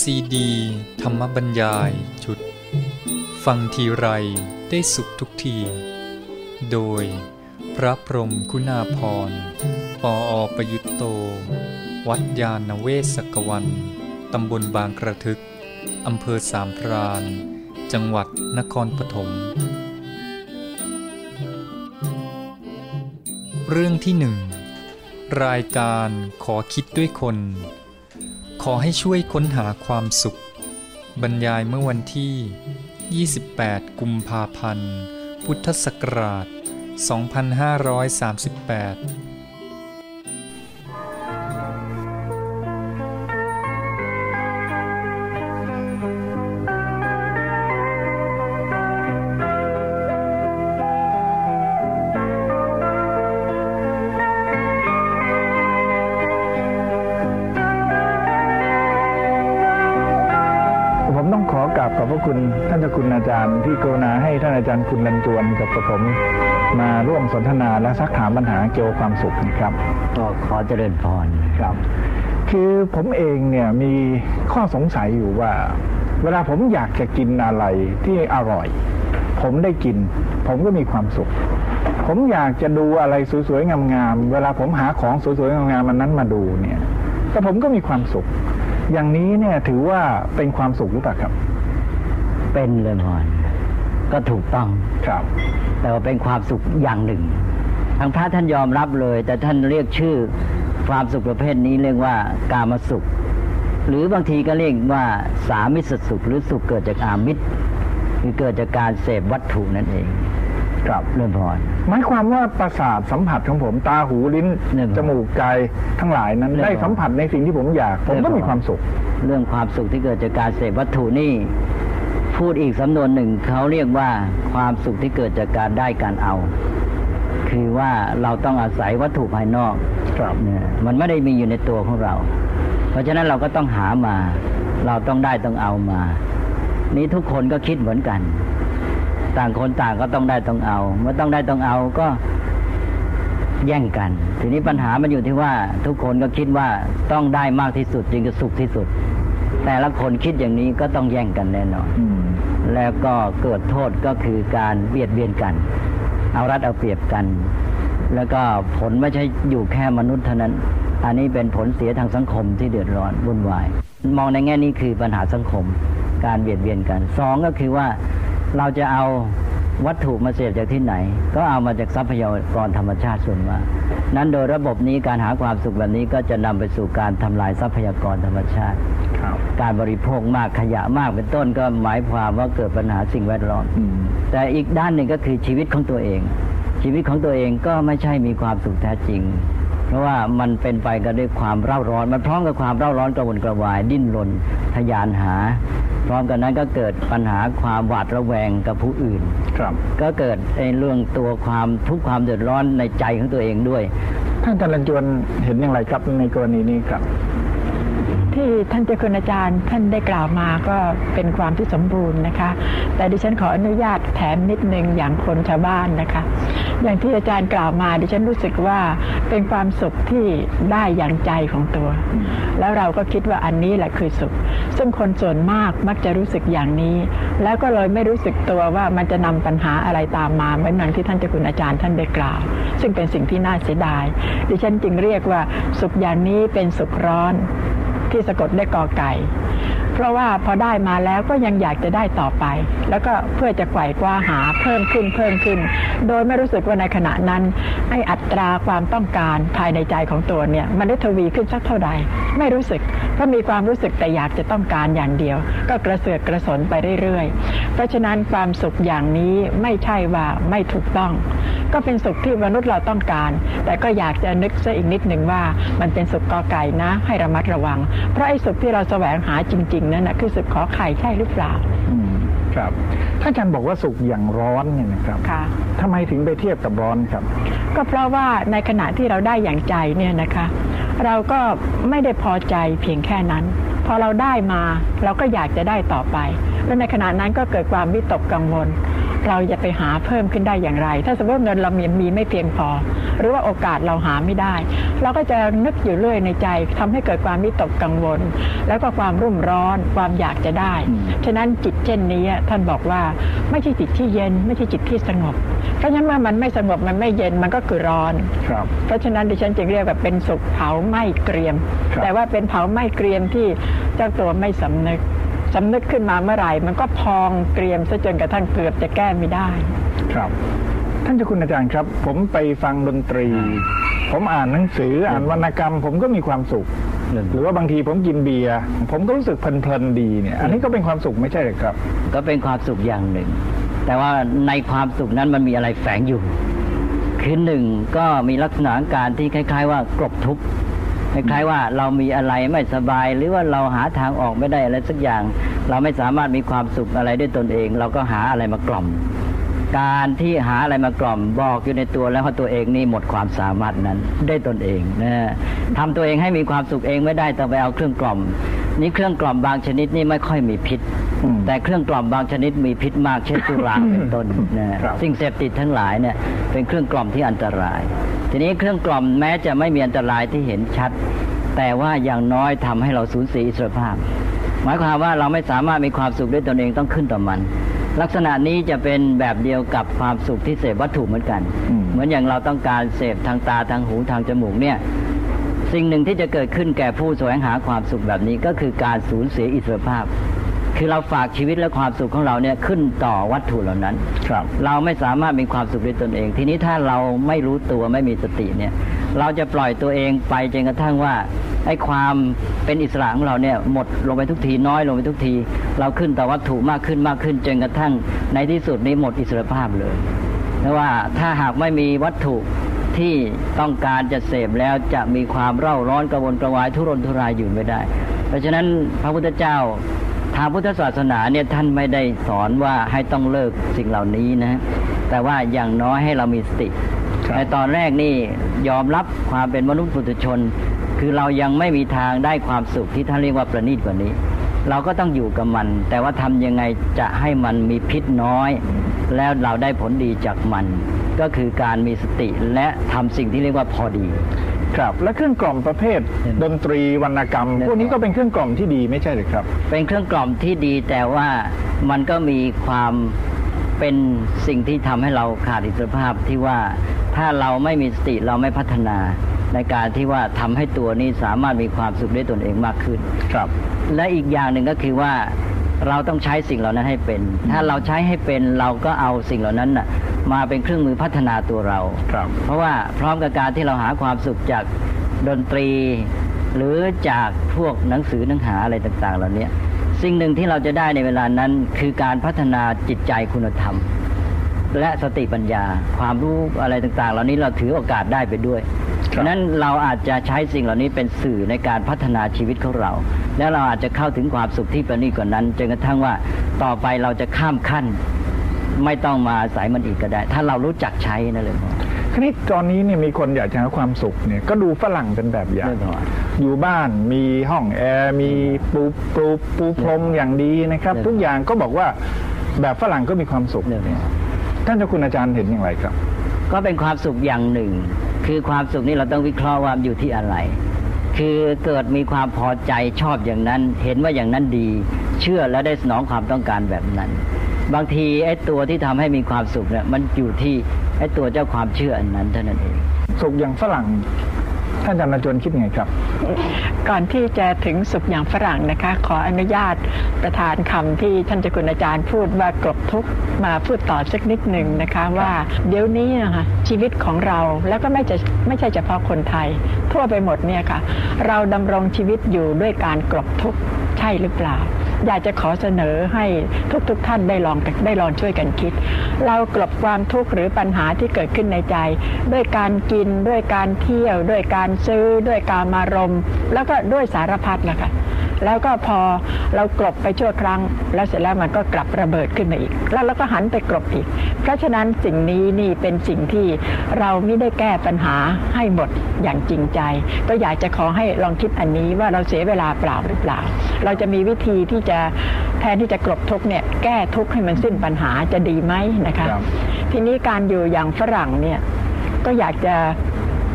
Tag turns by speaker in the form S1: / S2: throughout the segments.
S1: ซีดี ธรรมบรรยายชุด ฟังทีไรได้สุขทุกที โดยพระพรมคุณาพรปออประยุตโต วัดยาณเวศกวัน ตำบลบางกระทึก อำเภอสามพรานจังหวัดนครปฐมเรื่องที่หนึ่ง รายการขอคิดด้วยคน ขอให้ช่วยค้นหาความสุข บรรยายเมื่อวันที่ 28 กุมภาพันธ์ พุทธศักราช 2538า
S2: คุณอาจารย์ที่กรุณาให้ท่านอาจารย์คุณลันจวนกับผม มาร่วมสนทนาและซักถามปัญหาเกี่ยวกับความสุขนะครับ
S3: ก็ขอเจริญพร
S2: ครับ คือผมเองเนี่ยมีข้อสงสัยอยู่ว่า เวลาผมอยากจะกินอะไรที่อร่อย ผมได้กิน ผมก็มีความสุข ผมอยากจะดูอะไรสวยๆงามๆเวลาผมหาของสวยๆงามๆมันนั้นมาดูเนี่ยแต่ผมก็มีความสุข อย่างนี้เนี่ยถือว่าเป็นความสุขหรือเปล่าครับ
S3: เป็นเลยพรก็ถูกต้อง
S2: ครับ
S3: แต่ว่าเป็นความสุขอย่างหนึ่ง ทางพระท่านยอมรับเลย แต่ท่านเรียกชื่อความสุขประเภทนี้เรียกว่ากามสุข หรือบางทีก็เรียกว่าสามิสสุข หรือสุขเกิดจากอามิตรคือเกิดจากการเสพวัตถุนั่นเอง
S2: ครับ
S3: เรื่องพร
S2: หมายความว่าประสาทสัมผัสของผมตาหูลิ้น
S3: แน่นอน
S2: จมูกใจทั้งหลายนั้น
S3: แน่นอน
S2: ได้สัมผัสในสิ่งที่ผมอยาก ผมก็มีความสุข
S3: เรื่องความสุขที่เกิดจากการเสพวัตถุนี่ พูดอีกสำนวนหนึ่งเขาเรียกว่าความสุขที่เกิดจากการได้การเอา คือว่าเราต้องอาศัยวัตถุภายนอก
S2: ครับ
S3: เนี่ยมันไม่ได้มีอยู่ในตัวของเรา เพราะฉะนั้นเราก็ต้องหามา เราต้องได้ต้องเอามา นี้ทุกคนก็คิดเหมือนกัน ต่างคนต่างก็ต้องได้ต้องเอา เมื่อต้องได้ต้องเอาก็แย่งกัน ทีนี้ปัญหามันอยู่ที่ว่าทุกคนก็คิดว่าต้องได้มากที่สุดจึงจะสุขที่สุด แต่ละคนคิดอย่างนี้ก็ต้องแย่งกันแน่นอน
S2: อืม
S3: แล้วก็เกิดโทษก็คือการเบียดเบียนกัน เอารัดเอาเปรียบกัน แล้วก็ผลไม่ใช่อยู่แค่มนุษย์เท่านั้น อันนี้เป็นผลเสียทางสังคมที่เดือดร้อนวุ่นวาย มองในแง่นี้คือปัญหาสังคม การเบียดเบียนกันสองก็คือว่าเราจะเอาวัตถุมาเสพจากที่ไหน ก็เอามาจากทรัพยากรธรรมชาติส่วนมากนั้นโดยระบบนี้การหาความสุขแบบนี้ก็จะนำไปสู่การทำลายทรัพยากรธรรมชาติ
S2: ครับ
S3: การบริโภคมากขยะมากเป็นต้นก็หมายความว่าเกิดปัญหาสิ่งแวดล้อม
S2: อืม
S3: แต่อีกด้านหนึ่งก็คือชีวิตของตัวเอง ชีวิตของตัวเองก็ไม่ใช่มีความสุขแท้จริง เพราะว่ามันเป็นไปกันด้วยความเร่าร้อน มันพร้อมกับความเร่าร้อนกระวนกระวายดิ้นรนทยานหา พร้อมกันนั้นก็เกิดปัญหาความหวาดระแวงกับผู้อื่น
S2: ครับ
S3: ก็เกิดไอ้เรื่องตัวความทุกข์ความเดือดร้อนในใจของตัวเองด้วย
S2: ท่านอาจารย์ลันจวนเห็นอย่างไรครับในกรณีนี้ครับ
S4: ที่ท่านเจ้าคุณอาจารย์ ท่านได้กล่าวมาก็เป็นความที่สมบูรณ์นะคะ แต่ดิฉันขออนุญาตแถมนิดนึงอย่างคนชาวบ้านนะคะ อย่างที่อาจารย์กล่าวมาดิฉันรู้สึกว่าเป็นความสุขที่ได้อย่างใจของตัว แล้วเราก็คิดว่าอันนี้แหละคือสุข ซึ่งคนส่วนมากมักจะรู้สึกอย่างนี้ แล้วก็เลยไม่รู้สึกตัวว่ามันจะนำปัญหาอะไรตามมาเหมือนอย่างที่ท่านเจ้าคุณอาจารย์ท่านได้กล่าว ซึ่งเป็นสิ่งที่น่าเสียดาย ดิฉันจึงเรียกว่าสุขอย่างนี้เป็นสุขร้อน ที่สะกดด้วยกอไก่ เพราะว่าพอได้มาแล้วก็ยังอยากจะได้ต่อไป แล้วก็เพื่อจะไขว่คว้าหาเพิ่มขึ้นเพิ่มขึ้น โดยไม่รู้สึกว่าในขณะนั้นไอ้อัตราความต้องการภายในใจของตัวเนี่ยมันได้ทวีขึ้นสักเท่าใด ไม่รู้สึกเพราะมีความรู้สึกแต่อยากจะต้องการอย่างเดียว ก็กระเสือกกระสนไปเรื่อยๆ เพราะฉะนั้นความสุขอย่างนี้ไม่ใช่ว่าไม่ถูกต้อง ก็เป็นสุขที่มนุษย์เราต้องการ แต่ก็อยากจะนึกซะอีกนิดหนึ่งว่ามันเป็นสุขกอไก่นะให้ระมัดระวัง เพราะไอ้สุขที่เราแสวงหาจริงๆนั่นนะคือสุขขอไข่ใช่หรือเปล่า
S2: อืมครับท่านอาจารย์บอกว่าสุขอย่างร้อนเนี่ยนะครับ
S4: ค่ะ
S2: ทำไมถึงไปเทียบกับร้อนครับ
S4: ก็เพราะว่าในขณะที่เราได้อย่างใจเนี่ยนะคะ เราก็ไม่ได้พอใจเพียงแค่นั้น พอเราได้มาเราก็อยากจะได้ต่อไป และในขณะนั้นก็เกิดความวิตกกังวล เราจะไปหาเพิ่มขึ้นได้อย่างไร ถ้าสมมติเงินเรามีมีไม่เพียงพอ หรือว่าโอกาสเราหาไม่ได้ เราก็จะนึกอยู่เรื่อยในใจทำให้เกิดความวิตกกังวล แล้วก็ความรุ่มร้อนความอยากจะได้ ฉะนั้นจิตเช่นนี้ท่านบอกว่าไม่ใช่จิตที่เย็น ไม่ใช่จิตที่สงบ เพราะฉะนั้นเมื่อมันไม่สงบมันไม่เย็นมันก็คือร้อน
S2: ครับ
S4: เพราะฉะนั้นดิฉันจึงเรียกว่าเป็นสุขเผาไหม้เกรียม
S2: ครับ
S4: แต่ว่าเป็นเผาไหม้เกรียมที่เจ้าตัวไม่สำนึก สำนึกขึ้นมาเมื่อไหร่ มันก็พองเกรียมซะจนกระทั่งเกือบจะแก้ไม่ได้
S2: ครับ ท่านเจ้าคุณอาจารย์ครับ ผมไปฟังดนตรี ผมอ่านหนังสืออ่านวรรณกรรม ผมก็มีความสุข หรือว่าบางทีผมกินเบียร์ผมก็รู้สึกเพลินๆดีเนี่ยอันนี้ก็เป็นความสุขไม่ใช่เหรอครับ
S3: ก็เป็นความสุขอย่างหนึ่ง แต่ว่าในความสุขนั้นมันมีอะไรแฝงอยู่คือหนึ่งก็มีลักษณะการที่คล้าย ๆ ว่ากลบทุกข์ คล้ายๆว่าเรามีอะไรไม่สบาย หรือว่าเราหาทางออกไม่ได้อะไรสักอย่าง เราไม่สามารถมีความสุขอะไรด้วยตนเอง เราก็หาอะไรมากล่อม การที่หาอะไรมากล่อมบอกอยู่ในตัวแล้วว่าตัวเองนี่หมดความสามารถนั้นได้ตนเองนะทำตัวเองให้มีความสุขเองไม่ได้ต้องไปเอาเครื่องกล่อม นี่เครื่องกล่อมบางชนิดนี่ไม่ค่อยมีพิษ
S2: อืม
S3: แต่เครื่องกล่อมบางชนิดมีพิษมากเช่นสุราเป็นต้นนะครับสิ่งเสพติดทั้งหลายเนี่ยเป็นเครื่องกล่อมที่อันตราย ทีนี้เครื่องกล่อมแม้จะไม่มีอันตรายที่เห็นชัด แต่ว่าอย่างน้อยทำให้เราสูญเสียอิสรภาพ หมายความว่าเราไม่สามารถมีความสุขด้วยตนเองต้องขึ้นต่อมันลักษณะนี้จะเป็นแบบเดียวกับความสุขที่เสพวัตถุเหมือนกัน
S2: อืม
S3: เหมือนอย่างเราต้องการเสพทางตาทางหูทางจมูกเนี่ย สิ่งหนึ่งที่จะเกิดขึ้นแก่ผู้แสวงหาความสุขแบบนี้ก็คือการสูญเสียอิสรภาพ คือเราฝากชีวิตและความสุขของเราเนี่ยขึ้นต่อวัตถุเหล่านั้น
S2: ครับ
S3: เราไม่สามารถมีความสุขด้วยตนเอง ทีนี้ถ้าเราไม่รู้ตัวไม่มีสติเนี่ย เราจะปล่อยตัวเองไปจนกระทั่งว่าไอ้ความเป็นอิสระของเราเนี่ยหมดลงไปทุกทีน้อยลงไปทุกที เราขึ้นต่อวัตถุมากขึ้นมากขึ้นจนกระทั่งในที่สุดนี้หมดอิสรภาพเลยเพราะว่าถ้าหากไม่มีวัตถุ ที่ต้องการจะเสพแล้วจะมีความเร่าร้อนกระวนกระวายทุรนทุรายอยู่ไม่ได้ เพราะฉะนั้นพระพุทธเจ้าทางพุทธศาสนาเนี่ยท่านไม่ได้สอนว่าให้ต้องเลิกสิ่งเหล่านี้นะแต่ว่าอย่างน้อยให้เรามีสติ
S2: ครับ
S3: ในตอนแรกนี่ยอมรับความเป็นมนุษย์ปุถุชน คือเรายังไม่มีทางได้ความสุขที่ท่านเรียกว่าประณีตกว่านี้ เราก็ต้องอยู่กับมัน แต่ว่าทำยังไงจะให้มันมีพิษน้อย แล้วเราได้ผลดีจากมัน ก็คือการมีสติและทำสิ่งที่เรียกว่าพอดี
S2: ครับและเครื่องกล่อมประเภท ดนตรีวรรณกรรม พวกนี้ก็เป็นเครื่องกล่อมที่ดีไม่ใช่หรือครับ
S3: เป็นเครื่องกล่อมที่ดีแต่ว่ามันก็มีความเป็นสิ่งที่ทำให้เราขาดอิสรภาพที่ว่าถ้าเราไม่มีสติเราไม่พัฒนาในการที่ว่าทำให้ตัวนี้สามารถมีความสุขด้วยตนเองมากขึ้น
S2: ครับ
S3: และอีกอย่างหนึ่งก็คือว่าเราต้องใช้สิ่งเหล่านั้นให้เป็น ถ้าเราใช้ให้เป็นเราก็เอาสิ่งเหล่านั้นน่ะมาเป็นเครื่องมือพัฒนาตัวเรา
S2: ครับ
S3: เพราะว่าพร้อมกับการที่เราหาความสุขจากดนตรี หรือจากพวกหนังสือหนังหาอะไรต่างๆ เหล่านี้สิ่งหนึ่งที่เราจะได้ในเวลานั้นคือการพัฒนาจิตใจคุณธรรม และสติปัญญา ความรู้อะไรต่างๆ เหล่านี้เราถือโอกาสได้ไปด้วย
S2: ครับ
S3: ฉะนั้นเราอาจจะใช้สิ่งเหล่านี้เป็นสื่อในการพัฒนาชีวิตของเรา แล้วเราอาจจะเข้าถึงความสุขที่ประณีตกว่านั้นจนกระทั่งว่าต่อไปเราจะข้ามขั้น ไม่ต้องมาอาศัยมันอีกก็ได้ ถ้าเรารู้จักใช้นั่นเลยพ่อ
S2: ทีนี้ตอนนี้เนี่ยมีคนอยากจะหาความสุขเนี่ยก็ดูฝรั่งเป็นแบบอย่าง
S3: แน่นอน
S2: อยู่บ้านมีห้องแอร์มีปูปูปูพรมอย่างดีนะครับ
S3: แน่นอน
S2: ทุกอย่างก็บอกว่าแบบฝรั่งก็มีความสุข
S3: เรื่องนี้
S2: ท่านเจ้าคุณอาจารย์เห็นอย่างไรครับ
S3: ก็เป็นความสุขอย่างหนึ่ง คือความสุขนี้เราต้องวิเคราะห์ว่ามันอยู่ที่อะไร คือเกิดมีความพอใจชอบอย่างนั้น เห็นว่าอย่างนั้นดี เชื่อและได้สนองความต้องการแบบนั้น บางทีไอ้ตัวที่ทำให้มีความสุขเนี่ยมันอยู่ที่ไอ้ตัวเจ้าความเชื่ออันนั้นเท่านั้นเอง
S2: สุขอย่างฝรั่ง ท่านอาจารย์นจนคิดไงครับ
S4: ก่อนที่จะถึงสุขอย่างฝรั่งนะคะ ขออนุญาตประธานคำที่ท่านเจ้าคุณอาจารย์พูดว่ากลบทุกมาพูดต่อสักนิดหนึ่งนะคะว่าเดี๋ยวนี้นะคะชีวิตของเราแล้วก็ไม่จะไม่ใช่เฉพาะคนไทย ทั่วไปหมดเนี่ยค่ะ เราดำรงชีวิตอยู่ด้วยการกลบทุกใช่หรือเปล่า อยากจะขอเสนอให้ทุกๆทท่านได้ลองได้ลองช่วยกันคิด เรากลบความทุกข์หรือปัญหาที่เกิดขึ้นในใจ ด้วยการกินด้วยการเที่ยว ด้วยการซื้อ ด้วยการมารมแล้วก็ด้วยสารพัดนะคะ แล้วก็พอเรากลบไปชั่วครั้ง แล้วเสร็จแล้วมันก็กลับระเบิดขึ้นมาอีก แล้วเราก็หันไปกลบอีก เพราะฉะนั้นสิ่งนี้นี่เป็นสิ่งที่เราไม่ได้แก้ปัญหาให้หมดอย่างจริงใจ ก็อยากจะขอให้ลองคิดอันนี้ว่าเราเสียเวลาเปล่าหรือเปล่า เราจะมีวิธีที่จะแทนที่จะกลบทุกเนี่ยแก้ทุกให้มันสิ้นปัญหาจะดีไหมนะคะ
S2: ครับ
S4: ทีนี้การอยู่อย่างฝรั่งเนี่ยก็อยากจะ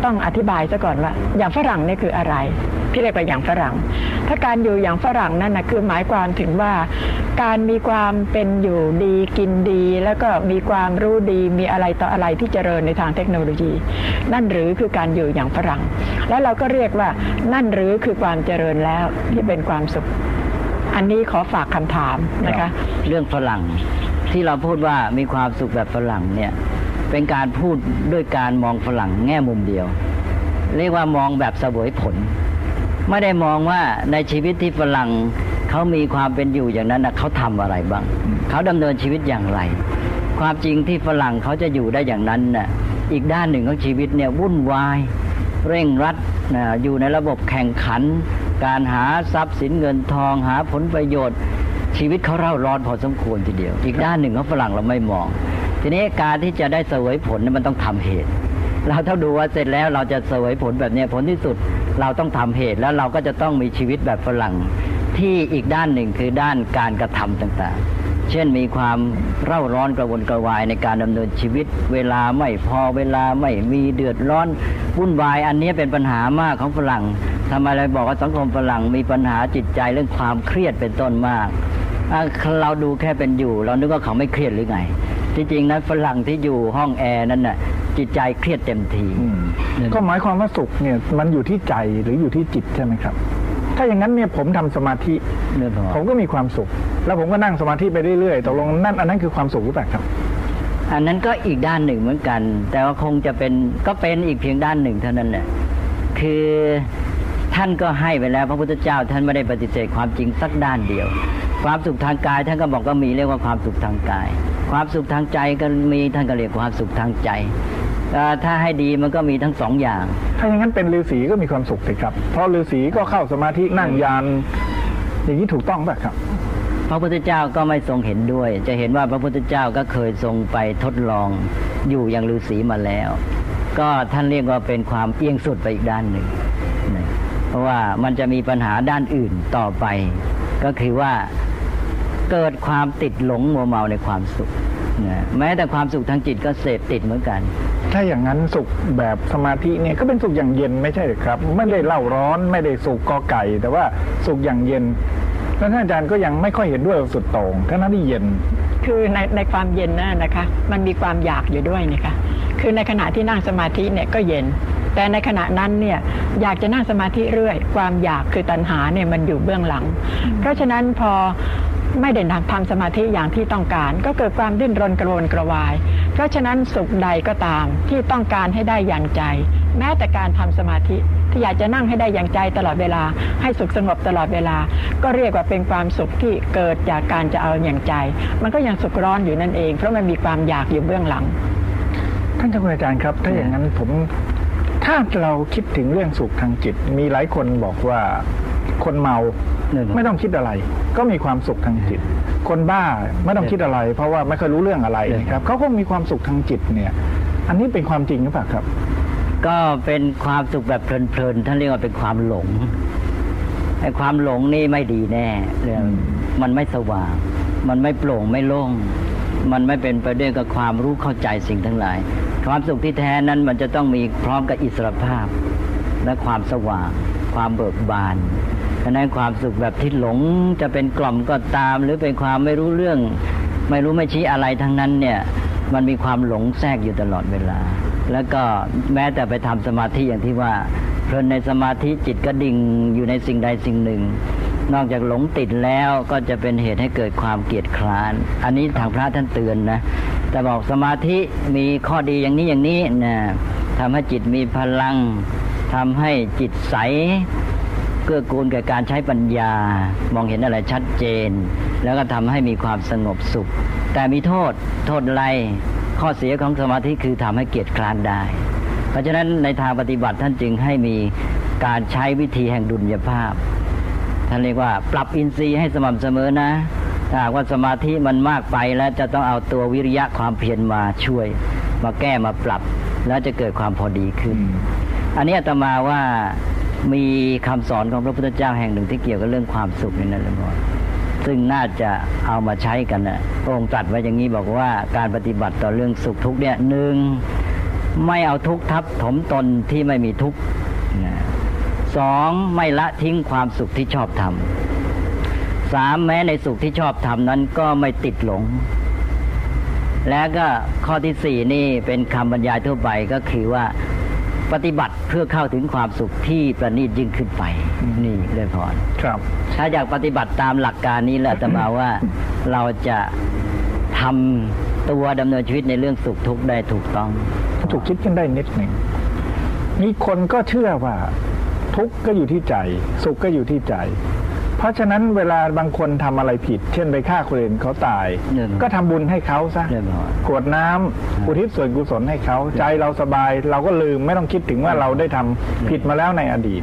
S4: ต้องอธิบายซะก่อนว่า อย่างฝรั่งนี่คืออะไร พี่เรียกว่าอย่างฝรั่ง ถ้าการอยู่อย่างฝรั่งนั่นนะคือหมายความถึงว่า การมีความเป็นอยู่ดีกินดี แล้วก็มีความรู้ดีมีอะไรต่ออะไรที่เจริญในทางเทคโนโลยี นั่นหรือคือการอยู่อย่างฝรั่ง แล้วเราก็เรียกว่านั่นหรือคือความเจริญแล้วที่เป็นความสุข อันนี้ขอฝากคำถามนะคะ
S3: เรื่องฝรั่งที่เราพูดว่ามีความสุขแบบฝรั่งเนี่ยเป็นการพูดด้วยการมองฝรั่งแง่มุมเดียว เรียกว่ามองแบบเสวยผล ไม่ได้มองว่าในชีวิตที่ฝรั่งเขามีความเป็นอยู่อย่างนั้นนะเขาทำอะไรบ้าง เขาดำเนินชีวิตอย่างไร ความจริงที่ฝรั่งเขาจะอยู่ได้อย่างนั้นน่ะอีกด้านหนึ่งของชีวิตเนี่ยวุ่นวาย เร่งรัดนะอยู่ในระบบแข่งขัน การหาทรัพย์สินเงินทองหาผลประโยชน์ ชีวิตเขาเร่าร้อนพอสมควรทีเดียว อีกด้านหนึ่งของฝรั่งเราไม่มอง ทีนี้การที่จะได้เสวยผลเนี่ยมันต้องทำเหตุ เราถ้าดูว่าเสร็จแล้วเราจะเสวยผลแบบเนี้ยผลที่สุด เราต้องทำเหตุแล้วเราก็จะต้องมีชีวิตแบบฝรั่งที่อีกด้านหนึ่งคือด้านการกระทำต่างๆ เช่นมีความเร่าร้อนกระวนกระวายในการดำเนินชีวิต เวลาไม่พอเวลาไม่มีเดือดร้อนวุ่นวาย อันนี้เป็นปัญหามากของฝรั่งทำไมเราบอกว่าสังคมฝรั่งมีปัญหาจิตใจเรื่องความเครียดเป็นต้นมากเราดูแค่เป็นอยู่ เรานึกว่าเขาไม่เครียดหรือไง ที่จริงนั้นฝรั่งที่อยู่ห้องแอร์นั่นน่ะจิตใจเครียดเต็มที
S2: ก็หมายความว่าสุขเนี่ยมันอยู่ที่ใจหรืออยู่ที่จิตใช่ไหมครับ ถ้าอย่างนั้นเนี่ยผมทำสมาธิ
S3: เรื่องของ
S2: ผมก็มีความสุข แล้วผมก็นั่งสมาธิไปเรื่อยๆตกลงนั่นอันนั้นคือความสุขหรือเปล่าครับ
S3: อันนั้นก็อีกด้านหนึ่งเหมือนกัน แต่ว่าคงจะเป็นก็เป็นอีกเพียงด้านหนึ่งเท่านั้นแหละคือท่านก็ให้ไปแล้ว พระพุทธเจ้าท่านไม่ได้ปฏิเสธความจริงสักด้านเดียว ความสุขทางกาย ท่านก็บอกก็มีเรียกว่าความสุขทางกาย ความสุขทางใจก็มีท่านก็เรียกความสุขทางใจเอ่อ ถ้าให้ดีมันก็มีทั้งสองอย่าง
S2: ถ้าอย่างนั้นเป็นฤาษีก็มีความสุขสิครับ เพราะฤาษีก็เข้าสมาธินั่งยานอย่างนี้ถูกต้องป่ะครับ
S3: พระพุทธเจ้าก็ไม่ทรงเห็นด้วย จะเห็นว่าพระพุทธเจ้าก็เคยทรงไปทดลองอยู่อย่างฤาษีมาแล้ว ก็ท่านเรียกว่าเป็นความเอียงสุดไปอีกด้านหนึ่งนะเพราะว่ามันจะมีปัญหาด้านอื่นต่อไป ก็คือว่าเกิดความติดหลงมัวเมาในความสุขนะแม้แต่ความสุขทางจิตก็เสพติดเหมือนกัน
S2: ถ้าอย่างนั้นสุขแบบสมาธิเนี่ยก็เป็นสุขอย่างเย็นไม่ใช่หรือครับ ไม่ได้เล่าร้อนไม่ได้สุขกอไก่ แต่ว่าสุขอย่างเย็นแล้วท่านอาจารย์ก็ยังไม่ค่อยเห็นด้วยสุดโต่งทั้งนั้นที่เย็น
S4: คือในในความเย็นนั่นนะคะ มันมีความอยากอยู่ด้วยนะคะคือในขณะที่นั่งสมาธิเนี่ยก็เย็น แต่ในขณะนั้นเนี่ยอยากจะนั่งสมาธิเรื่อย ความอยากคือตัณหาเนี่ยมันอยู่เบื้องหลัง เพราะฉะนั้นพอ ไม่ได้ทำสมาธิอย่างที่ต้องการ ก็เกิดความดิ้นรนกระวนกระวาย เพราะฉะนั้นสุขใดก็ตามที่ต้องการให้ได้อย่างใจ แม้แต่การทำสมาธิที่อยากจะนั่งให้ได้อย่างใจตลอดเวลา ให้สุขสงบตลอดเวลา ก็เรียกว่าเป็นความสุขที่เกิดจากการจะเอาอย่างใจ มันก็ยังสุขร้อนอยู่นั่นเอง เพราะมันมีความอยากอยู่เบื้องหลัง
S2: ท่านเจ้าคุณอาจารย์ครับ ถ้าอย่างนั้นผมถ้าเราคิดถึงเรื่องสุขทางจิต มีหลายคนบอกว่า คนเมา
S3: เรื่อง
S2: ไม่ต้องคิดอะไร ก็มีความสุขทางจิต คนบ้าไม่ต้องคิดอะไร เพราะว่าไม่เคอยรู้เรื่องอะไรนะครับเขาก็มีความสุขทางจิตเนี่ย อันนี้เป็นความจริงหรือเปล่าครับ
S3: ก็เป็นความสุขแบบเพลินๆท่านเรียกว่าเป็นความหลงไอ้ความหลงนี่ไม่ดีแน่เรื่องมันไม่สว่าง มันไม่โปร่งไม่โล่งมันไม่เป็นไปด้วยกับความรู้เข้าใจสิ่งทั้งหลาย ความสุขที่แท้นั้นมันจะต้องมีพร้อมกับอิสรภาพ และความสว่าง ความเบิกบาน ดังนั้นความสุขแบบที่หลงจะเป็นกล่อมก็ตาม หรือเป็นความไม่รู้เรื่อง ไม่รู้ไม่ชี้อะไรทั้งนั้นเนี่ยมันมีความหลงแทรกอยู่ตลอดเวลา แล้วก็แม้แต่ไปทำสมาธิอย่างที่ว่าเพลินในสมาธิจิตก็ดิ่งอยู่ในสิ่งใดสิ่งหนึ่ง นอกจากหลงติดแล้วก็จะเป็นเหตุให้เกิดความเกียดคร้าน อันนี้ทางพระท่านเตือนนะแต่บอกสมาธิมีข้อดีอย่างนี้อย่างนี้นะทำให้จิตมีพลังทำให้จิตใส กื้อกูลแก่การใช้ปัญญา มองเห็นอะไรชัดเจน แล้วก็ทำให้มีความสงบสุข แต่มีโทษโทษอะไรข้อเสียของสมาธิคือทำให้เกียจคร้านได้ เพราะฉะนั้นในทางปฏิบัติท่านจึงให้มีการใช้วิธีแห่งดุลยภาพ ท่านเรียกว่าปรับอินทรีย์ให้สม่ำเสมอนะถ้าหากว่าสมาธิมันมากไปแล้วจะต้องเอาตัววิริยะความเพียรมาช่วย มาแก้มาปรับ แล้วจะเกิดความพอดีขึ้น อันนี้อาตมาว่า มีคำสอนของพระพุทธเจ้าแห่งหนึ่งที่เกี่ยวกับเรื่องความสุขนี่นะหลวงพ่อซึ่งน่าจะเอามาใช้กันนะพระองค์ตรัสไว้อย่างนี้บอกว่าการปฏิบัติต่อเรื่องสุขทุกเนี่ยหนึ่งไม่เอาทุกทับถมตนที่ไม่มีทุกสองไม่ละทิ้งความสุขที่ชอบทำสามแม้ในสุขที่ชอบทำนั้นก็ไม่ติดหลง แล้วก็ข้อที่สี่นี่เป็นคำบรรยายทั่วไปก็คือว่า ปฏิบัติเพื่อเข้าถึงความสุขที่ประณีตยิ่งขึ้นไป นี่เลยพร
S2: ครับ
S3: ถ้าอยากปฏิบัติตามหลักการนี้แหละจะมาว่าเราจะทำตัวดำเนินชีวิตในเรื่องสุขทุกข์ได้ถูกต้อง
S2: ถูกคิดขึ้นได้นิดหนึ่งมีคนก็เชื่อว่า ทุกข์ก็อยู่ที่ใจ สุขก็อยู่ที่ใจ เพราะฉะนั้นเวลาบางคนทำอะไรผิด เช่นไปฆ่าคนอื่นเขาตาย
S3: เนี่ย
S2: ก็ทำบุญให้เขาซะ
S3: เรียบร้อย
S2: กรวดน้ำอุทิศส่วนกุศลให้เขาใจเราสบาย เราก็ลืมไม่ต้องคิดถึงว่าเราได้ทำผิดมาแล้วในอดีต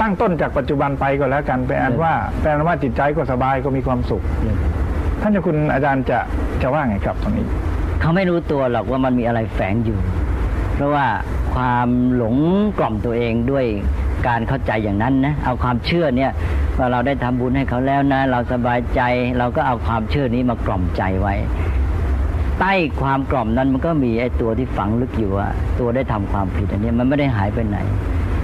S2: ตั้งต้นจากปัจจุบันไปก็แล้วกันเป็นอันว่าเป็นอันว่าจิตใจก็สบายก็มีความสุข ท่านเจ้าคุณอาจารย์จะจะว่าไงครับตรงนี้
S3: เขาไม่รู้ตัวหรอกว่ามันมีอะไรแฝงอยู่ เพราะว่าความหลงกล่อมตัวเองด้วยการเข้าใจอย่างนั้นนะเอาความเชื่อเนี่ย ว่าเราได้ทำบุญให้เขาแล้วนะ เราสบายใจ เราก็เอาความเชื่อนี้มากล่อมใจไว้ ใต้ความกล่อมนั้นมันก็มีไอ้ตัวที่ฝังลึกอยู่ว่าตัวได้ทำความผิดอันนี้มันไม่ได้หายไปไหน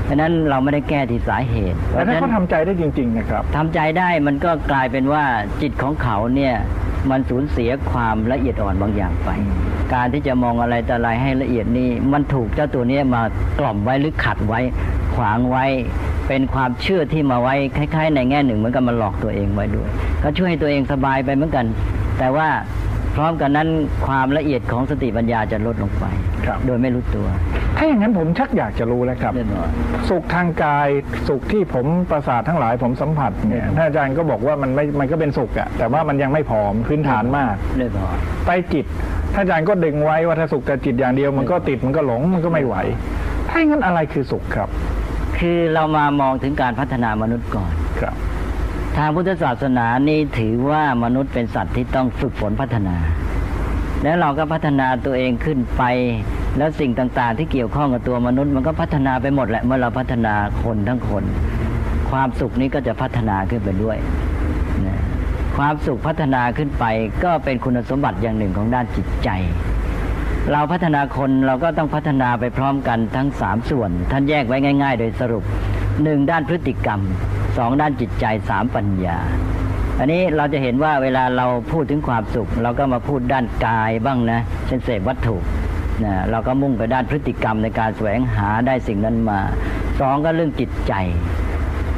S3: เพราะฉะนั้นเราไม่ได้แก้ที่สาเหตุ
S2: แต่ถ้า
S3: เพ
S2: เขา
S3: ราะฉะนั้น
S2: ทำใจได้จริง ๆ นะครับ
S3: ทำใจได้มันก็กลายเป็นว่าจิตของเขาเนี่ยมันสูญเสียความละเอียดอ่อนบางอย่างไป การที่จะมองอะไรแต่อะไรให้ละเอียดนี่มันถูกเจ้าตัวเนี้ยมากล่อมไว้หรือขัดไว้ขวางไว้ เป็นความเชื่อที่มาไว้คล้ายๆ ในแง่หนึ่งเหมือนกับมันหลอกตัวเองไว้ด้วย ก็ช่วยให้ตัวเองสบายไปเหมือนกัน แต่ว่าพร้อมกันนั้นความละเอียดของสติปัญญาจะลดลงไป
S2: ครับ
S3: โดยไม่รู้ตัว
S2: ถ้าอย่างนั้นผมชักอยากจะรู้แล้วครับ
S3: เรียบร้อย
S2: สุขทางกายสุขที่ผมประสาททั้งหลายผมสัมผัสเนี่ยท่านอาจารย์ก็บอกว่ามันไม่มันก็เป็นสุขอะแต่ว่ามันยังไม่พอมพื้นฐานมาก
S3: เรียบร้อย
S2: ไปจิตท่านอาจารย์ก็ดึงไว้ว่าถ้าสุขแต่จิตอย่างเดียวมันก็ติดมันก็หลงมันก็ไม่ไหว ถ้าอย่างนั้นอะไรคือสุขครับ
S3: คือเรามามองถึงการพัฒนามนุษย์ก่อน
S2: ครับ
S3: ทางพุทธศาสนานี่ถือว่ามนุษย์เป็นสัตว์ที่ต้องฝึกฝนพัฒนา แล้วเราก็พัฒนาตัวเองขึ้นไป แล้วสิ่งต่างๆ ที่เกี่ยวข้องกับตัวมนุษย์ มันก็พัฒนาไปหมดแหละเมื่อเราพัฒนาคนทั้งคน ความสุขนี้ก็จะพัฒนาขึ้นไปด้วยนะความสุขพัฒนาขึ้นไปก็เป็นคุณสมบัติอย่างหนึ่งของด้านจิตใจ เราพัฒนาคนเราก็ต้องพัฒนาไปพร้อมกันทั้งสามส่วน ท่านแยกไว้ง่าย ๆ โดยสรุปหนึ่งด้านพฤติกรรมสองด้านจิตใจสามปัญญา อันนี้เราจะเห็นว่าเวลาเราพูดถึงความสุข เราก็มาพูดด้านกายบ้างนะเช่นเสพวัตถุนะเราก็มุ่งไปด้านพฤติกรรมในการแสวงหาได้สิ่งนั้นมาสองก็เรื่องจิตใจ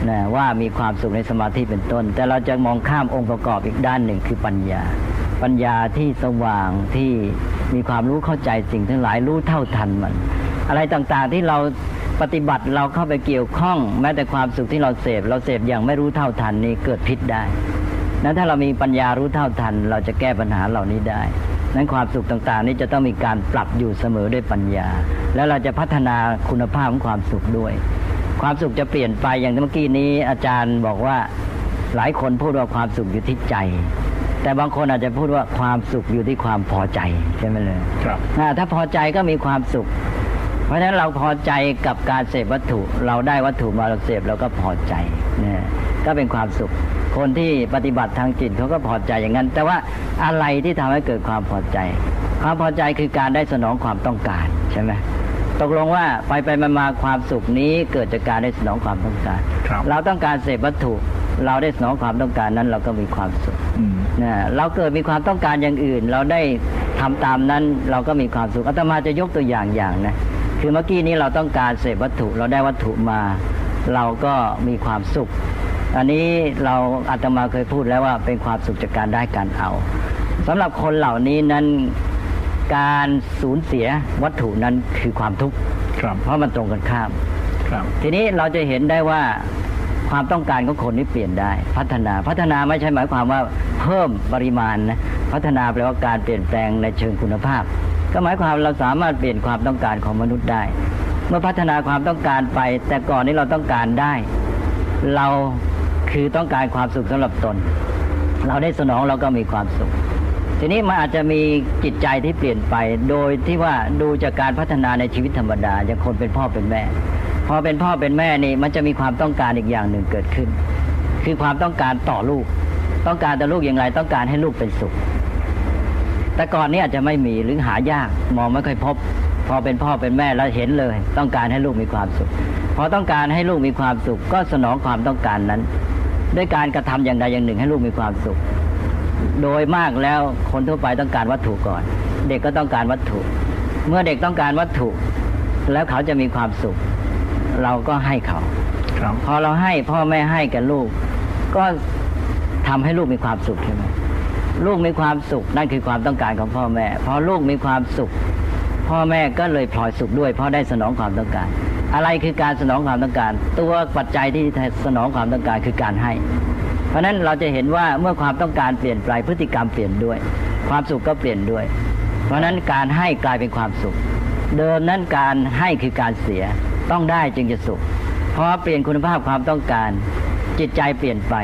S3: นะว่ามีความสุขในสมาธิเป็นต้น แต่เราจะมองข้ามองค์ประกอบอีกด้านหนึ่งคือปัญญา ปัญญาที่สว่างที่ มีความรู้เข้าใจสิ่งทั้งหลายรู้เท่าทันมัน อะไรต่างๆที่เราปฏิบัติเราเข้าไปเกี่ยวข้อง แม้แต่ความสุขที่เราเสพเราเสพอย่างไม่รู้เท่าทันนี่เกิดพิษได้ นั้นถ้าเรามีปัญญารู้เท่าทัน เราจะแก้ปัญหาเหล่านี้ได้ นั้นความสุขต่างๆ นี้จะต้องมีการปรับอยู่เสมอด้วยปัญญา แล้วเราจะพัฒนาคุณภาพของความสุขด้วย ความสุขจะเปลี่ยนไปอย่างเมื่อกี้นี้อาจารย์บอกว่าหลายคนพูดว่าความสุขอยู่ที่ใจ แต่บางคนอาจจะพูดว่าความสุขอยู่ที่ความพอใจใช่ไหมเลย
S2: ครับ
S3: อ่าถ้าพอใจก็มีความสุข เพราะฉะนั้นเราพอใจกับการเสพวัตถุ เราได้วัตถุมาเราเสพเราก็พอใจเนี่ยก็เป็นความสุข คนที่ปฏิบัติทางจิตเขาก็พอใจอย่างนั้น แต่ว่าอะไรที่ทำให้เกิดความพอใจ ความพอใจคือการได้สนองความต้องการใช่ไหมตกลงว่าไปไปมามาความสุขนี้เกิดจากการได้สนองความต้องการ
S2: ครับ
S3: เราต้องการเสพวัตถุ เราได้สนองความต้องการนั้นเราก็มีความสุข
S2: อืม
S3: นะเราเกิดมีความต้องการอย่างอื่น เราได้ทำตามนั้นเราก็มีความสุขอาตมาจะยกตัวอย่างอย่างนะคือเมื่อกี้นี้เราต้องการเสพวัตถุเราได้วัตถุมา เราก็มีความสุข อันนี้เราอาตมาเคยพูดแล้วว่าเป็นความสุขจากการได้การเอาสำหรับคนเหล่านี้นั้นการสูญเสียวัตถุนั้นคือความทุกข์
S2: ครับ
S3: เพราะมันตรงกันข้าม
S2: ครับ
S3: ทีนี้เราจะเห็นได้ว่า ความต้องการของคนนี้เปลี่ยนได้ พัฒนาพัฒนาไม่ใช่หมายความว่าเพิ่มปริมาณนะพัฒนาแปลว่าการเปลี่ยนแปลงในเชิงคุณภาพ ก็หมายความเราสามารถเปลี่ยนความต้องการของมนุษย์ได้ เมื่อพัฒนาความต้องการไป แต่ก่อนนี้เราต้องการได้ เราคือต้องการความสุขสำหรับตน เราได้สนองเราก็มีความสุขทีนี้มันอาจจะมีจิตใจที่เปลี่ยนไป โดยที่ว่าดูจากการพัฒนาในชีวิตธรรมดาอย่างคนเป็นพ่อเป็นแม่ พอเป็นพ่อเป็นแม่นี่มันจะมีความต้องการอีกอย่างหนึ่งเกิดขึ้น คือความต้องการต่อลูก ต้องการต่อลูกอย่างไร ต้องการให้ลูกเป็นสุข แต่ก่อนนี้อาจจะไม่มีหรือหายากมองไม่ค่อยพบ พอเป็นพ่อเป็นแม่แล้วเห็นเลย ต้องการให้ลูกมีความสุขพอต้องการให้ลูกมีความสุข ก็สนองความต้องการนั้น ด้วยการกระทำอย่างใดอย่างหนึ่งให้ลูกมีความสุข โดยมากแล้วคนทั่วไปต้องการวัตถุก่อน เด็กก็ต้องการวัตถุ เมื่อเด็กต้องการวัตถุ แล้วเขาจะมีความสุข เราก็ให้เขา
S2: ครับ
S3: พอเราให้พ่อแม่ให้แก่ลูก ก็ทำให้ลูกมีความสุขใช่ไหมลูกมีความสุขนั่นคือความต้องการของพ่อแม่พอลูกมีความสุข พ่อแม่ก็เลยพลอยสุขด้วย เพราะได้สนองความต้องการ อะไรคือการสนองความต้องการ ตัวปัจจัยที่สนองความต้องการคือการให้ เพราะฉะนั้นเราจะเห็นว่าเมื่อความต้องการเปลี่ยนไปพฤติกรรมเปลี่ยนด้วย ความสุขก็เปลี่ยนด้วย เพราะฉะนั้นการให้กลายเป็นความสุข เดิมนั้นการให้คือการเสีย ต้องได้จึงจะสุขพอเปลี่ยนคุณภาพความต้องการ จิตใจเปลี่ยนไป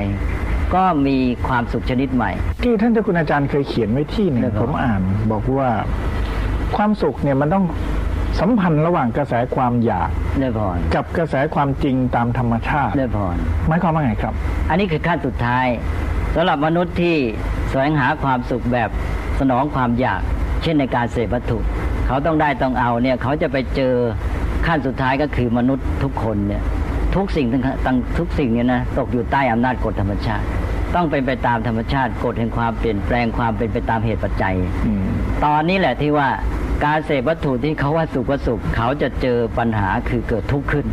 S3: ก็มีความสุขชนิดใหม่
S2: ที่ท่านเจ้าคุณอาจารย์เคยเขียนไว้ที่หนึ่ง
S3: ครับ
S2: ผมอ่าน บอกว่าความสุขเนี่ยมันต้องสัมพันธ์ระหว่างกระแสความอยาก
S3: เลื่อพร
S2: กับกระแสความจริงตามธรรมชาติ
S3: เลื่อพร
S2: หมายความว่าไงครับ
S3: อันนี้คือขั้นสุดท้ายสำหรับมนุษย์ที่แสวงหาความสุขแบบสนองความอยาก เช่นในการเสพวัตถุ เขาต้องได้ต้องเอาเนี่ยเขาจะไปเจอ ขั้นสุดท้ายก็คือมนุษย์ทุกคนเนี่ยทุกสิ่งทั้งทุกสิ่งเนี่ยนะตกอยู่ใต้อำนาจกฎธรรมชาติ ต้องเป็นไปตามธรรมชาติกฎแห่งความเปลี่ยนแปลงความเป็นไปตามเหตุปัจจัย
S2: อ
S3: ตอนนี้แหละที่ว่าการเสพวัตถุที่เขาว่าสุขว่าสุขเขาจะเจอปัญหาคือเกิดทุกข์ขึ้น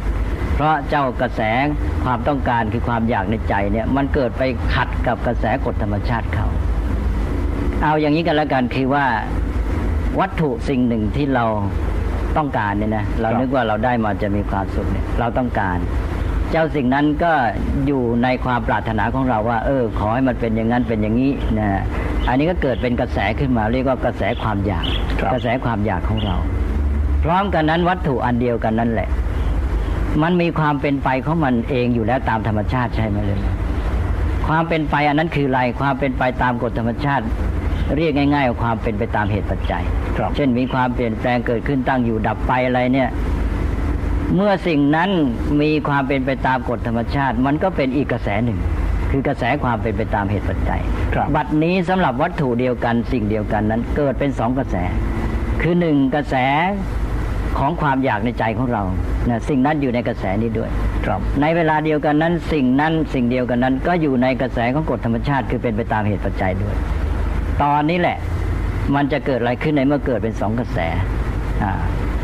S3: เพราะเจ้ากระแสความต้องการคือความอยากในใจเนี่ยมันเกิดไปขัดกับกระแสกฎธรรมชาติเขา เอาอย่างนี้กันแล้วกันคือว่า วัตถุสิ่งหนึ่งที่เรา ต้องการเนี่ยนะเรา
S2: ครับ
S3: นึกว่าเราได้มาจะมีความสุขเนี่ยเราต้องการ เจ้าสิ่งนั้นก็อยู่ในความปรารถนาของเราว่า เออ ขอให้มันเป็นอย่างนั้นเป็นอย่างนี้นะอันนี้ก็เกิดเป็นกระแสขึ้นมาเรียกว่ากระแสความอยาก
S2: ครับ
S3: กระแสความอยากของเรา พร้อมกันนั้นวัตถุอันเดียวกันนั่นแหละ มันมีความเป็นไปของมันเองอยู่แล้วตามธรรมชาติใช่ไหมเลยความเป็นไปอันนั้นคืออะไรความเป็นไปตามกฎธรรมชาติ เรียกง่ายๆว่าความเป็นไปตามเหตุปัจจัย
S2: ครับ
S3: เช่นมีความเปลี่ยนแปลงเกิดขึ้นตั้งอยู่ดับไปอะไรเนี่ยเมื่อสิ่งนั้นมีความเป็นไปตามกฎธรรมชาติ มันก็เป็นอีกกระแสหนึ่ง คือกระแสความเป็นไปตามเหตุปัจจัย
S2: ครับ
S3: บัดนี้สำหรับวัตถุเดียวกันสิ่งเดียวกันนั้น เกิดเป็นสองกระแส คือหนึ่งกระแสของความอยากในใจของเรานะสิ่งนั้นอยู่ในกระแสนี้ด้วย
S2: ครับ
S3: ในเวลาเดียวกันนั้น สิ่งนั้นสิ่งเดียวกันนั้น ก็อยู่ในกระแสของกฎธรรมชาติ คือเป็นไปตามเหตุปัจจัยด้วย ตอนนี้แหละ มันจะเกิดอะไรขึ้นในเมื่อเกิดเป็นสองกระแสอา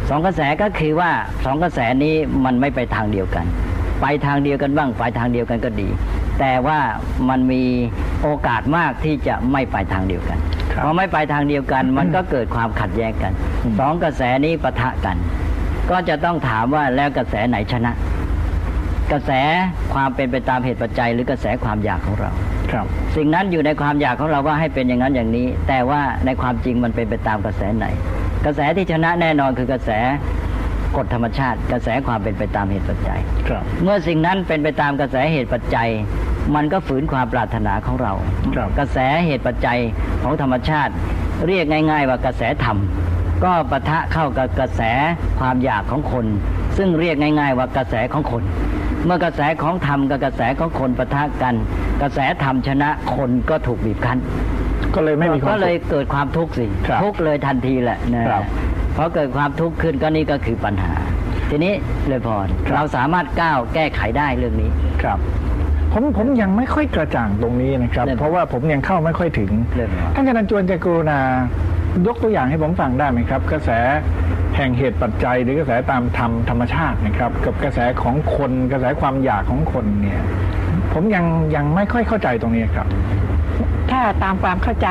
S3: สองกระแสก็คือว่าสองกระแสนี้มันไม่ไปทางเดียวกัน ไปทางเดียวกันบ้างไปทางเดียวกันก็ดี แต่ว่ามันมีโอกาสมากที่จะไม่ไปทางเดียวกัน
S2: ครับ
S3: พอไม่ไปทางเดียวกัน มันก็เกิดความขัดแย้งกัน
S2: อืม
S3: สองกระแสนี้ปะทะกัน ก็จะต้องถามว่าแล้วกระแสไหนชนะ กระแสความเป็นไปตามเหตุปัจจัย หรือกระแสความอยากของเรา
S2: ครับ
S3: สิ่งนั้นอยู่ในความอยากของเราว่าให้เป็นอย่างนั้นอย่างนี้ แต่ว่าในความจริงมันเป็นไปตามกระแสไหน กระแสที่ชนะแน่นอนคือกระแสกฎธรรมชาติ กระแสความเป็นไปตามเหตุปัจจัย
S2: ครับ
S3: เมื่อสิ่งนั้นเป็นไปตามกระแสเหตุปัจจัย มันก็ฝืนความปรารถนาของเรา
S2: ครับ
S3: กระแสเหตุปัจจัยของธรรมชาติ เรียกง่าย ๆ ว่ากระแสธรรมก็ปะทะเข้ากับกระแสความอยากของคน ซึ่งเรียกง่าย ๆ ว่ากระแสของคน เมื่อกระแสของธรรมกับกระแสของคนปะทะกัน กระแสธรรมชนะคนก็ถูกบีบคั้น
S2: ก็เลยไม่มีความ
S3: ก็เล
S2: สุ
S3: ย
S2: ข
S3: เกิดความทุกข์สิ
S2: ครับ
S3: ทุกข์เลยทันทีแหละนะครับพอเกิดความทุกข์ขึ้นก็นี่ก็คือปัญหา ทีนี้เลยพร
S2: ครับ
S3: เราสามารถก้าวแก้ไขได้เรื่องนี้
S2: ครับผมผมยังไม่ค่อยกระจ่างตรงนี้นะครับ
S3: เรื่อง
S2: เพราะว่าผมยังเข้าไม่ค่อยถึง
S3: เรื่องอะไร
S2: ท่านอาจารย์จวนจะกรุณายกตัวอย่างให้ผมฟังได้ไหมครับ กระแส แห่งเหตุปัจจัยหรือกระแสตามธรรมธรรมชาตินะครับ กับกระแสของคนกระแสความอยากของคนเนี่ยผมยังยังไม่ค่อยเข้าใจตรงนี้ครับ
S4: ถ้าตามความเข้าใจ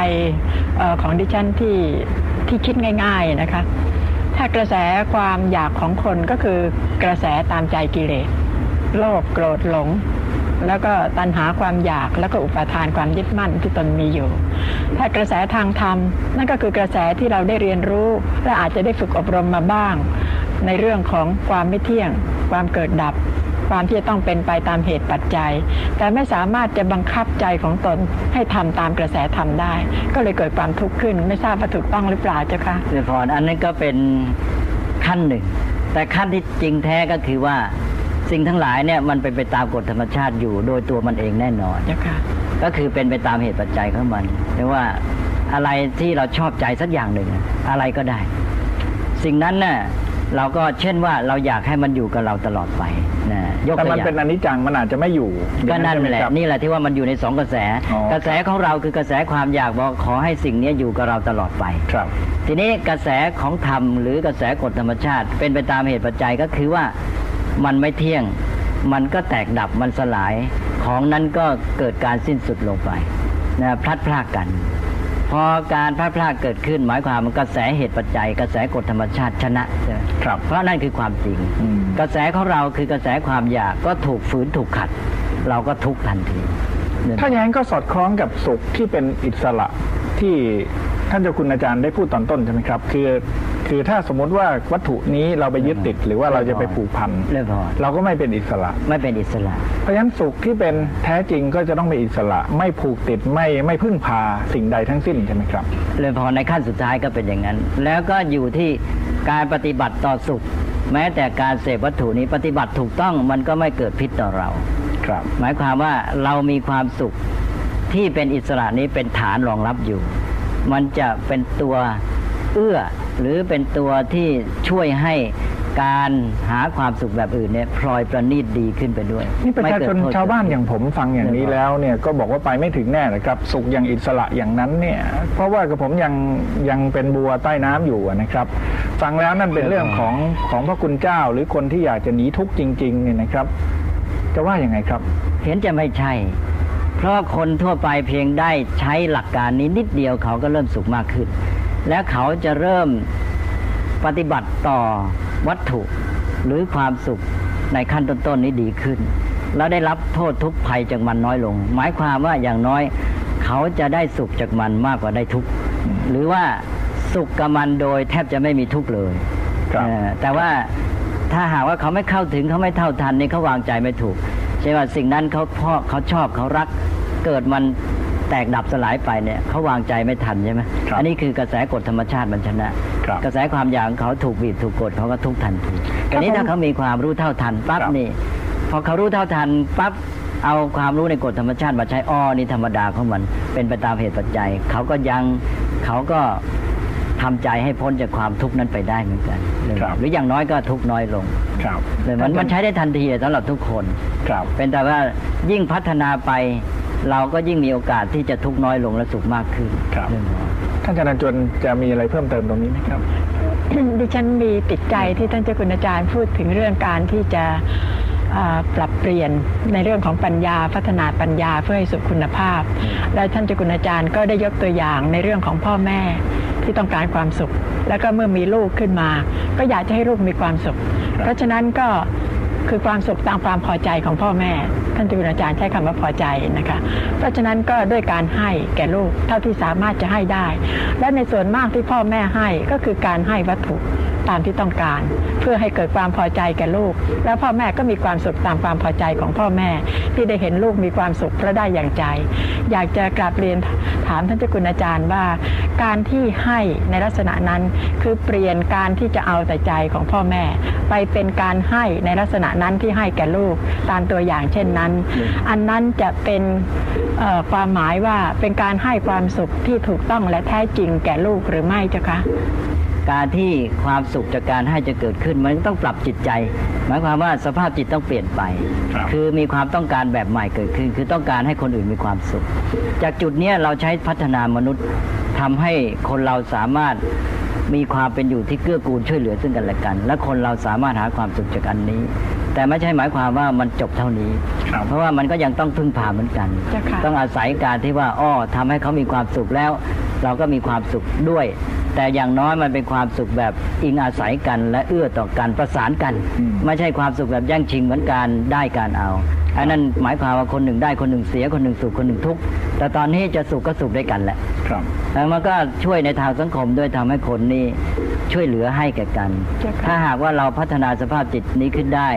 S4: ออของดิฉันที่ที่คิดง่าย ๆนะคะ ถ้ากระแสความอยากของคนก็คือกระแสตามใจกิเลสโลภโกรธหลง แล้วก็ตัณหาความอยากแล้วก็อุปาทานความยึดมั่นที่ตนมีอยู่ ถ้ากระแสทางธรรม นั่นก็คือกระแสที่เราได้เรียนรู้ และอาจจะได้ฝึกอบรมมาบ้าง ในเรื่องของความไม่เที่ยง ความเกิดดับ ความที่จะต้องเป็นไปตามเหตุปัจจัย แต่ไม่สามารถจะบังคับใจของตนให้ทำตามกระแสธรรมได้ ก็เลยเกิดความทุกข์ขึ้น ไม่ทราบว่าถูกต้องหรือเปล่าเจ้าคะ
S3: เดี๋ยวพรอันนั้นก็เป็นขั้นหนึ่ง แต่ขั้นที่จริงแท้ก็คือว่า สิ่งทั้งหลายเนี่ยมันเป็นไปตามกฎธรรมชาติอยู่ โดยตัวมันเองแน่นอน
S4: เจ้าค่ะ
S3: ก็คือเป็นไปตามเหตุปัจจัยของมันเรียกว่าอะไรที่เราชอบใจสักอย่างหนึ่งอะไรก็ได้ สิ่งนั้นน่ะเราก็เช่นว่าเราอยากให้มันอยู่กับเราตลอดไปนะยก
S2: แต่
S3: ตัว
S2: มัน
S3: อย่าง
S2: เป็นอนิจจังมันอาจจะไม่อยู่
S3: ก็นั่นแหละ
S2: ใช่ไมครับ
S3: นี่แหละที่ว่ามันอยู่ในสองกระแส
S2: อ๋อ
S3: กระแสของเราคือกระแสความอยากบอกขอให้สิ่งนี้อยู่กับเราตลอดไป
S2: ครับ
S3: ทีนี้กระแสของธรรมหรือกระแสกฎธรรมชาติ เป็นไปตามเหตุปัจจัยก็คือว่า มันไม่เที่ยง มันก็แตกดับมันสลาย ของนั้นก็เกิดการสิ้นสุดลงไปนะพลัดพรากกันพอการพลัดพรากเกิดขึ้นหมายความมันกระแสเหตุปัจจัย กระแสกฎธรรมชาติชนะใช่ไหม
S2: ครับ
S3: เพราะนั่นคือความจริง
S2: อืม
S3: กระแสของเราคือกระแสความอยากก็ถูกฝืนถูกขัด เราก็ทุกข์ทันที
S2: ถ้าอย่างนั้นก็สอดคล้องกับสุขที่เป็นอิสระที่ท่านเจ้าคุณอาจารย์ได้พูดตอนต้นใช่ไหมครับ คือ คือถ้าสมมติว่าวัตถุนี้เราไปยึดติดหรือว่าเราจะไปผูกพัน
S3: เรียบร้อย
S2: เราก็ไม่เป็นอิสระ
S3: ไม่เป็นอิสระ
S2: เพราะฉะนั้นสุขที่เป็นแท้จริงก็จะต้องเป็นอิสระ ไม่ผูกติดไม่ไม่พึ่งพาสิ่งใดทั้งสิ้นใช่ไหมครับ
S3: เลยพอในขั้นสุดท้ายก็เป็นอย่างนั้น แล้วก็อยู่ที่การปฏิบัติต่อสุข แม้แต่การเสพวัตถุนี้ปฏิบัติถูกต้องมันก็ไม่เกิดพิษต่อเรา
S2: ครับ
S3: หมายความว่าเรามีความสุขที่เป็นอิสระนี้เป็นฐานรองรับอยู่ มันจะเป็นตัวเอื้อ หรือเป็นตัวที่ช่วยให้การหาความสุขแบบอื่นเนี่ยพลอยประณีตดีขึ้นไปด้วย
S2: นี่ประชาชน
S3: ไม่เกิดโทษ
S2: ชาวบ้านอย่างผมฟังอย่างนี้
S3: เรียบร้อย
S2: แล้วเนี่ยก็บอกว่าไปไม่ถึงแน่นะครับ สุขอย่างอิสระอย่างนั้นเนี่ย เพราะว่ากับผมยังยังเป็นบัวใต้น้ำอยู่นะครับ ฟังแล้วนั่นเป็นเรื่องของของพระคุณเจ้า หรือคนที่อยากจะหนีทุกข์จริง ๆ เนี่ยนะครับ จะว่าอย่างไงครับ
S3: เห็นจะไม่ใช่ เพราะคนทั่วไปเพียงได้ใช้หลักการนี้นิดเดียวเขาก็เริ่มสุขมากขึ้น และเขาจะเริ่มปฏิบัติต่อวัตถุหรือความสุขในขั้นต้นๆนี้ดีขึ้น แล้วได้รับโทษทุกข์ภัยจากมันน้อยลง หมายความว่าอย่างน้อยเขาจะได้สุขจากมันมากกว่าได้ทุกข์หรือว่าสุขกับมันโดยแทบจะไม่มีทุกข์เลย
S2: ครับ
S3: เออแต่ว่าถ้าหากว่าเขาไม่เข้าถึงเขาไม่เท่าทันนี่เขาวางใจไม่ถูกใช่ว่าสิ่งนั้นเขาพ่อเขาชอบเขารักเกิดมัน แตกดับสลายไปเนี่ยเขาวางใจไม่ทันใช่ไหม
S2: ครับ
S3: อันนี้คือกระแสกฎธรรมชาติมันชนะ
S2: ครับ
S3: กระแสความอยากของเขาถูกบีบถูกกดเขาก็ทุกข์ทันทีแต่นี้
S2: ผม
S3: ถ้าเขามีความรู้เท่าทันปั๊บ
S2: ครับ
S3: นี่พอเขารู้เท่าทันปั๊บเอาความรู้ในกฎธรรมชาติมาใช้อ้อนี่ธรรมดาของมัน เป็นไปตามเหตุปัจจัยเขาก็ยังเขาก็ทำใจให้พ้นจากความทุกข์นั้นไปได้เหมือนกัน
S2: ครับ
S3: หรืออย่างน้อยก็ทุกข์น้อยลง
S2: ครับ
S3: เลยมันมันใช้ได้ทันทีสำหรับทุกคน
S2: ครับ
S3: เป็นแต่ว่ายิ่งพัฒนาไป เราก็ยิ่งมีโอกาสที่จะทุกข์น้อยลงและสุขมากขึ้น
S2: ครับ
S3: เรื่องของ
S2: ท่านอาจารย์จวนจะมีอะไรเพิ่มเติมตรงนี้ไหมครับ
S4: ดิฉันมีติดใจที่ท่านเจ้าคุณอาจารย์พูดถึงเรื่องการที่จะอ่าปรับเปลี่ยนในเรื่องของปัญญาพัฒนาปัญญาเพื่อให้สุขคุณภาพ และท่านเจ้าคุณอาจารย์ก็ได้ยกตัวอย่างในเรื่องของพ่อแม่ที่ต้องการความสุข แล้วก็เมื่อมีลูกขึ้นมา ก็อยากจะให้ลูกมีความสุข เพราะฉะนั้นก็ คือความสุขตามความพอใจของพ่อแม่ ท่านจุลอาจารย์ใช้คำว่าพอใจนะคะ เพราะฉะนั้นก็ด้วยการให้แก่ลูกเท่าที่สามารถจะให้ได้ และในส่วนมากที่พ่อแม่ให้ก็คือการให้วัตถุ ตามที่ต้องการ เพื่อให้เกิดความพอใจแก่ลูก แล้วพ่อแม่ก็มีความสุขตามความพอใจของพ่อแม่ ที่ได้เห็นลูกมีความสุขเพราะได้อย่างใจ อยากจะกราบเรียนถามท่านเจ้าคุณอาจารย์ว่า การที่ให้ในลักษณะนั้นคือเปลี่ยนการที่จะเอาแต่ใจของพ่อแม่ ไปเป็นการให้ในลักษณะนั้นที่ให้แก่ลูกตามตัวอย่างเช่นนั้น อันนั้นจะเป็นความหมายว่าเป็นการให้ความสุขที่ถูกต้องและแท้จริงแก่ลูกหรือไม่เจ้าคะ
S3: การที่ความสุขจากการให้จะเกิดขึ้น มันต้องปรับจิตใจ หมายความว่าสภาพจิตต้องเปลี่ยนไป
S2: ครับ
S3: คือมีความต้องการแบบใหม่เกิดขึ้น คือต้องการให้คนอื่นมีความสุข จากจุดเนี้ยเราใช้พัฒนามนุษย์ทำให้คนเราสามารถมีความเป็นอยู่ที่เกื้อกูลช่วยเหลือซึ่งกันและกัน และคนเราสามารถหาความสุขจากอันนี้ แต่ไม่ใช่หมายความว่ามันจบเท่านี้
S2: ครับ
S3: เพราะว่ามันก็ยังต้องพึ่งพาเหมือนกัน
S4: เจ้าค่ะ
S3: ต้องอาศัยการที่ว่าอ้อทำให้เขามีความสุขแล้ว เราก็มีความสุขด้วย แต่อย่างน้อยมันเป็นความสุขแบบอิงอาศัยกันและเอื้อต่อกันประสานกัน
S2: อืม
S3: ไม่ใช่ความสุขแบบแย่งชิงเหมือนการได้การเอาอันนั้นหมายความว่าคนหนึ่งได้คนหนึ่งเสียคนหนึ่งสุขคนหนึ่งทุกข์แต่ตอนนี้จะสุขก็สุขด้วยกันแหละ
S2: ครับ
S3: แล้วมันก็ช่วยในทางสังคมด้วยทำให้คนนี้ช่วยเหลือให้แก่กัน
S4: เจ้าค่ะ
S3: ถ้าหากว่าเราพัฒนาสภาพจิตนี้ขึ้นได้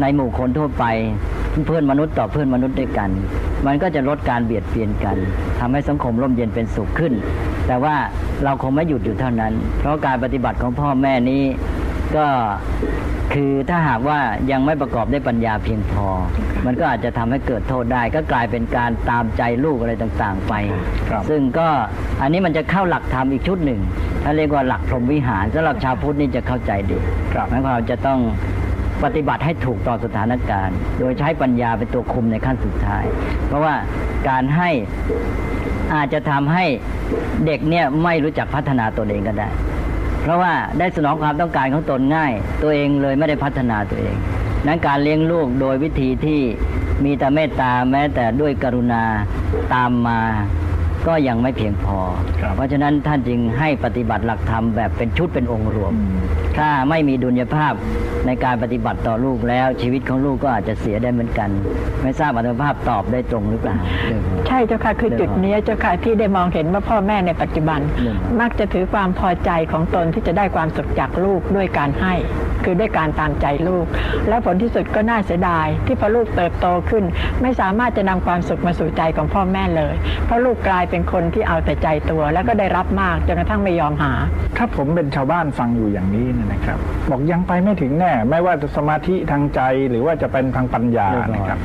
S3: ในหมู่คนทั่วไปเพื่อนมนุษย์ต่อเพื่อนมนุษย์ด้วยกัน มันก็จะลดการเบียดเบียนกันทำให้สังคมร่มเย็นเป็นสุขขึ้น แต่ว่าเราคงไม่หยุดอยู่เท่านั้น เพราะการปฏิบัติของพ่อแม่นี้ก็คือถ้าหากว่ายังไม่ประกอบด้วยปัญญาเพียงพอ มันก็อาจจะทำให้เกิดโทษได้ ก็กลายเป็นการตามใจลูกอะไรต่างๆ ไป
S2: ครับ
S3: ซึ่งก็อันนี้มันจะเข้าหลักธรรมอีกชุดหนึ่ง ถ้าเรียกว่าหลักพรหมวิหารสำหรับชาวพุทธนี่จะเข้าใจดี
S2: ครับ
S3: หมายความว่าจะต้องปฏิบัติให้ถูกต่อสถานการณ์ โดยใช้ปัญญาเป็นตัวคุมในขั้นสุดท้าย เพราะว่าการให้ อาจจะทำให้เด็กเนี่ยไม่รู้จักพัฒนาตนเองก็ได้ เพราะว่าได้สนองความต้องการของตนง่าย ตัวเองเลยไม่ได้พัฒนาตัวเอง นั้นการเลี้ยงลูกโดยวิธีที่มีแต่เมตตาแม้แต่ด้วยกรุณาตามมา ก็ยังไม่เพียงพอ
S2: ครับ
S3: เพราะฉะนั้นท่านจึงให้ปฏิบัติหลักธรรมแบบเป็นชุดเป็นองค์รวม ถ้าไม่มีดุลยภาพในการปฏิบัติต่อลูกแล้ว ชีวิตของลูกก็อาจจะเสียได้เหมือนกัน ไม่ทราบอัตภาพตอบได้ตรงหรือเปล่า
S4: ใช่เจ้าค่ะคือจุดเนี้ยเจ้าค่ะที่ได้มองเห็นว่าพ่อแม่ในปัจจุบัน
S3: เรื่องของ
S4: มักจะถือความพอใจของตนที่จะได้ความสุขจากลูกด้วยการให้ คือด้วยการตามใจลูก แล้วผลที่สุดก็น่าเสียดาย ที่พอลูกเติบโตขึ้น ไม่สามารถจะนำความสุขมาสู่ใจของพ่อแม่เลย เพราะลูกกลายเป็นคนที่เอาแต่ใจตัว แล้วก็ได้รับมากจนกระทั่งไม่ยอมหา
S2: ถ้าผมเป็นชาวบ้านฟังอยู่อย่างนี้เนยนะครับ บอกยังไปไม่ถึงแน่ ไม่ว่าจะสมาธิทางใจหรือว่าจะเป็นทางปัญญา
S3: เรียบร้อย
S2: นะครับ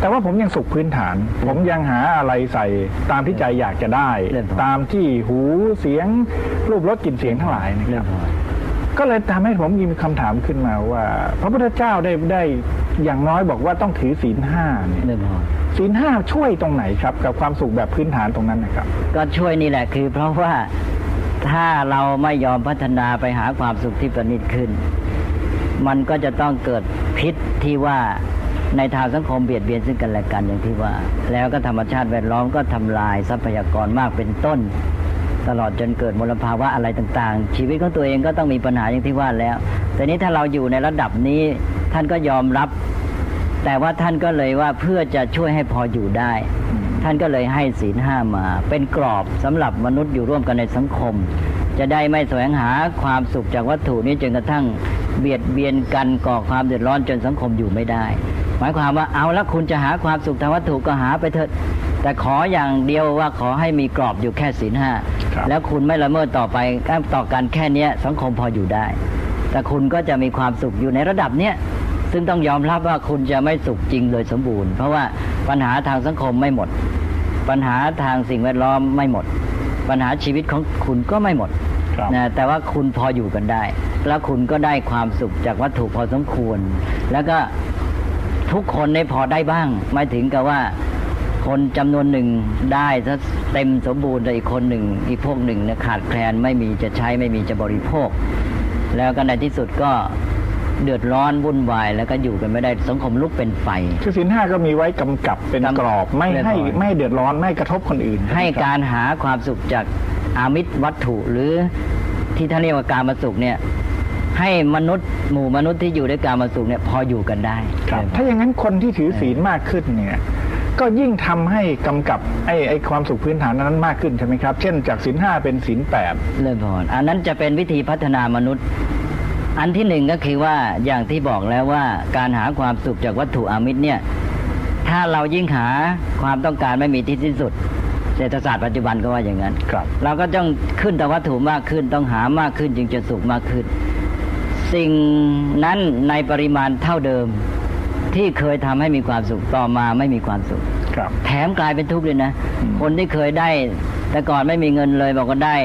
S2: แต่ว่าผมยังสุขพื้นฐาน ผมยังหาอะไรใส่ตามที่ใจอยากจะได้
S3: เรียบร้อย
S2: ตามที่หูเสียงรูปรสกลิ่นเสียงทั้งหลายนะค
S3: เรีย
S2: รั
S3: บบร้อย
S2: ก็เลยทำให้ผมมีคำถามขึ้นมาว่า พระพุทธเจ้าได้ได้อย่างน้อยบอกว่าต้องถือศีลห้าเนี่ย
S3: เรียบร้อย
S2: ศีลห้าช่วยตรงไหนครับ กับความสุขแบบพื้นฐานตรงนั้นนะครับ
S3: ก็ช่วยนี่แหละคือ เพราะว่าถ้าเราไม่ยอมพัฒนาไปหาความสุขที่ประณีตขึ้น มันก็จะต้องเกิดพิษที่ว่าในทางสังคมเบียดเบียนซึ่งกันและกันอย่างที่ว่า แล้วก็ธรรมชาติแวดล้อมก็ทำลายทรัพยากรมากเป็นต้น ตลอดจนเกิดมลภาวะอะไรต่างๆ ชีวิตของตัวเองก็ต้องมีปัญหาอย่างที่ว่าแล้ว แต่นี้ถ้าเราอยู่ในระดับนี้ ท่านก็ยอมรับ แต่ว่าท่านก็เลยว่าเพื่อจะช่วยให้พออยู่ได้ ท่านก็เลยให้ศีลห้ามา เป็นกรอบสำหรับมนุษย์อยู่ร่วมกันในสังคม จะได้ไม่แสวงหาความสุขจากวัตถุนี้จนกระทั่งเบียดเบียนกันก่อความเดือดร้อนจนสังคมอยู่ไม่ได้ หมายความว่าเอาละคุณจะหาความสุขทางวัตถุก็หาไปเถอะแต่ขออย่างเดียวว่าขอให้มีกรอบอยู่แค่ศีลห้า แล้วคุณไม่ละเมิดต่อไปต่อกันแค่เนี้ยสังคมพออยู่ได้ แต่คุณก็จะมีความสุขอยู่ในระดับเนี้ยซึ่งต้องยอมรับว่าคุณจะไม่สุขจริงโดยสมบูรณ์ เพราะว่าปัญหาทางสังคมไม่หมด ปัญหาทางสิ่งแวดล้อมไม่หมด ปัญหาชีวิตของคุณก็ไม่หมด
S2: ครับ
S3: นะแต่ว่าคุณพออยู่กันได้ แล้วคุณก็ได้ความสุขจากวัตถุพอสมควร แล้วก็ทุกคนได้พอได้บ้างไม่ถึงกับว่า คนจำนวนหนึ่งได้ซะเต็มสมบูรณ์แต่อีกคนหนึ่ง อีกพวกหนึ่งเนี่ยขาดแคลนไม่มีจะใช้ไม่มีจะบริโภค แล้วก็ในที่สุดก็เดือดร้อนวุ่นวายแล้วก็อยู่กันไม่ได้สังคมลุกเป็นไฟ
S2: คือศีลห้าก็มีไว้กำกับเป็น
S3: กำ
S2: กรอบไม่
S3: เรียบร้
S2: ให้
S3: อย
S2: ไม่ให้เดือดร้อนไม่กระทบคนอื่น
S3: ให้
S2: ช่ไมคบ
S3: การหาความสุขจากอามิตรวัตถุหรือที่ท่านเรียกว่าการมาสุขเนี่ยให้มนุษย์หมู่มนุษย์ที่อยู่ด้วยการมาสุขเนี่ยพออยู่กันได้
S2: ครับถ้าอย่างนั้นคนที่ถือศีลมากขึ้นเนี่ย ก็ยิ่งทำให้กำกับไอ้ไอ้ความสุขพื้นฐานนั้นมากขึ้นใช่ไหมครับ เช่นจากศีลห้าเป็นศีลแปด
S3: เริ่มพออันนั้นจะเป็นวิธีพัฒนามนุษย์ อันที่หนึ่งก็คือว่าอย่างที่บอกแล้วว่าการหาความสุขจากวัตถุอามิตรเนี่ย ถ้าเรายิ่งหาความต้องการไม่มีที่สิ้นสุดเศรษฐศาสตร์ปัจจุบันก็ว่าอย่างนั้น
S2: ครับ
S3: เราก็ต้องขึ้นแต่วัตถุมากขึ้นต้องหามากขึ้นจึงจะสุขมากขึ้น สิ่งนั้นในปริมาณเท่าเดิม ที่เคยทำให้มีความสุขต่อมาไม่มีความสุข
S2: ครับ
S3: แถมกลายเป็นทุกข์เลยนะ
S2: อืม
S3: คนที่เคยได้ แต่ก่อนไม่มีเงินเลยบอกว่าได้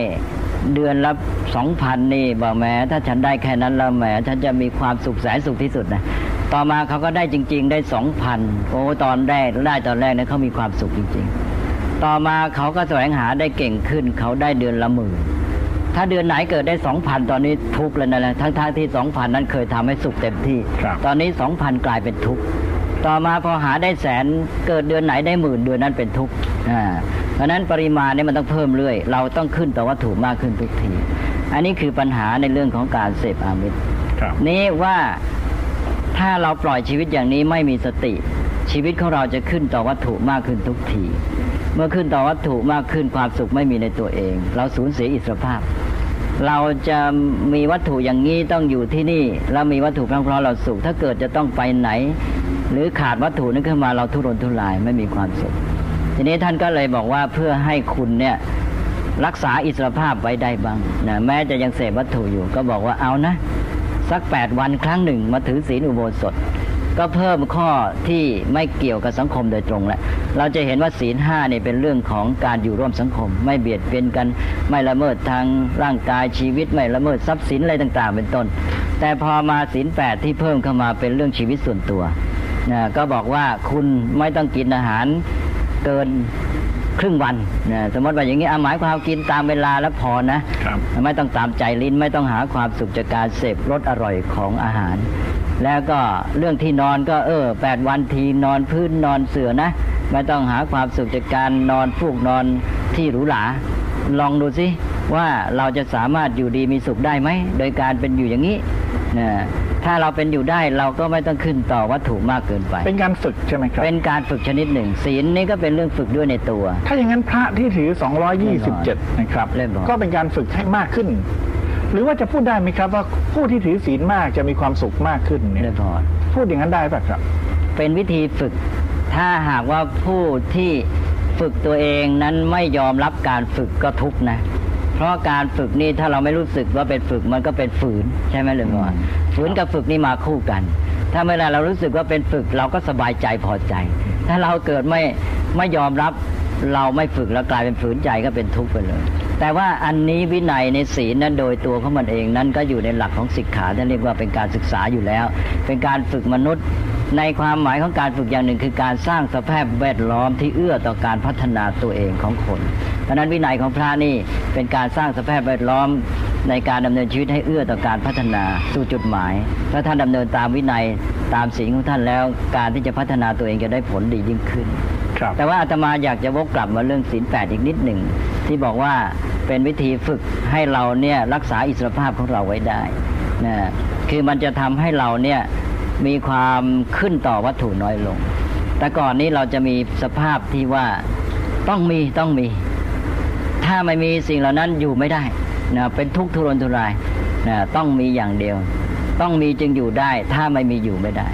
S3: เดือนละสองพันนี่บอกแหมถ้าฉันได้แค่นั้นแล้วแหมฉันจะมีความสุขแสนสุขที่สุดนะต่อมาเขาก็ได้จริง ๆ ได้สองพันโอ้ตอนแรกได้ตอนแรกเนี่ยเขามีความสุขจริง ๆ ต่อมาเขาก็แสวงหาได้เก่งขึ้น เขาได้เดือนละหมื่น ถ้าเดือนไหนเกิดได้สองพันตอนนี้ทุกข์เลยนะนะทั้งๆที่สองพันนั้นเคยทำให้สุขเต็มที่
S2: ครับ
S3: ตอนนี้สองพันกลายเป็นทุกข์ต่อมาพอหาได้แสนเกิดเดือนไหนได้หมื่นเดือนนั้นเป็นทุกข์อ่าเพราะฉะนั้นปริมาณเนี่ยมันต้องเพิ่มเรื่อย เราต้องขึ้นต่อวัตถุมากขึ้นทุกที อันนี้คือปัญหาในเรื่องของการเสพอามิตร
S2: ครับ
S3: นี้ว่าถ้าเราปล่อยชีวิตอย่างนี้ไม่มีสติ ชีวิตของเราจะขึ้นต่อวัตถุมากขึ้นทุกที เมื่อขึ้นต่อวัตถุมากขึ้นความสุขไม่มีในตัวเอง เราสูญเสียอิสรภาพ เราจะมีวัตถุอย่างนี้ต้องอยู่ที่นี่ แล้วมีวัตถุเพราะเราสุข ถ้าเกิดจะต้องไปไหน หรือขาดวัตถุนั้นขึ้นมาเราทุรนทุรายไม่มีความสุข ทีนี้ท่านก็เลยบอกว่าเพื่อให้คุณเนี่ยรักษาอิสรภาพไว้ได้บ้างนะแม้จะยังเสพวัตถุอยู่ก็บอกว่าเอานะ สักแปดวันครั้งหนึ่งมาถือศีลอุโบสถ ก็เพิ่มข้อที่ไม่เกี่ยวกับสังคมโดยตรงแหละ เราจะเห็นว่าศีลห้าเนี่ยเป็นเรื่องของการอยู่ร่วมสังคม ไม่เบียดเบียนกันไม่ละเมิดทางร่างกายชีวิตไม่ละเมิดทรัพย์สินอะไรต่าง ๆ เป็นต้น แต่พอมาศีลแปดที่เพิ่มเข้ามาเป็นเรื่องชีวิตส่วนตัวนะก็บอกว่าคุณไม่ต้องกินอาหารเกินครึ่งวันนะสมมติว่าอย่างนี้หมายความกินตามเวลาแล้วพอนะ
S2: ครับ
S3: ไม่ต้องตามใจลิ้นไม่ต้องหาความสุขจากการเสพรสอร่อยของอาหาร แล้วก็เรื่องที่นอนก็เออแปดวันทีนอนพื้นนอนเสื่อนะ ไม่ต้องหาความสุขจากการนอนฟูกนอนที่หรูหราลองดูสิว่าเราจะสามารถอยู่ดีมีสุขได้ไหมโดยการเป็นอยู่อย่างนี้นะถ้าเราเป็นอยู่ได้เราก็ไม่ต้องขึ้นต่อวัตถุมากเกินไป
S2: เป็นการฝึกใช่ไหมครับ
S3: เป็นการฝึกชนิดหนึ่ง ศีลนี่ก็เป็นเรื่องฝึกด้วยในตัว
S2: ถ้าอย่างนั้นพระที่ถือ 227 นะครับ
S3: เล่นบอล
S2: ก็เป็นการฝึกให้มากขึ้น หรือว่าจะพูดได้ไหมครับว่าผู้ที่ถือศีลมากจะมีความสุขมากขึ้นเนี่ย
S3: ได้พอ
S2: พูดอย่างนั้นได้ป่ะครับ
S3: เป็นวิธีฝึก ถ้าหากว่าผู้ที่ฝึกตัวเองนั้นไม่ยอมรับการฝึกก็ทุกข์นะ เพราะการฝึกนี่ถ้าเราไม่รู้สึกว่าเป็นฝึกมันก็เป็นฝืนใช่ไหมเลยว่าฝืนกับฝึกนี่มาคู่กัน ถ้าเวลาเรารู้สึกว่าเป็นฝึกเราก็สบายใจพอใจ ถ้าเราเกิดไม่ไม่ยอมรับเราไม่ฝึกแล้วกลายเป็นฝืนใจก็เป็นทุกข์ไปเลย แต่ว่าอันนี้วินัยในศีลนั้นโดยตัวของมันเองนั้นก็อยู่ในหลักของศิกขาที่เรียกว่าเป็นการศึกษาอยู่แล้ว เป็นการฝึกมนุษย์ ในความหมายของการฝึกอย่างหนึ่ง คือการสร้างสภาพแวดล้อมที่เอื้อต่อการพัฒนาตัวเองของคนเพราะฉะนั้นวินัยของพระนี่เป็นการสร้างสภาพแวดล้อมในการดำเนินชีวิตให้เอื้อต่อการพัฒนาสู่จุดหมาย ถ้าท่านดำเนินตามวินัยตามศีลของท่านแล้ว การที่จะพัฒนาตัวเองจะได้ผลดียิ่งขึ้น
S2: ครับ
S3: แต่ว่าอาตมาอยากจะวกกลับมาเรื่องศีลแปดอีกนิดหนึ่ง ที่บอกว่าเป็นวิธีฝึกให้เราเนี่ยรักษาอิสรภาพของเราไว้ได้นะคือมันจะทำให้เราเนี่ยมีความขึ้นต่อวัตถุน้อยลง แต่ก่อนนี้เราจะมีสภาพที่ว่าต้องมีต้องมี ถ้าไม่มีสิ่งเหล่านั้นอยู่ไม่ได้นะเป็นทุกข์ทุรนทุรายนะต้องมีอย่างเดียว ต้องมีจึงอยู่ได้ ถ้าไม่มีอยู่ไม่ได้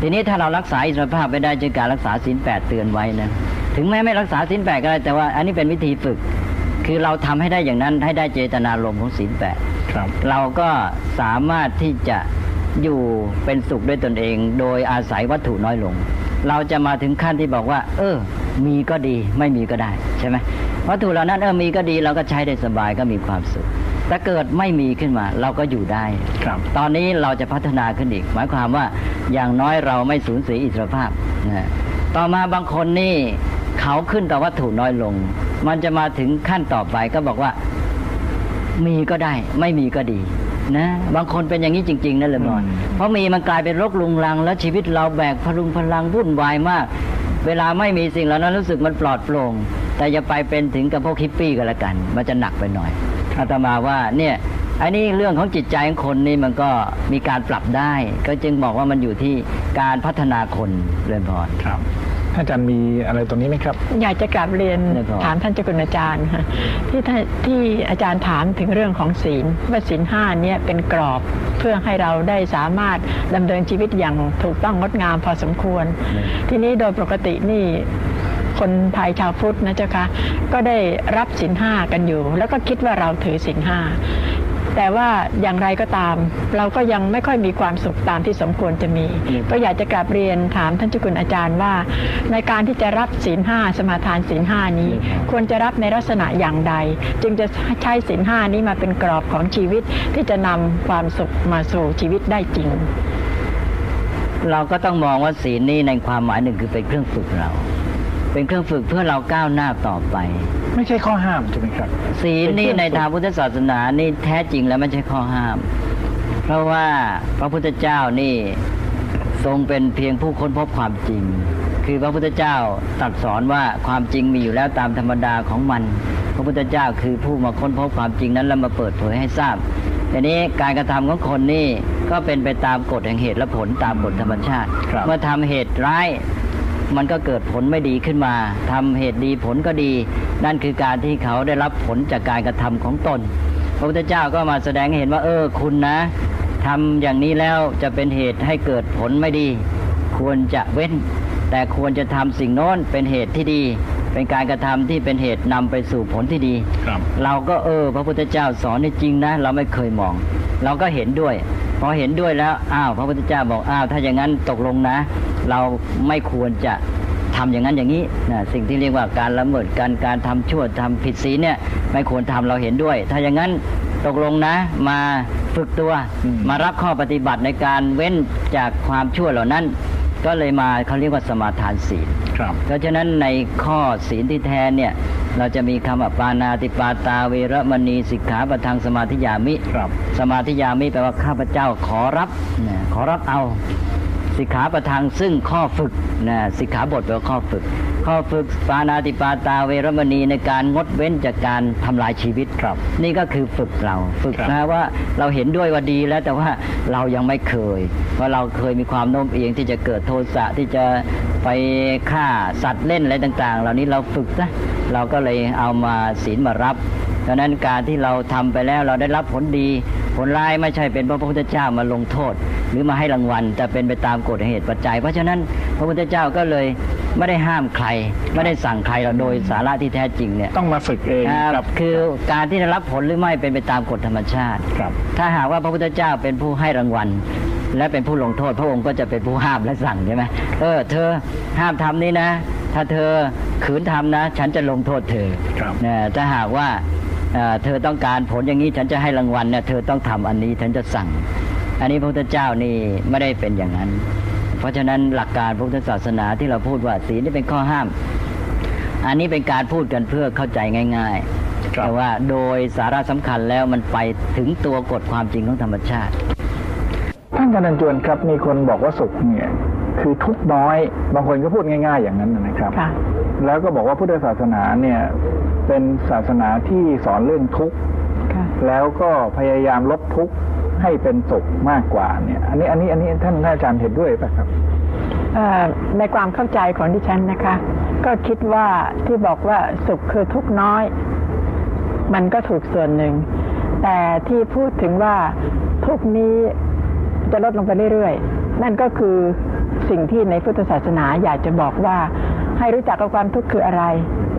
S3: ทีนี้ถ้าเรารักษาอิสรภาพไม่ได้จึงการรักษาศีลแปดเตือนไว้นะ ถึงแม้ไม่รักษาศีลแปดก็ได้แต่ว่าอันนี้เป็นวิธีฝึก คือเราทำให้ได้อย่างนั้นให้ได้เจตนารมณ์ของศีลแปด
S2: ครับ
S3: เราก็สามารถที่จะอยู่เป็นสุขด้วยตนเอง โดยอาศัยวัตถุน้อยลง เราจะมาถึงขั้นที่บอกว่า เออ มีก็ดีไม่มีก็ได้ใช่ไหมวัตถุเหล่านั้นเออมีก็ดีเราก็ใช้ได้สบายก็มีความสุขแต่เกิดไม่มีขึ้นมา เราก็อยู่ได้
S2: ครับ
S3: ตอนนี้เราจะพัฒนาขึ้นอีก หมายความว่าอย่างน้อยเราไม่สูญเสียอิสรภาพนะต่อมาบางคนนี่ เขาขึ้นต่อวัตถุน้อยลง มันจะมาถึงขั้นต่อไปก็บอกว่า มีก็ได้ ไม่มีก็ดีนะบางคนเป็นอย่างนี้จริง ๆนั่นเลยบอล
S2: อืม
S3: เพราะมีมันกลายเป็นรกลุงลัง แล้วชีวิตเราแบกพลุงพลังวุ่นวายมาก เวลาไม่มีสิ่งเหล่านั้นรู้สึกมันปลอดโปร่งแต่อย่าไปเป็นถึงกับพวกฮิปปี้ก็แล้วกัน มันจะหนักไปหน่อยอาตมาว่าเนี่ยอันนี้เรื่องของจิตใจของคนนี่มันก็มีการปรับได้ ก็จึงบอกว่ามันอยู่ที่การพัฒนาคนเรือนพร
S2: ครับ ท่านอาจารย์มีอะไรตรงนี้ไหมครับ
S4: อยากจะกลับเรียน
S3: ได้ครับ
S4: ถามท่านเจ้าคุณอาจารย์ค่ะที่ท่านที่อาจารย์ถามถึงเรื่องของศีลว่าศีลห้าเนี่ยเป็นกรอบเพื่อให้เราได้สามารถดำเนินชีวิตอย่างถูกต้องงดงามพอสมควร ทีนี้โดยปกตินี่คนไทยชาวพุทธนะเจ้าคะก็ได้รับศีลห้ากันอยู่ แล้วก็คิดว่าเราถือศีลห้า แต่ว่าอย่างไรก็ตาม เราก็ยังไม่ค่อยมีความสุขตามที่สมควรจะมี
S3: อืม
S4: ก็อยากจะกลับเรียนถามท่านเจ้าคุณอาจารย์ว่า ในการที่จะรับศีลห้าสมาทานศีลห้านี้ ควรจะรับในลักษณะอย่างใด จึงจะใช้ศีลห้านี้มาเป็นกรอบของชีวิตที่จะนำความสุขมาสู่ชีวิตได้จริง
S3: เราก็ต้องมองว่าศีลนี่ในความหมายหนึ่งคือเป็นเครื่องฝึกเรา เป็นเครื่องฝึกเพื่อเราก้าวหน้าต่อไป
S2: ไม่ใช่ข้อห้ามใช่ไหมครับ
S3: ศีลนี่ในทางพุทธศาสนานี่แท้จริงแล้วไม่ใช่ข้อห้าม เพราะว่าพระพุทธเจ้านี่ทรงเป็นเพียงผู้ค้นพบความจริง คือพระพุทธเจ้าตรัสสอนว่าความจริงมีอยู่แล้วตามธรรมดาของมัน พระพุทธเจ้าคือผู้มาค้นพบความจริงนั้นแล้วมาเปิดเผยให้ทราบทีนี้การกระทำของคนนี่ก็เป็นไปตามกฎแห่งเหตุและผลตามกฎธรรมชาติ
S2: ครับ
S3: เมื่อทำเหตุร้าย มันก็เกิดผลไม่ดีขึ้นมาทำเหตุดีผลก็ดี นั่นคือการที่เขาได้รับผลจากการกระทำของตน พระพุทธเจ้าก็มาแสดงให้เห็นว่า เออคุณนะทำอย่างนี้แล้วจะเป็นเหตุให้เกิดผลไม่ดี ควรจะเว้น แต่ควรจะทำสิ่งโน้นเป็นเหตุที่ดี เป็นการกระทำที่เป็นเหตุนำไปสู่ผลที่ดี
S2: ครับ
S3: เราก็เออ พระพุทธเจ้าสอนนี่จริงนะ เราไม่เคยมอง เราก็เห็นด้วย พอเห็นด้วยแล้วอ้าวพระพุทธเจ้าบอกอ้าวถ้าอย่างนั้นตกลงนะ เราไม่ควรจะทำอย่างนั้นอย่างนี้นะสิ่งที่เรียกว่าการละเมิดการการทำชั่วทำผิดศีลเนี่ยไม่ควรทำเราเห็นด้วย ถ้าอย่างนั้นตกลงนะมาฝึกตัว
S2: อืม
S3: มารับข้อปฏิบัติในการเว้นจากความชั่วเหล่านั้น ก็เลยมาเขาเรียกว่าสมาทานศีล
S2: ครับ
S3: เพราะฉะนั้นในข้อศีลที่แท้เนี่ย เราจะมีคำว่าปานาติปาตาเวระมณีสิกขาปะทังสมาธิยามิ
S2: ครับ
S3: สมาธิยามิแปลว่าข้าพเจ้าขอรับนะขอรับเอาสิกขาประทางซึ่งข้อฝึกนะสิกขาบทแปลว่าข้อฝึก ข้อฝึกปานาติปาตาเวรมณีในการงดเว้นจากการทำลายชีวิต
S2: ครับ
S3: นี่ก็คือฝึกเราฝึก
S2: ครับ
S3: นะว่าเราเห็นด้วยว่าดีแล้วแต่ว่าเรายังไม่เคย เพราะเราเคยมีความโน้มเอียงที่จะเกิดโทสะที่จะ ไปฆ่าสัตว์เล่นอะไรต่าง ๆ เหล่านี้เราฝึกนะเราก็เลยเอามาศีลมารับดังนั้นการที่เราทำไปแล้วเราได้รับผลดี ผลร้ายไม่ใช่เป็นเพราะพระพุทธเจ้ามาลงโทษ หรือมาให้รางวัลแต่เป็นไปตามกฎเหตุปัจจัย เพราะฉะนั้นพระพุทธเจ้าก็เลยไม่ได้ห้ามใคร ไม่ได้สั่งใครเราโดยสาระที่แท้จริงเนี่ย
S2: ต้องมาฝึกเอง
S3: อ่า
S2: ครับ
S3: คือการที่ได้รับผลหรือไม่เป็นไปตามกฎธรรมชาติ
S2: ครับ
S3: ถ้าหากว่าพระพุทธเจ้าเป็นผู้ให้รางวัล และเป็นผู้ลงโทษ พระองค์ก็จะเป็นผู้ห้ามและสั่งใช่ไหมเออ เธอห้ามทำนี้นะ ถ้าเธอขืนทำนะ ฉันจะลงโทษเธอ
S2: ครับ
S3: นะถ้าหากว่าเอ่อเธอต้องการผลอย่างนี้ฉันจะให้รางวัลเนี่ยเธอต้องทำอันนี้ฉันจะสั่ง อันนี้พระพุทธเจ้านี่ไม่ได้เป็นอย่างนั้น เพราะฉะนั้นหลักการพระพุทธศาสนาที่เราพูดว่าศีลนี่เป็นข้อห้าม อันนี้เป็นการพูดกันเพื่อเข้าใจง่าย
S2: ครับ
S3: ๆแต่ว่าโดยสาระสำคัญแล้วมันไปถึงตัวกฎความจริงของธรรมชาติ
S2: ท่านกนันจวนครับมีคนบอกว่าสุขเนี่ยคือทุกข์น้อย บางคนก็พูดง่าย ๆ อย่างนั้นนะครับ
S4: ค่ะ
S2: แล้วก็บอกว่าพุทธศาสนาเนี่ยเป็นศาสนาที่สอนเรื่องทุกข์
S4: ค่ะ
S2: แล้วก็พยายามลดทุกข์ให้เป็นสุขมากกว่าเนี่ย อันนี้อันนี้อันนี้ท่านท่านอาจารย์เห็นด้วยป่ะครับ
S4: เอ่อในความเข้าใจของดิฉันนะคะ ก็คิดว่าที่บอกว่าสุขคือทุกข์น้อย มันก็ถูกส่วนหนึ่ง แต่ที่พูดถึงว่าทุกข์นี้ จะลดลงไปเรื่อยๆ นั่นก็คือสิ่งที่ในพุทธศาสนาอยากจะบอกว่าให้รู้จักกับความทุกข์คืออะไร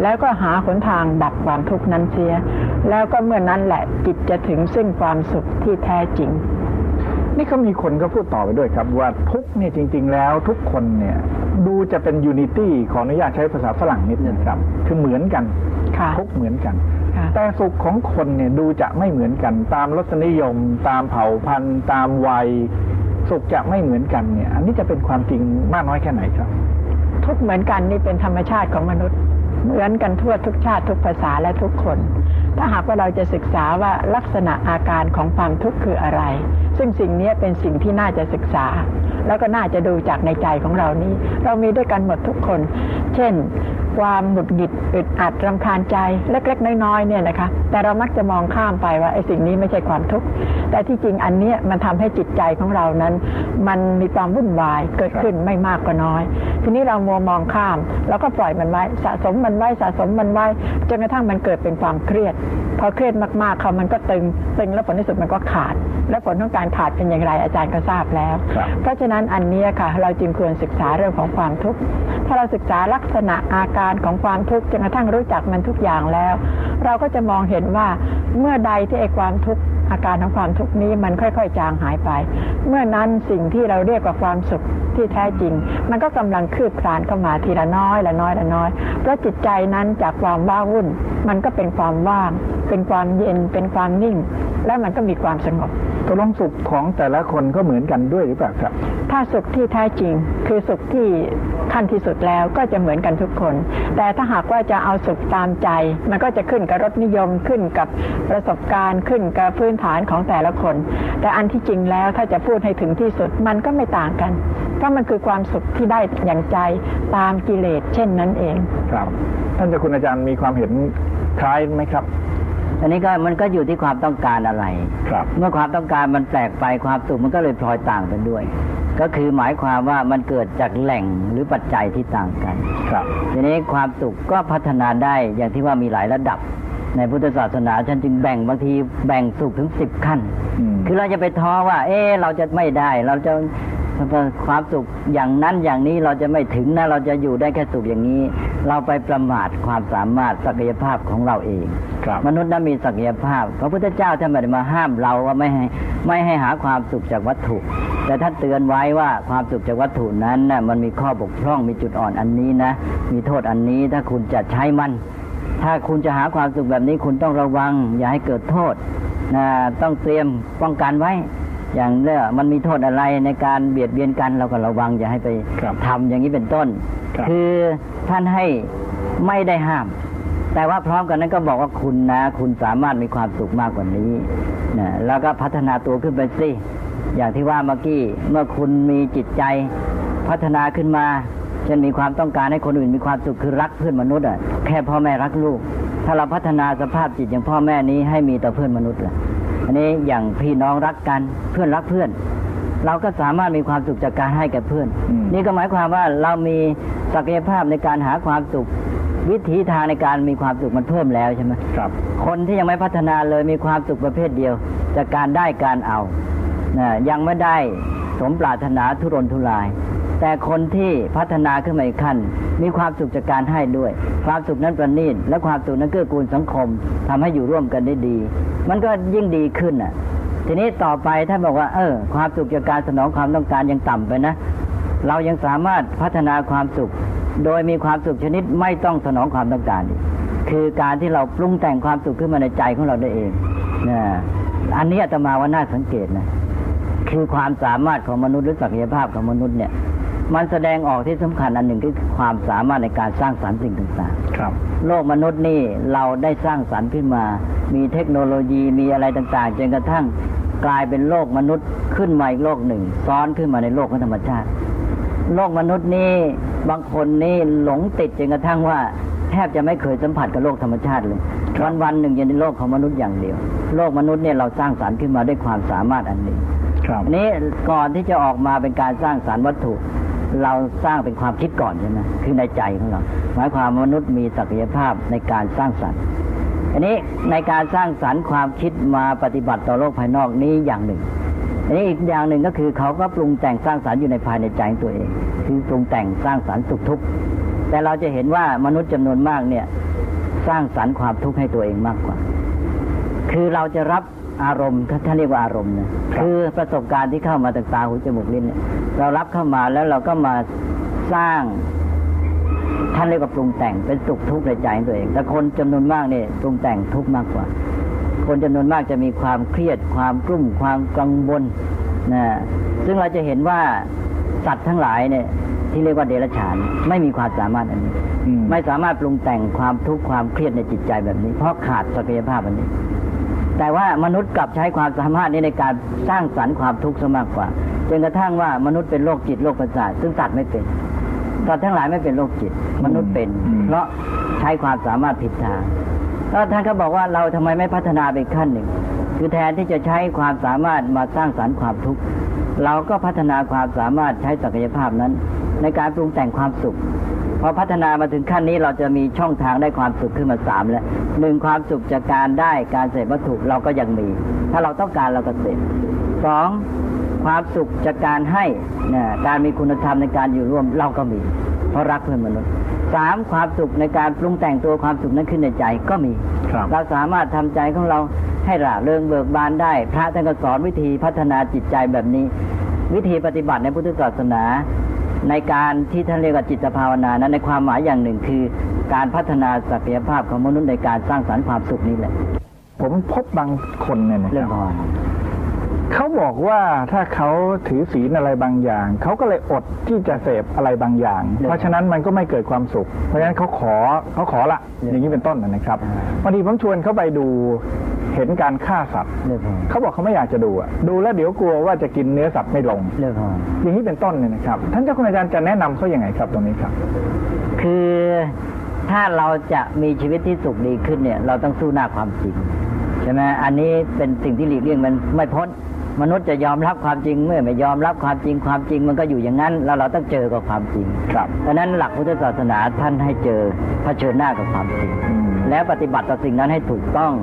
S4: แล้วก็หาหนทางดับความทุกข์นั้นเสีย แล้วก็เมื่อนนั้นแหละจิตจะถึงซึ่งความสุขที่แท้จริง
S2: นี่ก็มีคนก็พูดต่อไปด้วยครับว่าทุกข์เนี่ยจริง ๆ แล้วทุกคนเนี่ยดูจะเป็นยูนิตี้ขออนุญาตใช้ภาษาฝรั่งนิดนึงครับ คือเหมือนกัน
S4: ค่ะ
S2: ทุกข์เหมือนกัน
S4: ค่ะ
S2: แต่สุขของคนเนี่ยดูจะไม่เหมือนกัน ตามรสนิยม ตามเผ่าพันธุ์ ตามวัย สุขจะไม่เหมือนกันเนี่ย อันนี้จะเป็นความจริงมากน้อยแค่ไหนครับ
S4: ทุกข์เหมือนกันนี่เป็นธรรมชาติของมนุษย์ เหมือนกันทั่วทุกชาติทุกภาษาและทุกคน ถ้าหากว่าเราจะศึกษาว่าลักษณะอาการของความทุกข์คืออะไร ซึ่งสิ่งนี้เป็นสิ่งที่น่าจะศึกษา แล้วก็น่าจะดูจากในใจของเรานี้ เรามีด้วยกันหมดทุกคน เช่น ความหงุดหงิดอึดอัดรำคาญใจเล็ก ๆ น้อยๆเนี่ยนะคะ แต่เรามักจะมองข้ามไปว่าไอ้สิ่งนี้ไม่ใช่ความทุกข์ แต่ที่จริงอันนี้มันทำให้จิตใจของเรานั้น มันมีความวุ่นวายเกิดขึ้นไม่มากก็น้อย ทีนี้เรามัวมองข้าม แล้วก็ปล่อยมันไว้สะสมมันไว้สะสมมันไว้จนกระทั่งมันเกิดเป็นความเครียด พอเครียดมากๆเขามันก็ตึงตึงแล้วผลที่สุดมันก็ขาด และผลของการขาดเป็นอย่างไรอาจารย์ก็ทราบแล้ว
S2: ครับ
S4: เพราะฉะนั้นอันเนี้ยค่ะ เราจึงควรศึกษาเรื่องของความทุกข์ถ้าเราศึกษาลักษณะอาการของความทุกข์จนกระทั่งรู้จักมันทุกอย่างแล้ว เราก็จะมองเห็นว่าเมื่อใดที่ไอ้ความทุกข์อาการของความทุกข์นี้มันค่อยๆ จางหายไป เมื่อนั้นสิ่งที่เราเรียกว่าความสุขที่แท้จริง มันก็กำลังคืบคลานเข้ามาทีละน้อยละน้อยละน้อย เพราะจิตใจนั้นจากความว้าวุ่น มันก็เป็นความว่าง เป็นความเย็น เป็นความนิ่ง และมันก็มีความสงบ
S2: ตกลงสุขของแต่ละคนก็เหมือนกันด้วยหรือเปล่าครับ
S4: ถ้าสุขที่แท้จริง คือสุขที่ขั้นที่สุดแล้วก็จะเหมือนกันทุกคน แต่ถ้าหากว่าจะเอาสุขตามใจ มันก็จะขึ้นกับรสนิยมขึ้นกับประสบการณ์ขึ้นกับพื้นฐานของแต่ละคน แต่อันที่จริงแล้วถ้าจะพูดให้ถึงที่สุดมันก็ไม่ต่างกัน เพราะมันคือความสุขที่ได้อย่างใจตามกิเลสเช่นนั้นเอง
S2: ครับ ท่านเจ้าคุณอาจารย์มีความเห็นคล้ายไหมครับ
S3: อันนี้ก็มันก็อยู่ที่ความต้องการอะไร
S2: ครับ
S3: เมื่อความต้องการมันแปลกไปความสุขมันก็เลยพลอยต่างกันด้วย ก็คือหมายความว่ามันเกิดจากแหล่งหรือปัจจัยที่ต่างกัน
S2: ครับ
S3: ทีนี้ความสุขก็พัฒนาได้อย่างที่ว่ามีหลายระดับ ในพุทธศาสนาฉันจึงแบ่งบางทีแบ่งสุขถึงสิบขั้น
S2: อืม
S3: คือเราจะไปท้อว่า เอ๊ะเราจะไม่ได้ เราจะ ความสุขอย่างนั้นอย่างนี้เราจะไม่ถึงนะเราจะอยู่ได้แค่สุขอย่างนี้ เราไปประมาทความสามารถศักยภาพของเราเอง
S2: ครับ
S3: มนุษย์นั้นมีศักยภาพ พระพุทธเจ้าท่านไม่ได้มาห้ามเราว่าไม่ให้ไม่ให้หาความสุขจากวัตถุ แต่ท่านเตือนไว้ว่าความสุขจากวัตถุนั้นน่ะมันมีข้อบกพร่องมีจุดอ่อนอันนี้นะมีโทษอันนี้ถ้าคุณจะใช้มันถ้าคุณจะหาความสุขแบบนี้คุณต้องระวัง อย่าให้เกิดโทษนะต้องเตรียมป้องกันไว้ อย่างเนี้ยมันมีโทษอะไรในการเบียดเบียนกันเราก็ระวังอย่าให้ไป
S2: ครับ
S3: ทำอย่างนี้เป็นต้น
S2: ครับ
S3: คือท่านให้ไม่ได้ห้าม แต่ว่าพร้อมกันนั้นก็บอกว่าคุณนะ คุณสามารถมีความสุขมากกว่านี้นะแล้วก็พัฒนาตัวขึ้นไปสิอย่างที่ว่าเมื่อกี้เมื่อคุณมีจิตใจพัฒนาขึ้นมาเช่นมีความต้องการให้คนอื่นมีความสุขคือรักเพื่อนมนุษย์อะแค่พ่อแม่รักลูก ถ้าเราพัฒนาสภาพจิตอย่างพ่อแม่นี้ให้มีต่อเพื่อนมนุษย์ล่ะ อันนี้อย่างพี่น้องรักกันเพื่อนรักเพื่อน เราก็สามารถมีความสุขจากการให้แก่เพื่อน
S2: อืม
S3: นี่ก็หมายความว่าเรามีศักยภาพในการหาความสุขวิถีทางในการมีความสุขมันเพิ่มแล้วใช่ไหม
S2: ครับ
S3: คนที่ยังไม่พัฒนาเลยมีความสุขประเภทเดียว จากการได้การเอานะยังไม่ได้สมปรารถนาทุรนทุราย แต่คนที่พัฒนาขึ้นมาอีกขั้น มีความสุขจากการให้ด้วย ความสุขนั้นประณีตและความสุขนั้นเกื้อกูลสังคมทำให้อยู่ร่วมกันได้ดี มันก็ยิ่งดีขึ้นน่ะ ทีนี้ต่อไปถ้าบอกว่า เออ ความสุขจากการสนองความต้องการยังต่ำไปนะ เรายังสามารถพัฒนาความสุข โดยมีความสุขชนิดไม่ต้องสนองความต้องการอีกคือการที่เราปรุงแต่งความสุขขึ้นมาในใจของเราได้เองนะอันนี้อาตมาว่าน่าสังเกตนะ คือความสามารถของมนุษย์หรือศักยภาพของมนุษย์เนี่ย มันแสดงออกที่สำคัญอันหนึ่งคือความสามารถในการสร้างสรรค์สิ่งต่างๆ
S2: ครับ
S3: โลกมนุษย์นี่เราได้สร้างสรรค์ขึ้นมา มีเทคโนโลยีมีอะไรต่างๆจนกระทั่งกลายเป็นโลกมนุษย์ขึ้นมาอีกโลกหนึ่ง ซ้อนขึ้นมาในโลกของธรรมชาติ โลกมนุษย์นี่บางคนนี่หลงติดจนกระทั่งว่าแทบจะไม่เคยสัมผัสกับโลกธรรมชาติเลยวันวันๆหนึ่งอยู่ในโลกของมนุษย์อย่างเดียว โลกมนุษย์เนี่ยเราสร้างสรรค์ขึ้นมาด้วยความสามารถอันนี้
S2: ครับ
S3: อันนี้ก่อนที่จะออกมาเป็นการสร้างสารรค์วัตถุ เราสร้างเป็นความคิดก่อนใช่ไหมคือในใจของเรา หมายความมนุษย์มีศักยภาพในการสร้างสรรค์อันนี้ในการสร้างสรรค์ความคิดมาปฏิบัติต่อโลกภายนอกนี้อย่างหนึ่ง อันนี้อีกอย่างหนึ่งก็คือเขาก็ปรุงแต่งสร้างสรรค์อยู่ในภายในใจตัวเอง คือปรุงแต่งสร้างสรรค์สุขทุกข์แต่เราจะเห็นว่ามนุษย์จำนวนมากเนี่ย สร้างสรรค์ความทุกข์ให้ตัวเองมากกว่า คือเราจะรับ อารมณ์ท่านเรียกว่าอารมณ์นะครับคือประสบการณ์ที่เข้ามาจากตาหูจมูกลิ้นเนี่ยเรารับเข้ามาแล้วเราก็มาสร้างท่านเรียกว่าปรุงแต่งเป็นสุขทุกข์ในใจของตัวเอง แต่คนจำนวนมากเนี่ยปรุงแต่งทุกข์มากกว่า คนจำนวนมากจะมีความเครียด ความกลุ้มความกังวลนะซึ่งเราจะเห็นว่าสัตว์ทั้งหลายเนี่ยที่เรียกว่าเดรัจฉาน ไม่มีความสามารถอันนี้
S2: อืม
S3: ไม่สามารถปรุงแต่งความทุกข์ความเครียดในจิตใจแบบนี้ เพราะขาดศักยภาพอันนี้ แต่ว่ามนุษย์กลับใช้ความสามารถนี้ในการสร้างสรรค์ความทุกข์ซะมากกว่าจนกระทั่งว่ามนุษย์เป็นโรคจิตโรคประสาทซึ่งสัตว์ไม่เป็นสัตว์ทั้งหลายไม่เป็นโรคจิต มนุษย์เป็น
S2: อืม
S3: เพราะใช้ความสามารถผิดทางแล้วท่านก็บอกว่าเราทำไมไม่พัฒนาไปอีกขั้นหนึ่ง คือแทนที่จะใช้ความสามารถมาสร้างสรรค์ความทุกข์เราก็พัฒนาความสามารถใช้ศักยภาพนั้น ในการปรุงแต่งความสุข พอพัฒนามาถึงขั้นนี้เราจะมีช่องทางได้ความสุขขึ้นมาสามแล้วหนึ่งความสุขจากการได้การเสพวัตถุเราก็ยังมี ถ้าเราต้องการเราก็เสพสองความสุขจากการให้นะการมีคุณธรรมในการอยู่ร่วมเราก็มี เพราะรักเพื่อนมนุษย์สามความสุขในการปรุงแต่งตัวความสุขนั้นขึ้นในใจก็มี
S2: ครับ
S3: เราสามารถทำใจของเราให้ร่าเริงเบิกบานได้ พระท่านก็สอนวิธีพัฒนาจิตใจแบบนี้ วิธีปฏิบัติในพุทธศาสนา ในการที่ท่านเรียกว่าจิตภาวนานั้นในความหมายอย่างหนึ่งคือ การพัฒนาศักยภาพของมนุษย์ในการสร้างสรรค์ความสุขนี้แหละ
S2: ผมพบบางคนเนี่ยนะค
S3: เรื่อ
S2: รั
S3: ง
S2: บ
S3: พร
S2: เขาบอกว่าถ้าเขาถือศีลอะไรบางอย่าง เขาก็เลยอดที่จะเสพอะไรบางอย่าง เพราะฉะนั้นมันก็ไม่เกิดความสุข เพราะฉะนั้นเขาขอเขาขอละ อย่างนี้เป็นต้นนะครับบางทีผมชวนเขาไปดู เห็นการฆ่าสัตว์
S3: เรื่องพร
S2: เขาบอกเขาไม่อยากจะดูอะดูแล้วเดี๋ยวกลัวว่าจะกินเนื้อสัตว์ไม่ลง
S3: เรื่องพร
S2: อย่างนี้เป็นต้นเนี่ยนะครับ ท่านเจ้าคุณอาจารย์จะแนะนำเขาอย่างไงครับตรงนี้ครับ
S3: คือถ้าเราจะมีชีวิตที่สุขดีขึ้นเนี่ย เราต้องสู้หน้าความจริงใช่ไหมอันนี้เป็นสิ่งที่หลีกเลี่ยงมันไม่พ้นมนุษย์จะยอมรับความจริงเมื่อไม่ยอมรับความจริงความจริงมันก็อยู่อย่างนั้น แล้วเราต้องเจอกับความจริง
S2: ครับ
S3: ดังนั้นหลักพุทธศาสนาท่านให้เจอเผชิญหน้ากับความจริง
S2: อืม
S3: แล้วปฏิบัติต่อสิ่งนั้นให้ถูกต้อง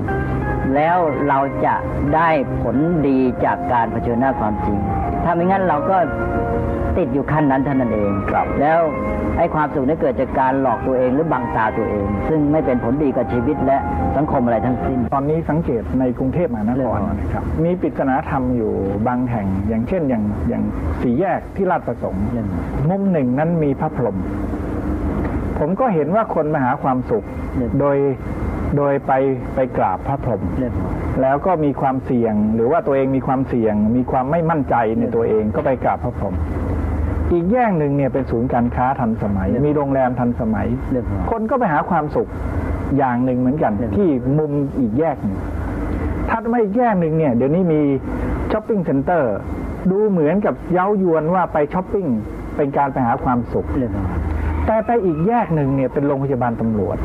S3: แล้วเราจะได้ผลดีจากการเผชิญหน้าความจริง ถ้าไม่งั้นเราก็ติดอยู่ขั้นนั้นเท่านั้นเอง
S2: ครับ
S3: แล้วไอ้ความสุขนี้เกิดจากการหลอกตัวเองหรือบังตาตัวเอง ซึ่งไม่เป็นผลดีกับชีวิตและสังคมอะไรทั้งสิ้น
S2: ตอนนี้สังเกตในกรุงเทพมหานครนะครับ มีปริศนาธรรมอยู่บางแห่ง อย่างเช่นอย่างอย่างสี่แยกที่ลาดประสงค์
S3: เรื่อง
S2: มุมหนึ่งนั้นมีพระพรหมผมก็เห็นว่าคนมาหาความสุข โดย โดยไปไปกราบพระพรหม
S3: เรื่อง
S2: แล้วก็มีความเสี่ยง หรือว่าตัวเองมีความเสี่ยง มีความไม่มั่นใจในตัวเองก็ไปกราบพระพรหมอีกแยกหนึ่งเนี่ยเป็นศูนย์การค้าทันสมัย มีโรงแรมทันสมัย
S3: เรื่อง
S2: คนก็ไปหาความสุขอย่างหนึ่งเหมือนกัน ที่มุมอีกแยกหนึ่งถัดมาอีกแยกหนึ่งเนี่ยเดี๋ยวนี้มี shopping center ดูเหมือนกับเย้ายวนว่าไปช้อปปิ้งเป็นการไปหาความสุข
S3: เรื่อง
S2: แต่ไปอีกแยกหนึ่งเนี่ยเป็นโรงพยาบาลตำรวจ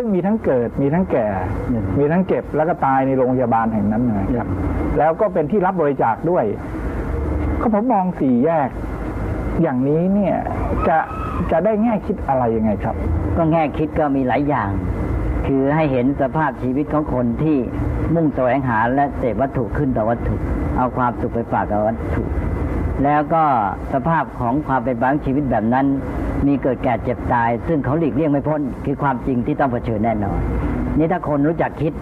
S2: ซึ่งมีทั้งเกิดมีทั้งแก่
S3: มี
S2: ทั้งเจ็บแล้วก็ตายในโรงพยาบาลแห่งนั้นนะครับ แล้วก็เป็นที่รับบริจาคด้วย ก็ผมมองสี่แยก อย่างนี้เนี่ยจะจะได้แง่คิดอะไรยังไงครับ
S3: ก็แง่คิดก็มีหลายอย่าง คือให้เห็นสภาพชีวิตของคนที่มุ่งแสวงหาและเสพวัตถุขึ้นต่อวัตถุ เอาความสุขไปฝากกับวัตถุ แล้วก็สภาพของความเป็นบางชีวิตแบบนั้น มีเกิดแก่เจ็บตาย ซึ่งเขาหลีกเลี่ยงไม่พ้น คือความจริงที่ต้องเผชิญแน่นอน นี่ถ้าคนรู้จักคิด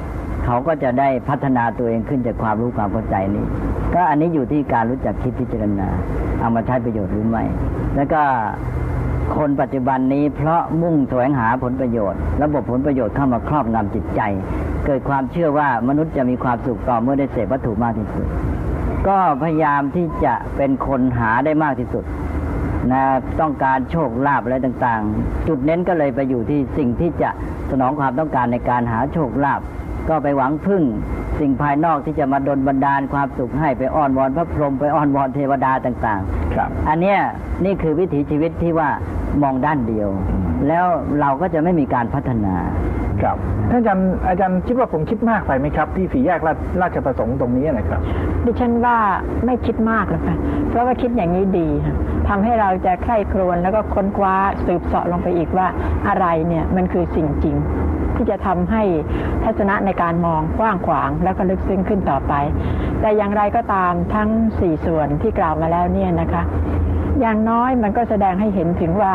S3: เขาก็จะได้พัฒนาตัวเองขึ้นจากความรู้ความเข้าใจนี้ ก็อันนี้อยู่ที่การรู้จักคิดพิจารณา เอามาใช้ประโยชน์หรือไม่ แล้วก็คนปัจจุบันนี้เพราะมุ่งแสวงหาผลประโยชน์ ระบบผลประโยชน์เข้ามาครอบงำจิตใจ เกิดความเชื่อว่ามนุษย์จะมีความสุขต่อเมื่อได้เสพวัตถุมากที่สุด ก็พยายามที่จะเป็นคนหาได้มากที่สุด นะต้องการโชคลาภอะไรต่างๆ จุดเน้นก็เลยไปอยู่ที่สิ่งที่จะสนองความต้องการในการหาโชคลาภก็ไปหวังพึ่งสิ่งภายนอกที่จะมาดลบันดาลความสุขให้ไปอ้อนวอนพระพรหมไปอ้อนวอนเทวดาต่าง ๆ
S2: ครับ
S3: อันเนี้ยนี่คือวิถีชีวิตที่ว่า มองด้านเดียว แล้วเราก็จะไม่มีการพัฒนา
S2: ครับท่านอาจารย์อาจารย์คิดว่าผมคิดมากไปไหมครับ ที่สี่แยกราชราชประสงค์ตรงนี้นะครับ
S4: ดิฉันว่าไม่คิดมากหรอกค่ะเพราะว่าคิดอย่างนี้ดีค่ะทำให้เราจะใคร่ครวญแล้วก็ค้นคว้าสืบเสาะลงไปอีกว่าอะไรเนี่ยมันคือสิ่งจริง ที่จะทำให้ทัศนะในการมองกว้างขวางแล้วก็ลึกซึ้งขึ้นต่อไป แต่อย่างไรก็ตามทั้งสี่ส่วนที่กล่าวมาแล้วเนี่ยนะคะ อย่างน้อยมันก็แสดงให้เห็นถึงว่า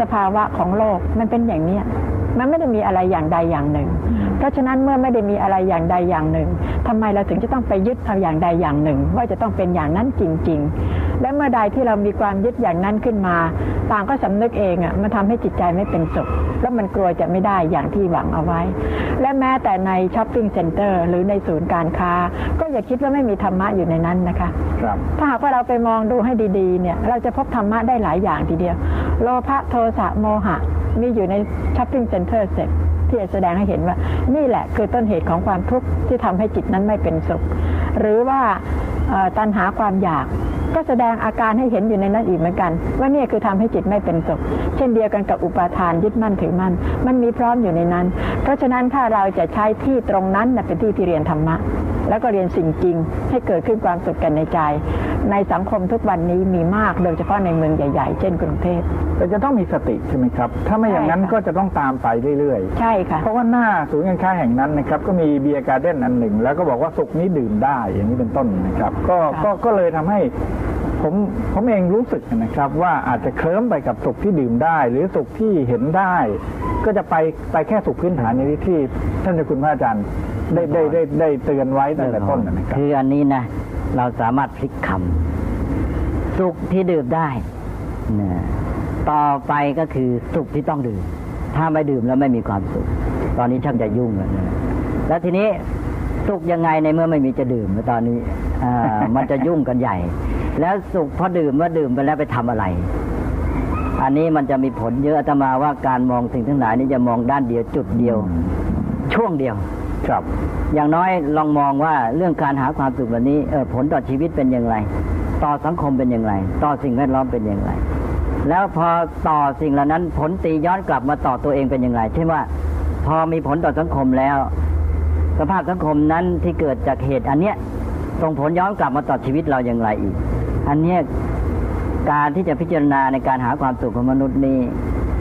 S4: สภาวะของโลกมันเป็นอย่างเนี้ยมันไม่ได้มีอะไรอย่างใดอย่างหนึ่ง เพราะฉะนั้นเมื่อไม่ได้มีอะไรอย่างใดอย่างหนึ่งทำไมเราถึงจะต้องไปยึดเอาอย่างใดอย่างหนึ่ง ว่าจะต้องเป็นอย่างนั้นจริง ๆ และเมื่อใดที่เรามีความยึดอย่างนั้นขึ้นมา ต่างก็สำนึกเองอะมันทำให้จิตใจไม่เป็นสุข แล้วมันกลัวจะไม่ได้อย่างที่หวังเอาไว้ และแม้แต่ใน shopping center หรือในศูนย์การค้า ก็อย่าคิดว่าไม่มีธรรมะอยู่ในนั้นนะคะ
S2: ครับ
S4: ถ้าหากว่าเราไปมองดูให้ดีๆเนี่ยเราจะพบธรรมะได้หลายอย่างทีเดียว โลภะโทสะโมหะมีอยู่ใน shopping center เสร็จ ที่จะแสดงให้เห็นว่า นี่แหละคือต้นเหตุของความทุกข์ที่ทำให้จิตนั้นไม่เป็นสุข หรือว่าตัณหาความอยาก ก็แสดงอาการให้เห็นอยู่ในนั้นอีกเหมือนกัน ว่าเนี่ยคือทำให้จิตไม่เป็นสุขเช่นเดียวกันกับอุปาทานยึดมั่นถือมั่นมันมีพร้อมอยู่ในนั้น เพราะฉะนั้นถ้าเราจะใช้ที่ตรงนั้นนะเป็นที่ที่เรียนธรรมะ แล้วก็เรียนสิ่งจริง ให้เกิดขึ้นความสุขกันในใจ ในสังคมทุกวันนี้มีมากโดยเฉพาะในเมืองใหญ่ ๆ เช่นกรุงเทพ
S2: แต่จะต้องมีสติใช่ไหมครับ ถ้าไม่อย่างนั้น
S4: ใช่ค่ะ
S2: ก็จะต้องตามไปเรื่อย
S4: ใช่ค่ะ
S2: ๆเพราะว่าหน้าศูนย์การค้าแห่งนั้นนะครับก็มีเบียร์การ์เด้นอันหนึ่ง แล้วก็บอกว่าสุกนี้ดื่มได้อย่างนี้เป็นต้นนะครับ ก็
S4: ค่ะ
S2: ก็ก็เลยทำให้ผมผมเองรู้สึกนะครับว่าอาจจะเคลิ้มไปกับสุขที่ดื่มได้ หรือสุขที่เห็นได้ ก็จะไปไปแค่สุขพื้นฐานในที่ท่านเจ้าคุณพระอาจารย์ได้ได้ได้ได้เตือนไว้ตั้งแต่ต้นนะครับ
S3: คืออันนี้นะเราสามารถพลิกคำสุขที่ดื่มได้นะต่อไปก็คือสุขที่ต้องดื่ม ถ้าไม่ดื่มแล้วไม่มีความสุข ตอนนี้ช่างจะยุ่งแล้วนะแล้วทีนี้สุขยังไงในเมื่อไม่มีจะดื่มตอนนี้อ่ามันจะยุ่งกันใหญ่ แล้วสุขพอดื่มเมื่อดื่มไปแล้วไปทำอะไร อันนี้มันจะมีผลเยอะอาตมาว่าการมองสิ่งทั้งหลายนี้จะมองด้านเดียวจุดเดียว ช่วงเดียว
S2: ครับ
S3: อย่างน้อยลองมองว่าเรื่องการหาความสุขแบบนี้เออผลต่อชีวิตเป็นอย่างไร ต่อสังคมเป็นอย่างไร ต่อสิ่งแวดล้อมเป็นอย่างไร แล้วพอต่อสิ่งเหล่านั้น ผลตีย้อนกลับมาต่อตัวเองเป็นอย่างไรเช่นว่า พอมีผลต่อสังคมแล้ว สภาพสังคมนั้นที่เกิดจากเหตุอันเนี้ยส่งผลย้อนกลับมาต่อชีวิตเราอย่างไรอีก อันเนี้ยการที่จะพิจารณาในการหาความสุขของมนุษย์นี้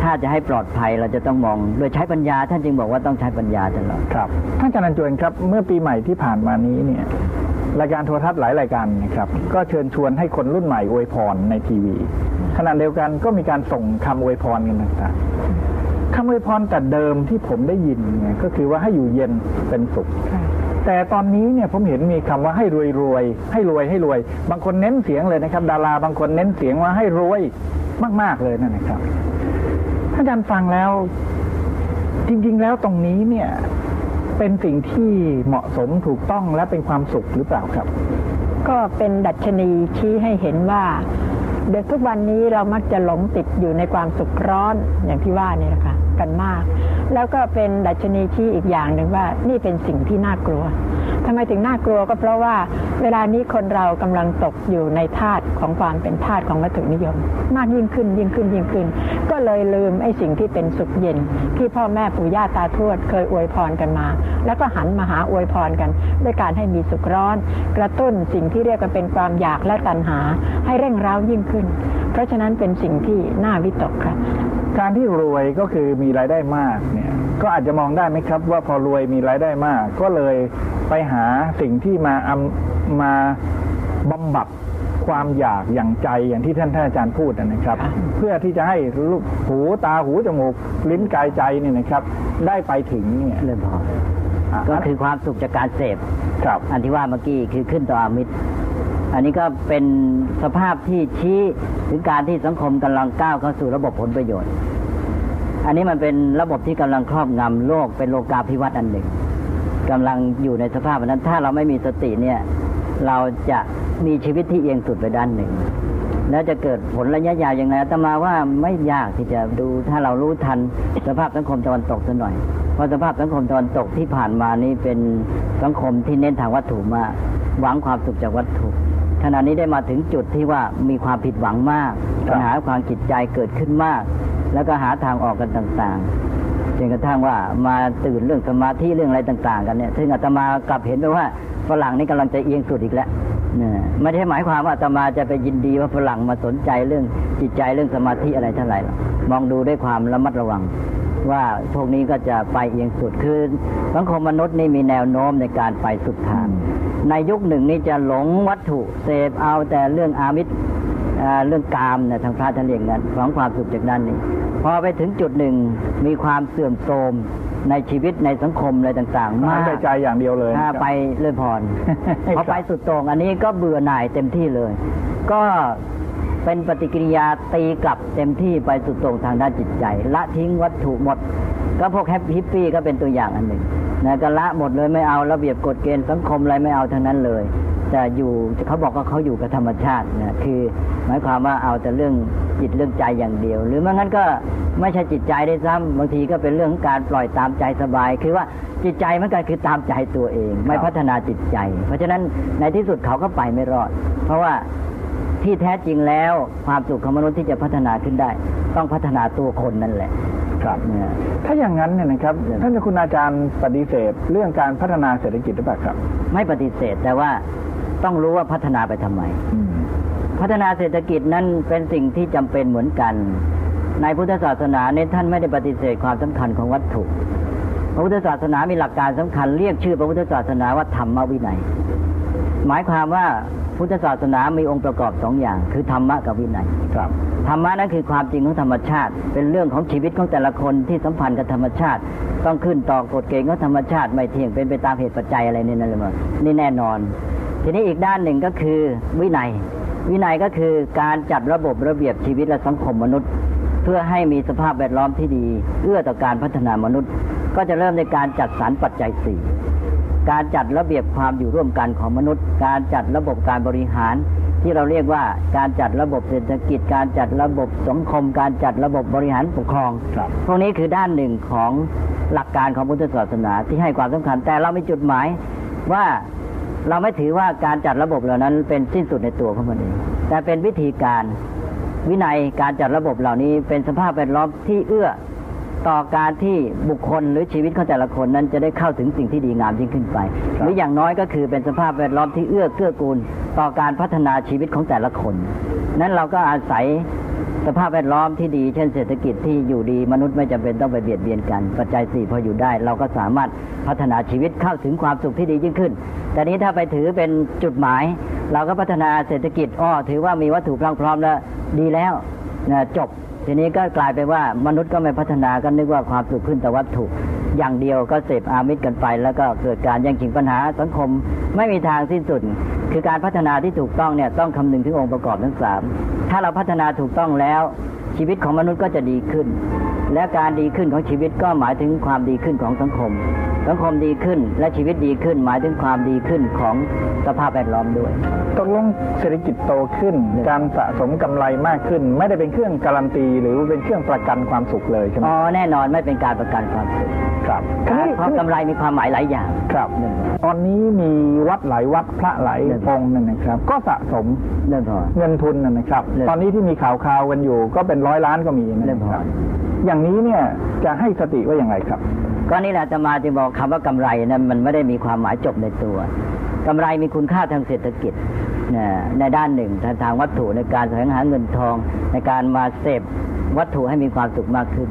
S3: ถ้าจะให้ปลอดภัยเราจะต้องมอง โดยใช้ปัญญาท่านจึงบอกว่าต้องใช้ปัญญาตลอด
S2: ครับท่านอาจารย์จวนครับเมื่อปีใหม่ที่ผ่านมานี้เนี่ยรายการโทรทัศน์หลายรายการนะครับ ก็เชิญชวนให้คนรุ่นใหม่อวยพรในทีวีขณะเดียวกันก็มีการส่งคำอวยพรกันต่างๆคำอวยพรแต่เดิมที่ผมได้ยินเนี่ยก็คือว่าให้อยู่เย็นเป็นสุข แต่ตอนนี้เนี่ยผมเห็นมีคำว่าให้รวยรวยให้รวยให้รวย บางคนเน้นเสียงเลยนะครับ ดาราบางคนเน้นเสียงว่าให้รวยมาก ๆ เลยนั่นนะครับถ้าอาจารย์ฟังแล้ว จริง ๆ แล้วตรงนี้เนี่ย เป็นสิ่งที่เหมาะสมถูกต้องและเป็นความสุขหรือเปล่าครับ
S4: ก็เป็นดัชนีชี้ให้เห็นว่าเด็กทุกวันนี้เรามักจะหลงติดอยู่ในความสุขร้อนอย่างที่ว่านี่แหละค่ะกันมาก แล้วก็เป็นดัชนีชี้อีกอย่างหนึ่งว่า นี่เป็นสิ่งที่น่ากลัวทำไมถึงน่ากลัวก็เพราะว่าเวลานี้คนเรากำลังตกอยู่ในธาตุของความเป็นธาตุของวัตถุนิยม มากยิ่งขึ้นยิ่งขึ้นยิ่งขึ้น ก็เลยลืมไอ้สิ่งที่เป็นสุขเย็น ที่พ่อแม่ปู่ย่าตาทวด เคยอวยพรกันมา แล้วก็หันมาหาอวยพรกัน ด้วยการให้มีสุขร้อน กระตุ้นสิ่งที่เรียกกันเป็นความอยากและตัณหา ให้เร่งร้าวยิ่งขึ้น เพราะฉะนั้นเป็นสิ่งที่น่าวิตกค่ะ
S2: การที่รวยก็คือมีรายได้มากเนี่ยก็อาจจะมองได้ไหมครับ ว่าพอรวยมีรายได้มาก ก็เลยไปหาสิ่งที่มาอำมาบำบัดความอยากอย่างใจอย่างที่ท่านท่านอาจารย์พูดนะครับ
S4: ค่ะ
S2: เพื่อที่จะให้ลูกหูตาหูจมูกลิ้นกายใจเนี่ยนะครับ ได้ไปถึงเนี่ย
S3: เรื่องพอก็คือความสุขจากการเสพ
S2: ครับ
S3: อันที่ว่าเมื่อกี้คือขึ้นต่ออามิตรอันนี้ก็เป็นสภาพที่ชี้ถึงการที่สังคมกำลังก้าวเข้าสู่ระบบผลประโยชน์ อันนี้มันเป็นระบบที่กำลังครอบงำโลกเป็นโลกาภิวัตน์อันหนึ่งกำลังอยู่ในสภาพนั้น ถ้าเราไม่มีสติเนี่ย เราจะมีชีวิตที่เอียงสุดไปด้านหนึ่ง แล้วจะเกิดผลระยะยาวยังไงอาตมาว่าไม่ยากที่จะดูถ้าเรารู้ทันสภาพสังคมตะวันตกสักหน่อย เพราะสภาพสังคมตะวันตกที่ผ่านมานี้เป็นสังคมที่เน้นทางวัตถุมากหวังความสุขจากวัตถุขณะนี้ได้มาถึงจุดที่ว่ามีความผิดหวังมากปัญหาความจิตใจเกิดขึ้นมาก แล้วก็หาทางออกกันต่างๆจนกระทั่งว่ามาตื่นเรื่องสมาธิเรื่องอะไรต่าง ๆ กันเนี่ยซึ่งอาตมากลับเห็นว่าฝรั่งนี่กำลังจะเอียงสุดอีกแล้วนี่ไม่ได้หมายความว่าอาตมาจะไปยินดีว่าฝรั่งมาสนใจเรื่องจิตใจเรื่องสมาธิอะไรเท่าไหร่มองดูด้วยความระมัดระวัง ว่าพวกนี้ก็จะไปเอียงสุดคือสังคมมนุษย์นี่มีแนวโน้มในการไปสุดทางในยุคหนึ่งนี่จะหลงวัตถุเสพเอาแต่เรื่องอามิตร เอ่อเรื่องกามเนี่ยทางพระท่านเรียกกันของความสุขจากด้านนี้ พอไปถึงจุดหนึ่งมีความเสื่อมโทรมในชีวิตในสังคมอะไรต่างๆ
S2: มามา
S3: ก
S2: ใจใจอย่างเดียวเลย
S3: ถ้า
S2: นะครับ
S3: ไปเลื่อนพรพอไปสุดโต่งอันนี้ก็เบื่อหน่ายเต็มที่เลย ก็เป็นปฏิกิริยาตีกลับเต็มที่ไปสุดโต่งทางด้านจิตใจ ละทิ้งวัตถุหมด ก็พวกแฮปปี้ฮิปปี้ก็เป็นตัวอย่างอันหนึ่งนะก็ละหมดเลยไม่เอาระเบียบกฎเกณฑ์สังคมอะไรไม่เอาทั้งนั้นเลย จะอยู่เขาบอกว่าเขาอยู่กับธรรมชาตินะคือหมายความว่าเอาแต่เรื่องจิตเรื่องใจอย่างเดียว หรือไม่งั้นก็ไม่ใช่จิตใจได้ซ้ำบางทีก็เป็นเรื่องของการปล่อยตามใจสบาย คือว่าจิตใจมันก็คือตามใจตัวเอง ไม่
S2: ครับ
S3: พัฒนาจิตใจ เพราะฉะนั้นในที่สุดเขาก็ไปไม่รอด เพราะว่าที่แท้จริงแล้วความสุขของมนุษย์ที่จะพัฒนาขึ้นได้ ต้องพัฒนาตัวคนนั่นแหละ
S2: ครับ
S3: เนี่ย
S2: ถ้าอย่างนั้นเนี่ยนะครับ
S3: เรื่อง
S2: ท่านเจ้าคุณอาจารย์ปฏิเสธ เรื่องการพัฒนาเศรษฐกิจหรือเปล่าครับ
S3: ไม่ปฏิเสธแต่ว่า ต้องรู้ว่าพัฒนาไปทำไม
S2: อืม
S3: พัฒนาเศรษฐกิจนั้นเป็นสิ่งที่จำเป็นเหมือนกัน ในพุทธศาสนาเนี่ยท่านไม่ได้ปฏิเสธความสำคัญของวัตถุ พระพุทธศาสนามีหลักการสำคัญเรียกชื่อพระพุทธศาสนาว่าธรรมวินัย หมายความว่าพุทธศาสนามีองค์ประกอบสองอย่าง คือธรรมะกับวินัย
S2: ครับ
S3: ธรรมะนั้นคือความจริงของธรรมชาติ เป็นเรื่องของชีวิตของแต่ละคนที่สัมพันธ์กับธรรมชาติ ต้องขึ้นต่อกฎเกณฑ์ของธรรมชาติไม่เที่ยงเป็นไปตามเหตุปัจจัยอะไรนี่นั่นเลยมั้งนี่แน่นอน ทีนี้อีกด้านหนึ่งก็คือวินัย วินัยก็คือการจัดระบบระเบียบชีวิตและสังคมมนุษย์ เพื่อให้มีสภาพแวดล้อมที่ดี เอื้อต่อการพัฒนามนุษย์ ก็จะเริ่มในการจัดสรรปัจจัยสี่การจัดระเบียบความอยู่ร่วมกันของมนุษย์ การจัดระบบการบริหาร ที่เราเรียกว่าการจัดระบบเศรษฐกิจ การจัดระบบสังคม การจัดระบบบริหารปกครอง
S2: ครับ
S3: พวกนี้คือด้านหนึ่งของหลักการของพุทธศาสนาที่ให้ความสำคัญแต่เราไม่จุดหมายว่า เราไม่ถือว่าการจัดระบบเหล่านั้นเป็นสิ้นสุดในตัวของมันเอง แต่เป็นวิธีการวินัยการจัดระบบเหล่านี้เป็นสภาพแวดล้อมที่เอื้อต่อการที่บุคคลหรือชีวิตของแต่ละคนนั้นจะได้เข้าถึงสิ่งที่ดีงามยิ่งขึ้นไป หรืออย่างน้อยก็คือเป็นสภาพแวดล้อมที่เอื้อเกื้อกูล ต่อการพัฒนาชีวิตของแต่ละคน นั้นเราก็อาศัย สภาพแวดล้อมที่ดี เช่นเศรษฐกิจที่อยู่ดีมนุษย์ไม่จำเป็นต้องไปเบียดเบียนกัน ปัจจัยสี่พออยู่ได้ เราก็สามารถพัฒนาชีวิตเข้าถึงความสุขที่ดียิ่งขึ้น แต่นี้ถ้าไปถือเป็นจุดหมาย เราก็พัฒนาเศรษฐกิจอ้อถือว่ามีวัตถุพร้อมๆแล้วดีแล้วจบ ทีนี้ก็กลายไปว่ามนุษย์ก็ไม่พัฒนาก็นึกว่าความสุขขึ้นแต่วัตถุ อย่างเดียวก็เสพอามิตรกันไป แล้วก็เกิดการแย่งชิงปัญหาสังคมไม่มีทางสิ้นสุด คือการพัฒนาที่ถูกต้องเนี่ยต้องคำนึงถึงองค์ประกอบทั้งสามถ้าเราพัฒนาถูกต้องแล้ว ชีวิตของมนุษย์ก็จะดีขึ้น และการดีขึ้นของชีวิตก็หมายถึงความดีขึ้นของสังคม สังคมดีขึ้นและชีวิตดีขึ้น หมายถึงความดีขึ้นของสภาพแวดล้อมด้วย
S2: ตกลงเศรษฐกิจโตขึ้น การสะสมกำไรมากขึ้น ไม่ได้เป็นเครื่องการันตี หรือเป็นเครื่องประกันความสุขเลยใช่ไหม
S3: อ๋อแน่นอนไม่เป็นการประกันความสุข
S2: ครับ
S3: เพราะกำไรมีความหมายหลายอย่าง
S2: ครับ
S3: หนึ่ง
S2: ตอนนี้มีวัดหลายวัดพระหลาย
S3: เรื่อง
S2: องค์นั่นนะครับ ก็สะสม
S3: เรื่องพอ
S2: เงินทุนนะนะครับ
S3: เรื่อง
S2: ตอนนี้ที่มีข่าวข่าวๆกันอยู่ ก็เป็นร้อยล้านก็มีนะ
S3: เรื่องพ
S2: ค
S3: อ
S2: รับอย่างนี้เนี่ยจะให้สติว่าอย่างไรครับ
S3: ก็นี่แหละอาตมาจะบอกคำว่ากำไรนั้นมันไม่ได้มีความหมายจบในตัวกำไรมีคุณค่าทางเศรษฐกิจนะในด้านหนึ่งทางทางวัตถุในการแสวงหาเงินทอง ในการมาเสพวัตถุให้มีความสุขมากขึ้น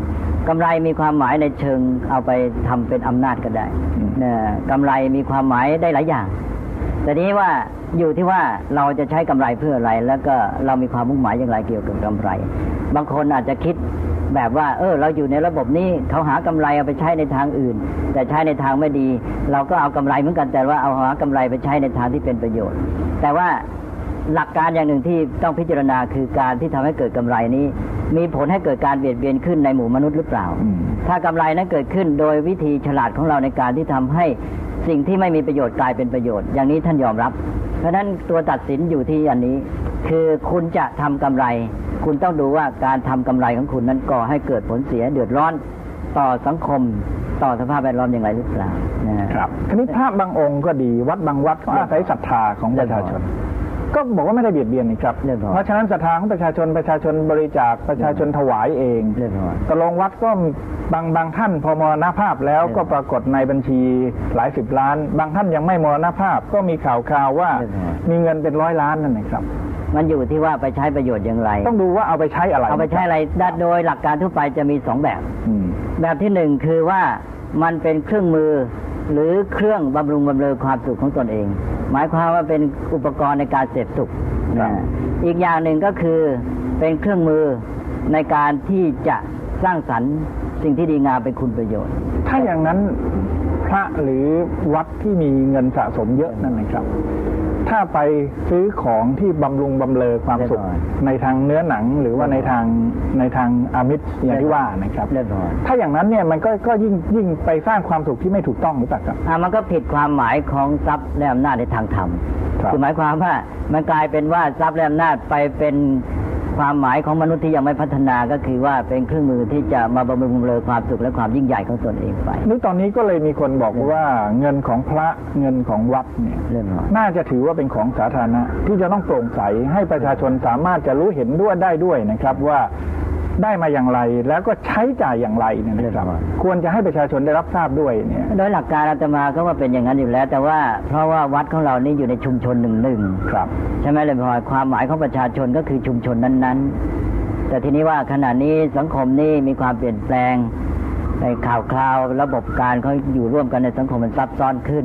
S3: กำไรมีความหมายในเชิงเอาไปทำเป็นอำนาจก็ได้
S2: อืม
S3: นะกำไรมีความหมายได้หลายอย่าง แต่นี้ว่าอยู่ที่ว่าเราจะใช้กำไรเพื่ออะไร แล้วก็เรามีความมุ่งหมายอย่างไรเกี่ยวกับกำไร บางคนอาจจะคิดแบบว่า เออ เราอยู่ในระบบนี้เขาหากำไรเอาไปใช้ในทางอื่น แต่ใช้ในทางไม่ดี เราก็เอากำไรเหมือนกันแต่ว่าเอาหากำไรไปใช้ในทางที่เป็นประโยชน์ แต่ว่า หลักการอย่างหนึ่งที่ต้องพิจารณาคือการที่ทำให้เกิดกำไรนี้ มีผลให้เกิดการเบียดเบียนขึ้นในหมู่มนุษย์หรือเปล่า
S2: อืม
S3: ถ้ากำไรนั้นเกิดขึ้นโดยวิธีฉลาดของเราในการที่ทำให้สิ่งที่ไม่มีประโยชน์กลายเป็นประโยชน์ อย่างนี้ท่านยอมรับ เพราะฉะนั้นตัวตัดสินอยู่ที่อันนี้ คือคุณจะทำกำไร คุณต้องดูว่าการทำกำไรของคุณนั้นก่อให้เกิดผลเสียเดือดร้อนต่อสังคมต่อสภาพแวดล้อมอย่างไรหรือเปล่านะฮะ
S2: ครับทีนี้พระบางองค์ก็ดีวัดบางวัดก็อาศัยศรัทธาของประชาชน ก็บอกว่าไม่ได้เบียดเบียนนี่ครับ
S3: เรื่องของ
S2: เพราะฉะนั้นศรัทธาของประชาชนประชาชนบริจาคประชาชนถวายเอง
S3: เรื่องของ
S2: ตกลงวัดก็บางบางท่านพอมรณภาพแล้ว
S3: เออ
S2: ก็ปรากฏในบัญชีหลายสิบล้าน บางท่านยังไม่มรณภาพก็มีข่าวคราวว่า
S3: เออ
S2: มีเงินเป็นร้อยล้านนั่นนะครับ
S3: มันอยู่ที่ว่าไปใช้ประโยชน์อย่างไร
S2: ต้องดูว่าเอาไปใช้อะไร
S3: เอาไปใช้อะไรด้านโดยหลักการทั่วไปจะมีสองแบบ
S2: อืม
S3: แบบที่หนึ่งคือว่ามันเป็นเครื่องมือ หรือเครื่องบำรุงบำเรอความสุขของตนเอง หมายความว่าเป็นอุปกรณ์ในการเสพสุขนะอีกอย่างหนึ่งก็คือเป็นเครื่องมือในการที่จะสร้างสรรค์สิ่งที่ดีงามเป็นคุณประโยชน์
S2: ถ้าอย่างนั้นพระหรือวัดที่มีเงินสะสมเยอะนั่นนะครับ ถ้าไปซื้อของที่บำรุงบำเรอความสุข
S3: แน่นอน
S2: ในทางเนื้อหนังหรือว่าในทางในทางอามิตรอย่างที่ว่านะครับ
S3: เรียบร้อย
S2: ถ้าอย่างนั้นเนี่ยมันก็ก็ยิ่งยิ่งไปสร้างความสุขที่ไม่ถูกต้องหรือเปล่าครับ
S3: อะมันก็ผิดความหมายของทรัพย์และอำนาจในทางธรรม
S2: ครับ
S3: อหมายความว่ามันกลายเป็นว่าทรัพย์และอำนาจไปเป็น ความหมายของมนุษย์ที่ยังไม่พัฒนาก็คือว่าเป็นเครื่องมือที่จะมาบำรุงบำเรอความสุขและความยิ่งใหญ่ของตนเองไป
S2: นี่ตอนนี้ก็เลยมีคนบอกว่าเงินของพระเงินของวัดเนี่ย
S3: เรื่องร้อย
S2: น่าจะถือว่าเป็นของสาธารณะที่จะต้องโปร่งใสให้ประชาชนสามารถจะรู้เห็นด้วยได้ด้วยนะครับว่า ได้มาอย่างไร แล้วก็ใช้จ่ายอย่างไรเนี่ยนะครับ ควรจะให้ประชาชนได้รับทราบด้วยเนี่ย
S3: โดยหลักการอาตมาก็ว่าเป็นอย่างนั้นอยู่แล้ว แต่ว่าเพราะว่าวัดของเรานี่อยู่ในชุมชนหนึ่งหนึ่ง
S2: ครับ
S3: ใช่ไหมเลยพลอยความหมายของประชาชนก็คือชุมชนนั้น ๆ แต่ทีนี้ว่าขณะนี้สังคมนี่มีความเปลี่ยนแปลงในข่าวคราวระบบการเขาอยู่ร่วมกันในสังคมมันซับซ้อนขึ้น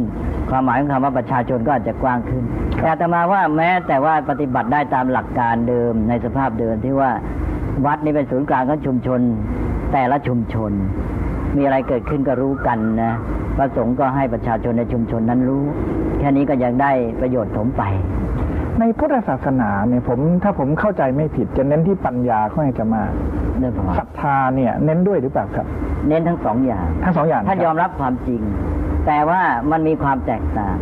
S3: ความหมายของคำว่าประชาชนก็อาจจะกว้างขึ้น แต่อาตมาว่าแม้แต่ว่าปฏิบัติได้ตามหลักการเดิมในสภาพเดิมที่ว่า วัดนี่เป็นศูนย์กลางของชุมชน แต่ละชุมชน มีอะไรเกิดขึ้นก็รู้กันนะพระสงฆ์ก็ให้ประชาชนในชุมชนนั้นรู้ แค่นี้ก็ยังได้ประโยชน์ถมไป
S2: ในพุทธศาสนาเนี่ยผมถ้าผมเข้าใจไม่ผิดจะเน้นที่ปัญญาค่อนข้างจะมาก
S3: เรื่องของ
S2: ศรัทธาเนี่ย เน้นด้วยหรือเปล่าครับ
S3: เน้นทั้งสองอย่าง
S2: ทั้งสองอย่าง
S3: ท่าน
S2: ครับ
S3: ยอมรับความจริง แต่ว่ามันมีความแตกต่าง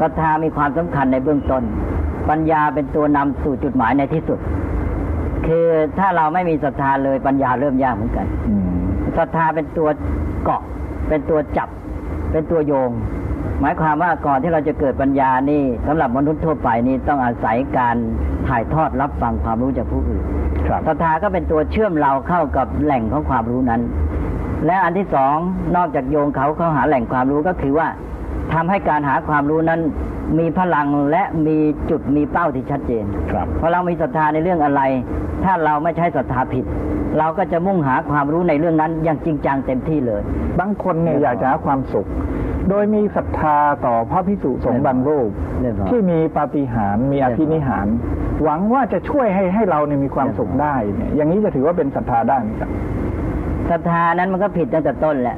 S3: ศรัทธามีความสำคัญในเบื้องต้น ปัญญาเป็นตัวนำสู่จุดหมายในที่สุด คือถ้าเราไม่มีศรัทธาเลยปัญญาเริ่มยากเหมือนกัน
S2: อืม
S3: ศรัทธาเป็นตัวเกาะ เป็นตัวจับ เป็นตัวโยง หมายความว่าก่อนที่เราจะเกิดปัญญานี่สำหรับมนุษย์ทั่วไปนี่ต้องอาศัยการถ่ายทอดรับฟังความรู้จากผู้อื่น
S2: ครับ
S3: ศรัทธาก็เป็นตัวเชื่อมเราเข้ากับแหล่งของความรู้นั้น และอันที่สองนอกจากโยงเขาเข้าหาแหล่งความรู้ก็คือว่า ทำให้การหาความรู้นั้นมีพลังและมีจุดมีเป้าที่ชัดเจน
S2: ครับ
S3: พอเรามีศรัทธาในเรื่องอะไร ถ้าเราไม่ใช้ศรัทธาผิด เราก็จะมุ่งหาความรู้ในเรื่องนั้นอย่างจริงจังเต็มที่เลย
S2: บางคนเนี่ยอยากจะหาความสุข โดยมีศรัทธาต่อพระพิสุสงฆ์บางรูป
S3: เรียบร้อย
S2: ที่มีปาฏิหาริย์มีอภินิหารหวังว่าจะช่วยให้ให้เราเนี่ยมีความสุขได้เนี่ยอย่างนี้จะถือว่าเป็นศรัทธาได้ไหมครับ
S3: ศรัทธานั้นมันก็ผิดตั้งแต่ต้นแหละ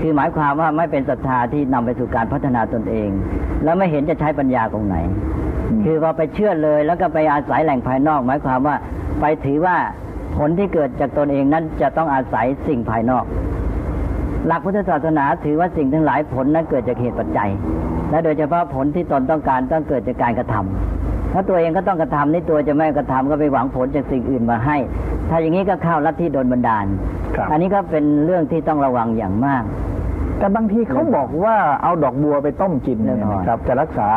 S3: คือหมายความว่าไม่เป็นศรัทธาที่นำไปสู่การพัฒนาตนเอง แล้วไม่เห็นจะใช้ปัญญาตรงไหน
S2: อืม
S3: คือพอไปเชื่อเลย แล้วก็ไปอาศัยแหล่งภายนอก หมายความว่าไปถือว่าผลที่เกิดจากตนเองนั้นจะต้องอาศัยสิ่งภายนอก หลักพุทธศาสนาถือว่าสิ่งทั้งหลายผลนั้นเกิดจากเหตุปัจจัย และโดยเฉพาะผลที่ตนต้องการต้องเกิดจากการกระทำ ถ้าตัวเองก็ต้องกระทำนี่ตัวจะไม่กระทำก็ไปหวังผลจากสิ่งอื่นมาให้ ถ้าอย่างนี้ก็เข้าลัทธิโดนบันดาล
S2: ครับ
S3: อันนี้ก็เป็นเรื่องที่ต้องระวังอย่างมาก
S2: แต่บางทีเขาบอกว่าเอาดอกบัวไปต้มกินเนี่ย
S3: แน่นอน
S2: นะครับ จะรักษา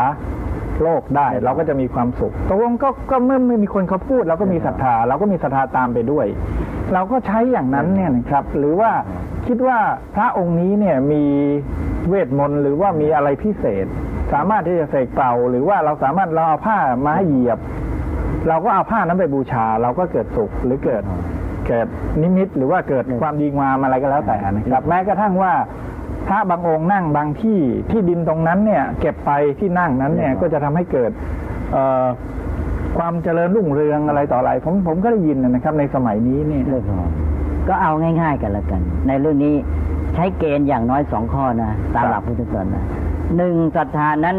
S2: โรคได้เราก็จะมีความสุขตกลงก็ก็เมื่อไม่มีคนเขาพูด เราก็มีศรัทธาเราก็มีศรัทธาตามไปด้วย เราก็ใช้อย่างนั้นเนี่ยนะครับ หรือว่า คิดว่าพระองค์นี้เนี่ยมีเวทมนต์หรือว่ามีอะไรพิเศษ สามารถที่จะเสกเป่า หรือว่าเราสามารถเราเอาผ้ามาเหยียบ เราก็เอาผ้านั้นไปบูชา เราก็เกิดสุขหรือเกิดเกิดนิมิตหรือว่าเกิดความดีงามอะไรก็แล้วแต่นะครับ แม้กระทั่งว่าพระบางองค์นั่งบางที่ที่ดินตรงนั้นเนี่ย เก็บไปที่นั่งนั้นเนี่ยก็จะทำให้เกิดเอความเจริญรุ่งเรืองอะไรต่ออะไร ผมผมก็ได้ยินนะครับ ในสมัยนี้เนี่ย
S3: ก็เอาง่าย ๆ กันละกัน ในเรื่องนี้ใช้เกณฑ์อย่างน้อยสองข้อนะตามหลักพุทธศาสนาหนึ่งศรัทธานั้น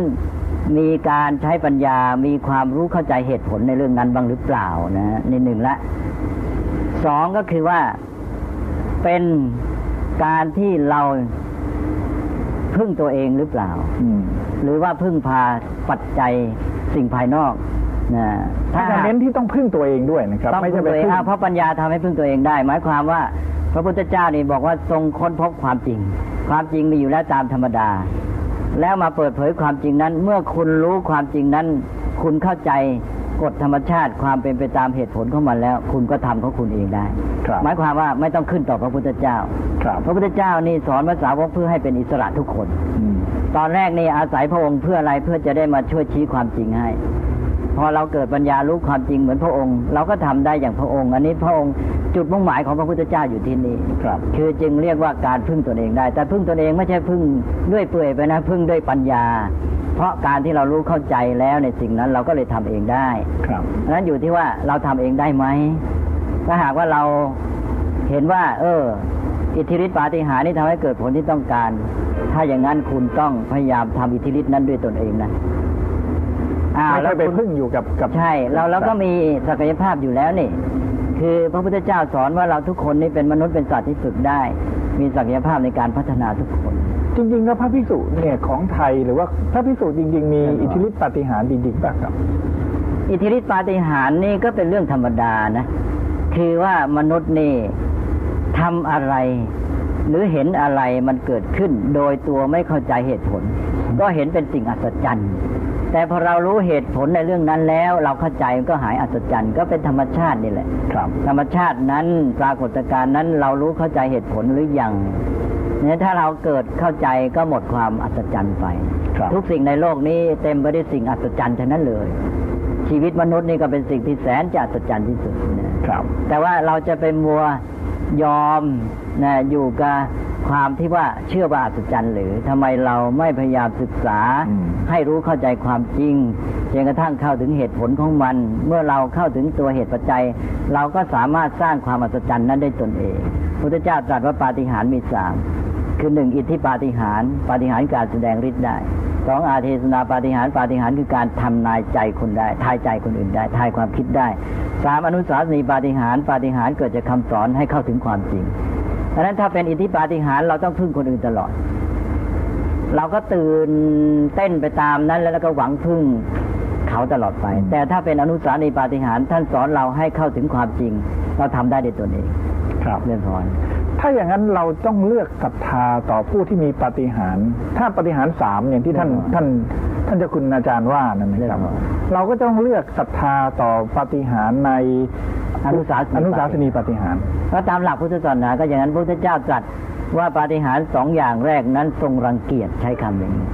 S3: มีการใช้ปัญญา มีความรู้เข้าใจเหตุผลในเรื่องนั้นบ้างหรือเปล่านะในหนึ่งละสองก็คือว่าเป็นการที่เราพึ่งตัวเองหรือเปล่า หรือว่าพึ่งพาปัจจัยสิ่งภายนอก นะ
S2: ถ้าจะเน้นที่ต้องพึ่งตัวเองด้วยนะครับ
S3: ต้อง
S2: ไม่
S3: พึ่
S2: ใช่
S3: ง
S2: ไป
S3: ตัวเอง
S2: พึ่ง
S3: อะเพราะปัญญาทำให้พึ่งตัวเองได้ หมายความว่า พระพุทธเจ้านี่บอกว่าทรงค้นพบความจริง ความจริงมีอยู่แล้วตามธรรมดา แล้วมาเปิดเผยความจริงนั้น เมื่อคุณรู้ความจริงนั้น คุณเข้าใจกฎธรรมชาติความเป็นไปตามเหตุผลของมันแล้ว คุณก็ทำของคุณเองได้
S2: ครับ
S3: หมายความว่าไม่ต้องขึ้นต่อพระพุทธเจ้า
S2: ครับ
S3: พระพุทธเจ้านี่สอนภาษาวกเพื่อให้เป็นอิสระทุกคน
S2: อืม
S3: ตอนแรกนี่อาศัยพระองค์เพื่ออะไรเพื่อจะได้มาช่วยชี้ความจริงให้ พอเราเกิดปัญญารู้ความจริงเหมือนพระองค์ เราก็ทำได้อย่างพระองค์ อันนี้พระองค์จุดมุ่งหมายของพระพุทธเจ้าอยู่ที่นี่
S2: ครับ
S3: คือจึงเรียกว่าการพึ่งตนเองได้ แต่พึ่งตนเองไม่ใช่พึ่งด้วยเปื่อยไปนะพึ่งด้วยปัญญา เพราะการที่เรารู้เข้าใจแล้วในสิ่งนั้นเราก็เลยทำเองได้
S2: ครับ
S3: ดังนั้นอยู่ที่ว่าเราทำเองได้ไหมถ้าหากว่าเราเห็นว่า เออ อิทธิฤทธิปาฏิหาริย์นี่ทำให้เกิดผลที่ต้องการ ถ้าอย่างนั้นคุณต้องพยายามทำอิทธิฤทธิ์นั้นด้วยตนเองนะ อ่า
S2: ไม่
S3: แล้
S2: ใช่
S3: ว
S2: ไป
S3: คุณ
S2: พึ่งอยู่กับกับ
S3: ใช่ เราเราก็มีศักยภาพอยู่แล้วนี่ คือพระพุทธเจ้าสอนว่าเราทุกคนนี่เป็นมนุษย์เป็นสัตว์ที่ฝึกได้ มีศักยภาพในการพัฒนาทุกคน
S2: จริงๆแล้วพระพิสุเนี่ยของไทยหรือว่าพระพิสุจริง ๆ มีอิทธิฤทธิปาฏิหาริย์จริงๆป่ะครับ
S3: อิทธิฤทธิปาฏิหาริย์นี่ก็เป็นเรื่องธรรมดานะ คือว่ามนุษย์นี่ทำอะไร หรือเห็นอะไรมันเกิดขึ้น โดยตัวไม่เข้าใจเหตุผล ก็เห็นเป็นสิ่งอัศจรรย์ แต่พอเรารู้เหตุผลในเรื่องนั้นแล้ว เราเข้าใจมันก็หายอัศจรรย์ก็เป็นธรรมชาตินี่แหละ
S2: ครับ
S3: ธรรมชาตินั้นปรากฏการณ์นั้นเรารู้เข้าใจเหตุผลหรือยังเนี่ยถ้าเราเกิดเข้าใจก็หมดความอัศจรรย์ไป
S2: ครับ
S3: ทุกสิ่งในโลกนี้เต็มไปด้วยสิ่งอัศจรรย์ทั้งนั้นเลย ชีวิตมนุษย์นี่ก็เป็นสิ่งที่แสนจะอัศจรรย์ที่สุดนะครับ แต่ว่าเราจะไปมัวยอมนะอยู่กับ ความที่ว่าเชื่อว่าอัศจรรย์หรือทำไมเราไม่พยายามศึกษา
S2: อืม
S3: ให้รู้เข้าใจความจริงจนกระทั่งเข้าถึงเหตุผลของมัน เมื่อเราเข้าถึงตัวเหตุปัจจัย เราก็สามารถสร้างความอัศจรรย์นั้นได้ตนเองพุทธเจ้าตรัสว่าปาฏิหาริย์มีสามคือหนึ่งอิทธิปาฏิหาริย์ปาฏิหาริย์การแสดงฤทธิ์ได้สองอาเทศนาปาฏิหาริย์ปาฏิหาริย์คือการทำนายใจคนได้ ทายใจคนอื่นได้ ทายความคิดได้สามอนุสาสนีปาฏิหาริย์ปาฏิหาริย์เกิดจากคำสอนให้เข้าถึงความจริง ดังนั้นถ้าเป็นอิทธิปาฏิหาริย์เราต้องพึ่งคนอื่นตลอด เราก็ตื่นเต้นไปตามนั้นแล้วก็หวังพึ่งเขาตลอดไป แต่ถ้าเป็นอนุสาสนีปาฏิหาริย์ท่านสอนเราให้เข้าถึงความจริง เราทำได้ด้วยตนเอง
S2: ครับ
S3: เรื่องพร
S2: ถ้าอย่างนั้นเราต้องเลือกศรัทธาต่อผู้ที่มีปาฏิหาริย์ถ้าปาฏิหาริย์สามอย่างที่ท่าน
S3: แน่นอน
S2: ท่านท่านเจ้าคุณอาจารย์ว่านั่นนะครับ
S3: แน่นอน
S2: เราก็ต้องเลือกศรัทธาต่อปาฏิหาริย์ใน
S3: อนุสาสนี
S2: อนุสาสนีปฏิหาร
S3: เพราะตามหลักพุทธศาสนาก็อย่างนั้นพระพุทธเจ้าตรัสว่าปาฏิหาริย์สองอย่างแรกนั้นทรงรังเกียจใช้คำอย่างนี้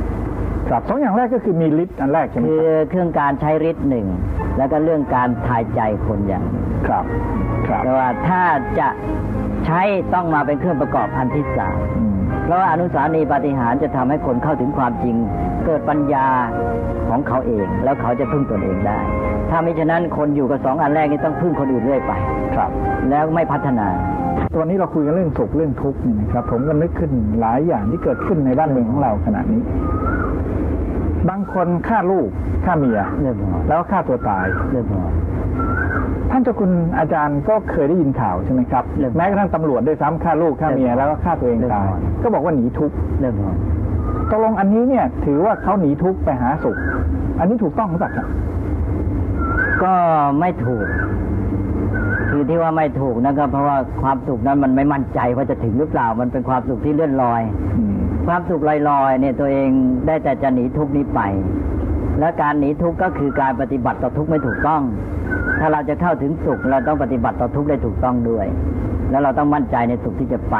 S2: ครับสองอย่างแรกก็คือมีฤทธิ์อันแรกใช่ไหม
S3: คือเครื่องการใช้ฤทธิ์หนึ่งแล้วก็เรื่องการทายใจคนอย่าง
S2: ครับครับ
S3: แต่ว่าถ้าจะใช้ต้องมาเป็นเครื่องประกอบอันที่สามเพราะว่าอนุสาวรีปาฏิหาริย์จะทำให้คนเข้าถึงความจริง เกิดปัญญาของเขาเอง แล้วเขาจะพึ่งตนเองได้ ถ้าไม่ฉะนั้นคนอยู่กับสองอันแรกนี่ต้องพึ่งคนอื่นเรื่อยไป
S2: ครับ
S3: แล้วไม่พัฒนา
S2: ตัวนี้เราคุยกันเรื่องสุขเรื่องทุกข์นี่นะครับ ผมก็นึกขึ้นหลายอย่างที่เกิดขึ้นในบ้านเมืองของเราขณะนี้ บางคนฆ่าลูกฆ่าเมีย
S3: เรื่องพอ
S2: แล้วก็ฆ่าตัวตาย
S3: เรื่องพอ
S2: ท่านเจ้าคุณอาจารย์ก็เคยได้ยินข่าวใช่ไหมครับ
S3: เรื่อง
S2: แม้กระทั่งตำรวจด้วยซ้ำฆ่าลูกฆ่าเมีย
S3: เรื่อง
S2: แล้วก็ฆ่าตัวเองตาย
S3: เรื่อง
S2: ก็บอกว่าหนีทุกข์
S3: เรื่องพอ
S2: ตกลงอันนี้เนี่ย ถือว่าเขาหนีทุกข์ไปหาสุข อันนี้ถูกต้องหรือเปล่าครับ
S3: ก็ไม่ถูก คือที่ว่าไม่ถูกนั่นก็เพราะว่าความสุขนั้นมันไม่มั่นใจว่าจะถึงหรือเปล่า มันเป็นความสุขที่เลื่อนลอย
S2: อืม
S3: ความสุขลอยๆเนี่ยตัวเองได้แต่จะหนีทุกข์นี้ไป และการหนีทุกข์ก็คือการปฏิบัติต่อทุกข์ไม่ถูกต้อง ถ้าเราจะเข้าถึงสุขเราต้องปฏิบัติต่อทุกข์ได้ถูกต้องด้วย แล้วเราต้องมั่นใจในสุขที่จะไป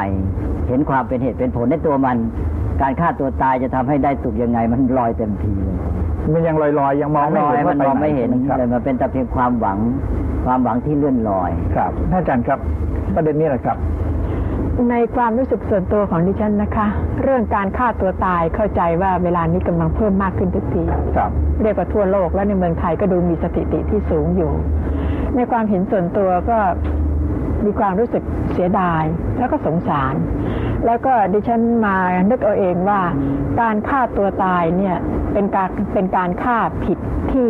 S3: เห็นความเป็นเหตุเป็นผลในตัวมัน การฆ่าตัวตายจะทำให้ได้สุขยังไง มันลอยเต็มทีเลย
S2: มันยังลอยๆยังมองไม่
S3: ลอย
S2: เห็น
S3: มั
S2: ว่านไป
S3: มอง
S2: ไหน
S3: ไม่เห็น
S2: ครับ
S3: เลยมันเป็นแต่เพียงความหวัง ความหวังที่เลื่อนลอย
S2: ครับท่านอาจารย์ครับ ประเด็นนี้แหละครับ
S4: ในความรู้สึกส่วนตัวของดิฉันนะคะ เรื่องการฆ่าตัวตายเข้าใจว่าเวลานี้กำลังเพิ่มมากขึ้นทุกที
S2: ครับ
S4: เรียกว่าทั่วโลกและในเมืองไทยก็ดูมีสถิติที่สูงอยู่ ในความเห็นส่วนตัวก็มีความรู้สึกเสียดายแล้วก็สงสาร แล้วก็ดิฉันมานึกเอาเองว่า การฆ่าตัวตายเนี่ยเป็นการเป็นการฆ่าผิดที่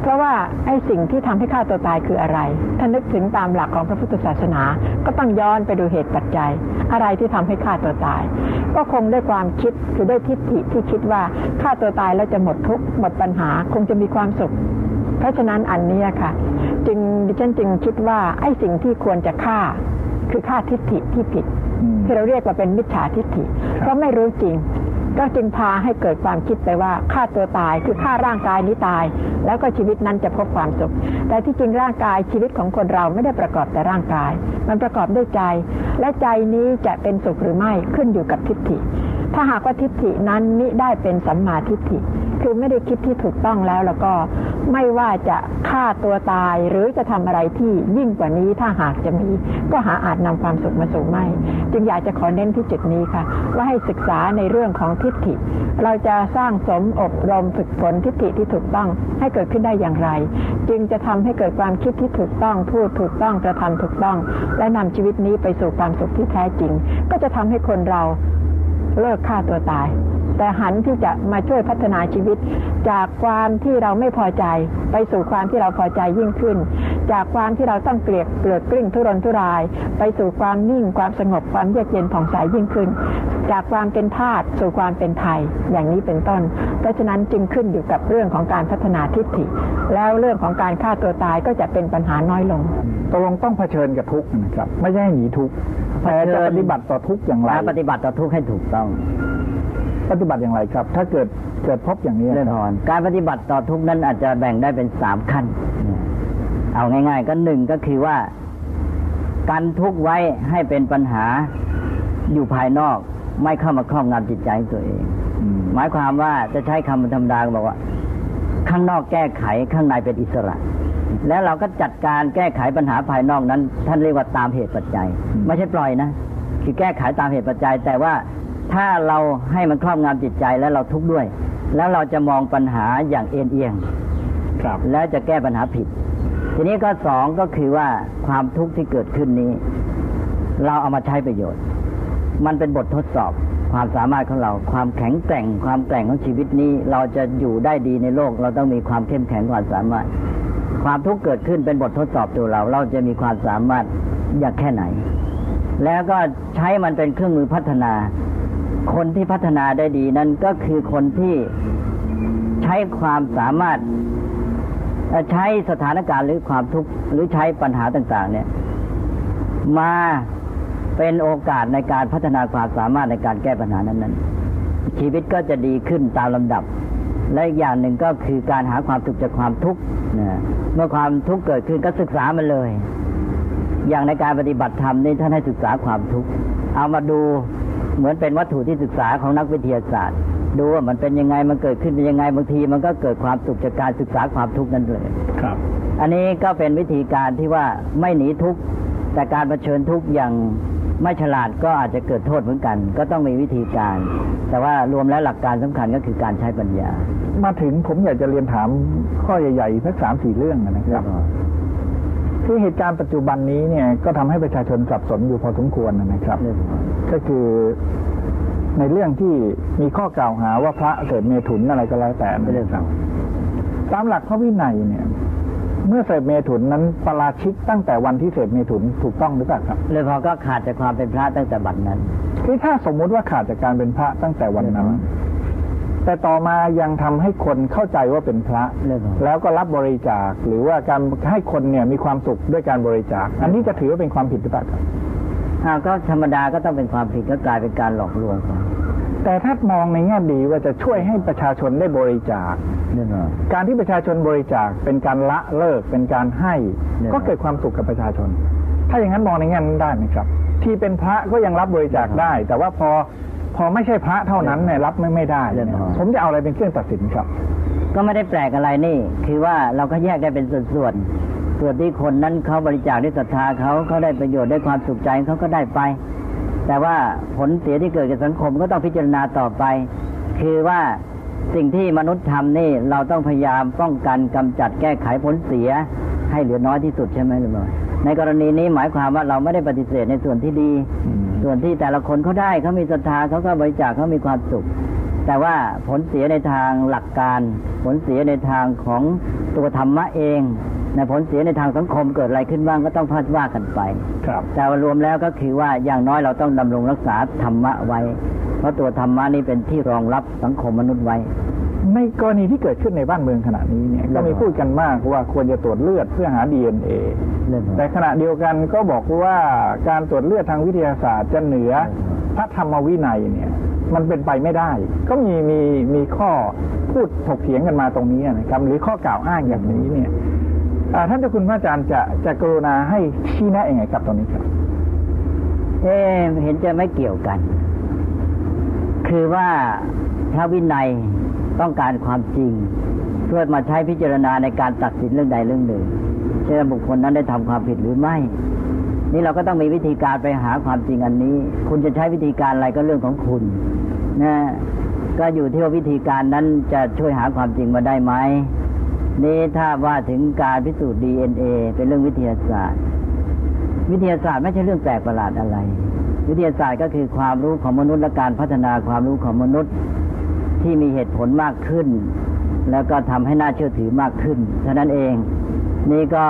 S4: เพราะว่าไอ้สิ่งที่ทำให้ฆ่าตัวตายคืออะไร ถ้านึกถึงตามหลักของพระพุทธศาสนา ก็ต้องย้อนไปดูเหตุปัจจัย อะไรที่ทำให้ฆ่าตัวตาย ก็คงด้วยความคิดคือด้วยทิฏฐิที่คิดว่าฆ่าตัวตายแล้วจะหมดทุกข์หมดปัญหาคงจะมีความสุข เพราะฉะนั้นอันนี้ค่ะ จึงดิฉันจึงคิดว่าไอ้สิ่งที่ควรจะฆ่าคือฆ่าทิฏฐิที่ผิด ที่เราเรียกว่าเป็นมิจฉาทิฏฐิเพราะไม่รู้จริง ก็จึงพาให้เกิดความคิดไปว่าฆ่าตัวตายคือฆ่าร่างกายนี้ตาย แล้วก็ชีวิตนั้นจะพบความสุข แต่ที่จริงร่างกายชีวิตของคนเราไม่ได้ประกอบแต่ร่างกาย มันประกอบด้วยใจ และใจนี้จะเป็นสุขหรือไม่ขึ้นอยู่กับทิฏฐิ ถ้าหากว่าทิฏฐินั้นมิได้เป็นสัมมาทิฏฐิคือไม่ได้คิดที่ถูกต้องแล้วแล้วก็ ไม่ว่าจะฆ่าตัวตายหรือจะทำอะไรที่ยิ่งกว่านี้ถ้าหากจะมี ก็หาอาจนำความสุขมาสู่ไม่ จึงอยากจะขอเน้นที่จุดนี้ค่ะ ว่าให้ศึกษาในเรื่องของทิฏฐิ เราจะสร้างสมอบรมฝึกฝนทิฏฐิที่ถูกต้องให้เกิดขึ้นได้อย่างไร จึงจะทำให้เกิดความคิดที่ถูกต้องพูดถูกต้องกระทำถูกต้อง และนำชีวิตนี้ไปสู่ความสุขที่แท้จริง ก็จะทำให้คนเราเลิกฆ่าตัวตาย แต่หันที่จะมาช่วยพัฒนาชีวิต จากความที่เราไม่พอใจไปสู่ความที่เราพอใจยิ่งขึ้น จากความที่เราต้องเกลียดเกลือกกลิ้งทุรนทุราย ไปสู่ความนิ่งความสงบความเยือกเย็นผ่องใสยิ่งขึ้น จากความเป็นทาสสู่ความเป็นไทยอย่างนี้เป็นต้น เพราะฉะนั้นจึงขึ้นอยู่กับเรื่องของการพัฒนาทิฏฐิ แล้วเรื่องของการฆ่าตัวตายก็จะเป็นปัญหาน้อยลง
S2: ตกลงต้องเผชิญกับทุกข์นะครับ ไม่ใช่ให้หนีทุกข์แต่จะปฏิบัติต่อทุกข์อย่างไร
S3: การปฏิบัติต่อทุกข์ให้ถูกต้อง
S2: ปฏิบัติอย่างไรครับ ถ้าเกิดเกิดพบอย่างนี้
S3: เรื่อง
S2: ครับ
S3: พรการปฏิบัติต่อทุกข์นั้นอาจจะแบ่งได้เป็นสามขั้น เอาง่าย ๆ ก็หนึ่งก็คือว่าการทุกข์ไว้ให้เป็นปัญหาอยู่ภายนอกไม่เข้ามาครอบงำจิตใจของตัวเอง
S2: อืม
S3: หมายความว่าจะใช้คำธรรมดาบอกว่า ข้างนอกแก้ไขข้างในเป็นอิสระ แล้วเราก็จัดการแก้ไขปัญหาภายนอกนั้น ท่านเรียกว่าตามเหตุปัจจัย ไม่ใช่ปล่อยนะ คือแก้ไขตามเหตุปัจจัย แต่ว่า ถ้าเราให้มันครอบงำจิตใจแล้วเราทุกข์ด้วย แล้วเราจะมองปัญหาอย่างเอ็นเอียง
S2: ครับ
S3: แล้วจะแก้ปัญหาผิด ทีนี้ก็สองก็คือว่าความทุกข์ที่เกิดขึ้นนี้ เราเอามาใช้ประโยชน์ มันเป็นบททดสอบความสามารถของเรา ความแข็งแกร่ง ความแกร่งของชีวิตนี้ เราจะอยู่ได้ดีในโลก เราต้องมีความเข้มแข็งความสามารถ ความทุกข์เกิดขึ้นเป็นบททดสอบตัวเรา เราจะมีความสามารถอยากแค่ไหน แล้วก็ใช้มันเป็นเครื่องมือพัฒนา คนที่พัฒนาได้ดีนั้นก็คือคนที่ใช้ความสามารถใช้สถานการณ์หรือความทุกข์หรือใช้ปัญหาต่าง ๆ เนี่ย มาเป็นโอกาสในการพัฒนาความสามารถในการแก้ปัญหานั้นๆ ชีวิตก็จะดีขึ้นตามลำดับ และอีกอย่างหนึ่งก็คือการหาความสุขจากความทุกข์เมื่อความทุกข์เกิดขึ้นก็ศึกษามันเลย อย่างในการปฏิบัติธรรมนี่ท่านให้ศึกษาความทุกข์เอามาดู เหมือนเป็นวัตถุที่ศึกษาของนักวิทยาศาสตร์ ดูว่ามันเป็นยังไงมันเกิดขึ้นเป็นยังไงบางที มันก็เกิดความสุขจากการศึกษาความทุกข์นั้นเลย
S2: ครับ
S3: อันนี้ก็เป็นวิธีการที่ว่าไม่หนีทุกข์แต่การเผชิญทุกข์อย่างไม่ฉลาดก็อาจจะเกิดโทษเหมือนกัน ก็ต้องมีวิธีการ แต่ว่ารวมแล้วหลักการสำคัญก็คือการใช้ปัญญา
S2: มาถึงผมอยากจะเรียนถามข้อใหญ่ๆสักสามสี่เรื่องนะครับ คือเหตุการณ์ปัจจุบันนี้เนี่ยก็ทำให้ประชาชนสับสนอยู่พอสมควรนะครับ
S3: เรื่องของ
S2: ก็คือในเรื่องที่มีข้อกล่าวหาว่าพระเสพเมถุนอะไรก็แล้วแต่นะ
S3: เรื่อง
S2: ค
S3: ข
S2: รั
S3: อบง
S2: ตามหลักพระวินัยเนี่ย เมื่อเสพเมถุนนั้นปาราชิกตั้งแต่วันที่เสพเมถุนถูกต้องหรือเปล่าครับ
S3: เลยพอก็ขาดจากความเป็นพระตั้งแต่บัดนั้น
S2: คือถ้าสมมุติว่าขาดจากการเป็นพระตั้งแต่วันนั้น แต่ต่อมายังทำให้คนเข้าใจว่าเป็นพระ
S3: เรื่องของ
S2: แล้วก็รับบริจาค หรือว่าการให้คนเนี่ยมีความสุขด้วยการบริจาค อันนี้จะถือว่าเป็นความผิดหรือเปล่าครับ
S3: อ้าวก็ธรรมดาก็ต้องเป็นความผิดก็กลายเป็นการหลอกลวงเขา
S2: แต่ถ้ามองในแง่ดีว่าจะช่วยให้ประชาชนได้บริจาค
S3: เรื่องของ
S2: การที่ประชาชนบริจาคเป็นการละเลิกเป็นการให้
S3: เนี่ย
S2: ก็เกิดความสุขกับประชาชน ถ้าอย่างนั้นมองในแง่นั้นได้ไหมครับ ที่เป็นพระก็ยังรับบริจาคได้ แต่ว่าพอ พอไม่ใช่พระเท่านั้นเนี่ยรับไม่ไม่ได้เนี่ยผมจะเอาอะไรเป็นเครื่องตัดสินครับ
S3: ก็ไม่ได้แปลกอะไรนี่ คือว่าเราก็แยกได้เป็นส่วนๆส่วนที่คนนั้นเขาบริจาคด้วยศรัทธาเขาเขาได้ประโยชน์ได้ความสุขใจเขาก็ได้ไป แต่ว่าผลเสียที่เกิดกับสังคมก็ต้องพิจารณาต่อไป คือว่าสิ่งที่มนุษย์ทำนี่เราต้องพยายามป้องกันกำจัดแก้ไขผลเสีย ให้เหลือน้อยที่สุดใช่ไหมหรือไม่ในกรณีนี้หมายความว่าเราไม่ได้ปฏิเสธในส่วนที่ดี
S2: อืม
S3: ส่วนที่แต่ละคนเขาได้เขามีศรัทธาเขาก็บริจาคเขามีความสุข แต่ว่าผลเสียในทางหลักการ ผลเสียในทางของตัวธรรมะเองในผลเสียในทางสังคมเกิดอะไรขึ้นบ้างก็ต้องพัดว่ากันไป
S2: ครับ
S3: แต่ว่ารวมแล้วก็คือว่าอย่างน้อยเราต้องดำรงรักษาธรรมะไว้ เพราะตัวธรรมะนี่เป็นที่รองรับสังคมมนุษย์ไว้
S2: ในกรณีที่เกิดขึ้นในบ้านเมืองขณะนี้เนี่ยก็มีพูดกันมากว่าควรจะตรวจเลือดเพื่อหา DNA
S3: เรื่องของ
S2: แต่ขณะเดียวกันก็บอกว่าการตรวจเลือดทางวิทยาศาสตร์จะเหนือพระธรรมวินัยเนี่ยมันเป็นไปไม่ได้ ก็มีมีมีข้อพูดถกเถียงกันมาตรงนี้นะครับ หรือข้อกล่าวอ้างอย่างนี้เนี่ยอ่าท่านเจ้าคุณพระอาจารย์จะจะกรุณาให้ชี้แนะยังไงครับตรงนี้ครับ
S3: เอ๊ะเห็นจะไม่เกี่ยวกัน คือว่าพระวินัย ต้องการความจริง เพื่อมาใช้พิจารณาในการตัดสินเรื่องใดเรื่องหนึ่งเช่นบุคคลนั้นได้ทำความผิดหรือไม่ นี่เราก็ต้องมีวิธีการไปหาความจริงอันนี้ คุณจะใช้วิธีการอะไรก็เรื่องของคุณนะก็อยู่ที่ว่าวิธีการนั้นจะช่วยหาความจริงมาได้ไหมนี่ถ้าว่าถึงการพิสูจน์ DNA เป็นเรื่องวิทยาศาสตร์ วิทยาศาสตร์ไม่ใช่เรื่องแปลกประหลาดอะไร วิทยาศาสตร์ก็คือความรู้ของมนุษย์และการพัฒนาความรู้ของมนุษย์ ที่มีเหตุผลมากขึ้น แล้วก็ทำให้น่าเชื่อถือมากขึ้นเท่านั้นเอง นี่ก็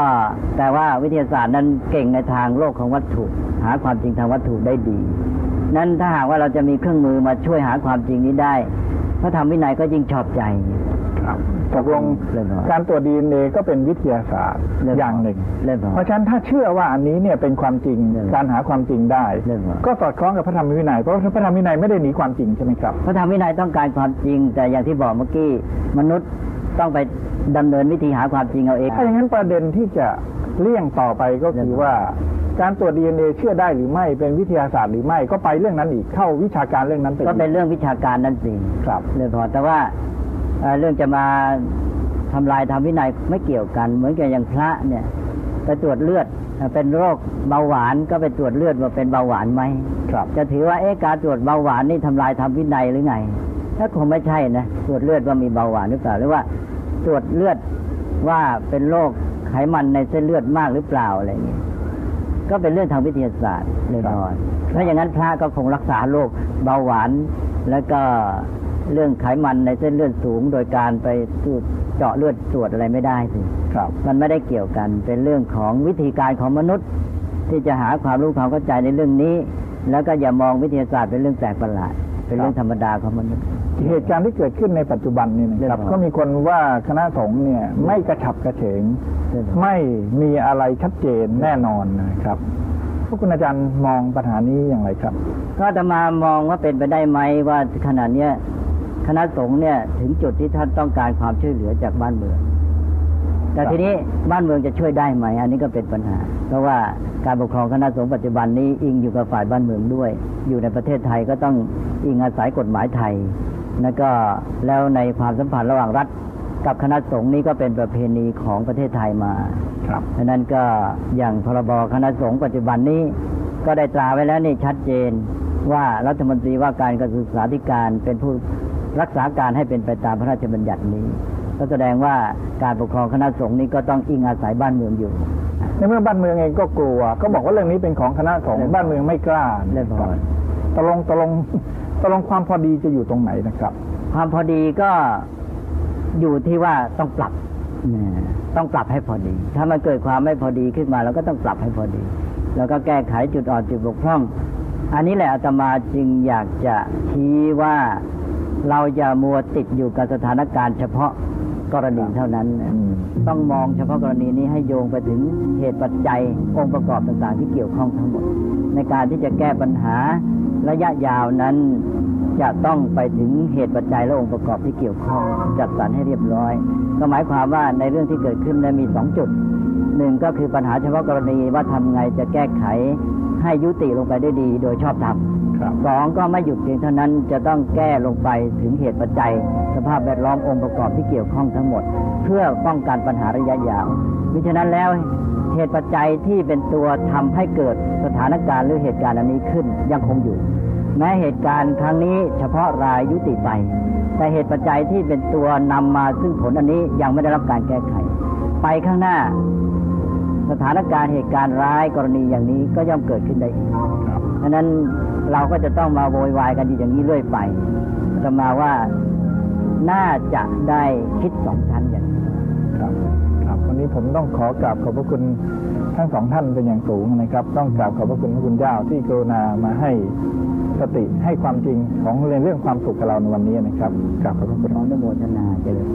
S3: แต่ว่าวิทยาศาสตร์นั้นเก่งในทางโลกของวัตถุ หาความจริงทางวัตถุได้ดี นั้นถ้าหากว่าเราจะมีเครื่องมือมาช่วยหาความจริงนี้ได้พระธรรมวินัยก็ยิ่งชอบใจ
S2: ครับ ตกลง
S3: เรื่องของ
S2: การตรวจดีเอ็นเอก็เป็นวิทยาศาสตร์
S3: เรื่องของ
S2: อย่างหนึ่ง
S3: เรื่องของ
S2: เพราะฉะนั้นถ้าเชื่อว่าอันนี้เนี่ยเป็นความจริง
S3: เรื่อง
S2: การหาความจริงได้
S3: เรื่องของ
S2: ก็สอดคล้องกับพระธรรมวินัยเพราะพระธรรมวินัยไม่ได้หนีความจริงใช่ไหมครับ
S3: พระธรรมวินัยต้องการความจริง แต่อย่างที่บอกเมื่อกี้มนุษย์ต้องไปดำเนินวิธีหาความจริงเอาเอง
S2: ถ้าอย่างนั้นประเด็นที่จะเลี่ยงต่อไปก็คือว่าการตรวจดีเอ็นเอเชื่อได้หรือไม่เป็นวิทยาศาสตร์หรือไม่ก็ไปเรื่องนั้นอีกเข้าวิชาการเรื่องนั้นไป
S3: ก็เป็น
S2: อีก
S3: เรื่องวิชาการนั่นสิ
S2: ครับ
S3: เรื่องพอแต่ว่า เอ่อเรื่องจะมาทำลายทำวินัยไม่เกี่ยวกัน เหมือนกับอย่างพระเนี่ยไปตรวจเลือดเอ่อเป็นโรคเบาหวานก็ไปตรวจเลือดว่าเป็นเบาหวานไหม
S2: ครับ
S3: จะถือว่าเอ๊ะการตรวจเบาหวานนี่ทำลายทำวินัยหรือไง ถ้าคงไม่ใช่นะตรวจเลือดว่ามีเบาหวานหรือเปล่าหรือว่าตรวจเลือดว่าเป็นโรคไขมันในเส้นเลือดมากหรือเปล่าอะไรอย่างนี้ก็เป็นเรื่องทางวิทยาศาสตร์แน่นอนถ้าอย่างนั้นพระก็คงรักษาโรคเบาหวานแล้วก็ เรื่องไขมันในเส้นเลือดสูง โดยการไปสูดเจาะเลือดตรวจอะไรไม่ได้สิ
S2: ครับ
S3: มันไม่ได้เกี่ยวกัน เป็นเรื่องของวิธีการของมนุษย์ ที่จะหาความรู้ความเข้าใจในเรื่องนี้ แล้วก็อย่ามองวิทยาศาสตร์เป็นเรื่องแปลกประหลาด เป็นเรื่องธรรมดาของมนุษย์
S2: เหตุการณ์ที่เกิดขึ้นในปัจจุบันนี่นะครับ
S3: เรื่อง
S2: ก็มีคนว่าคณะสงฆ์เนี่ย ไม่กระฉับกระเฉง
S3: เรื่อง
S2: ไม่มีอะไรชัดเจนแน่นอนนะครับพวกคุณอาจารย์มองปัญหานี้อย่างไรครับ
S3: ก็จะมามองว่าเป็นไปได้ไหมว่าขณะเนี้ย คณะสงฆ์เนี่ยถึงจุดที่ท่านต้องการความช่วยเหลือจากบ้านเมือง แต่ทีนี้บ้านเมืองจะช่วยได้ไหม อันนี้ก็เป็นปัญหา เพราะว่าการปกครองคณะสงฆ์ปัจจุบันนี้อิงอยู่กับฝ่ายบ้านเมืองด้วย อยู่ในประเทศไทยก็ต้องอิงอาศัยกฎหมายไทย แล้วก็แล้วในความสัมพันธ์ระหว่างรัฐกับคณะสงฆ์นี้ก็เป็นประเพณีของประเทศไทยมา
S2: ครับ
S3: ดังนั้นก็อย่างพรบคณะสงฆ์ปัจจุบันนี้ก็ได้ตราไว้แล้วนี่ชัดเจนว่ารัฐมนตรีว่าการกระทรวงศึกษาธิการเป็นผู้ รักษาการให้เป็นไปตามพระราชบัญญัตินี้ ก็แสดงว่าการปกครองคณะสงฆ์นี้ก็ต้องอิงอาศัยบ้านเมืองอยู่
S2: ในเมื่อบ้านเมืองเองก็กลัว ก็บอกว่าเรื่องนี้เป็นของคณะสงฆ์บ้านเมืองไม่กล้า
S3: เรียบร้อย
S2: ตกลงตกลงตกลงความพอดีจะอยู่ตรงไหนนะครับ
S3: ความพอดีก็อยู่ที่ว่าต้องปรับนะต้องปรับให้พอดี ถ้ามันเกิดความไม่พอดีขึ้นมาเราก็ต้องปรับให้พอดี แล้วก็แก้ไขจุดอ่อนจุดบกพร่อง อันนี้แหละอาตมาจึงอยากจะชี้ว่า เราอย่ามัวติดอยู่กับสถานการณ์เฉพาะกรณีเท่านั้นนะ
S2: อืม
S3: ต้องมองเฉพาะกรณีนี้ให้โยงไปถึงเหตุปัจจัยองค์ประกอบต่างๆ ที่เกี่ยวข้องทั้งหมด ในการที่จะแก้ปัญหาระยะยาวนั้นจะต้องไปถึงเหตุปัจจัยและองค์ประกอบที่เกี่ยวข้องจัดสรรให้เรียบร้อย ก็หมายความว่าในเรื่องที่เกิดขึ้นนั้นมีสองจุดหนึ่งก็คือปัญหาเฉพาะกรณีว่าทำไงจะแก้ไขให้ยุติลงไปได้ดีโดยชอบธรรม
S2: ครับ
S3: สองก็ไม่หยุดเพียงเท่านั้นจะต้องแก้ลงไปถึงเหตุปัจจัย สภาพแวดล้อมองค์ประกอบที่เกี่ยวข้องทั้งหมด เพื่อป้องกันปัญหาระยะยาวมิฉะนั้นแล้วเหตุปัจจัยที่เป็นตัวทำให้เกิดสถานการณ์หรือเหตุการณ์อันนี้ขึ้นยังคงอยู่ แม้เหตุการณ์ครั้งนี้เฉพาะรายยุติไป แต่เหตุปัจจัยที่เป็นตัวนำมาซึ่งผลอันนี้ยังไม่ได้รับการแก้ไข ไปข้างหน้า สถานการณ์เหตุการณ์ร้ายกรณีอย่างนี้ก็ย่อมเกิดขึ้นได้อีก
S2: ครับ
S3: ดังนั้นเราก็จะต้องมาโวยวายกันอยู่อย่างนี้เรื่อยไปจะมาว่าน่าจะได้คิดสองชั้นอย่างนี้
S2: ครับครับวันนี้ผมต้องขอกราบขอบพระคุณทั้งสองท่านเป็นอย่างสูงนะครับ ต้องกราบขอบพระคุณพระคุณเจ้าที่กรุณามาให้สติให้ความจริงของเรื่องเรื่องความสุขกับเราในวันนี้นะครับกราบขอบพระคุณ
S3: ขออนุโมทนาเจริญ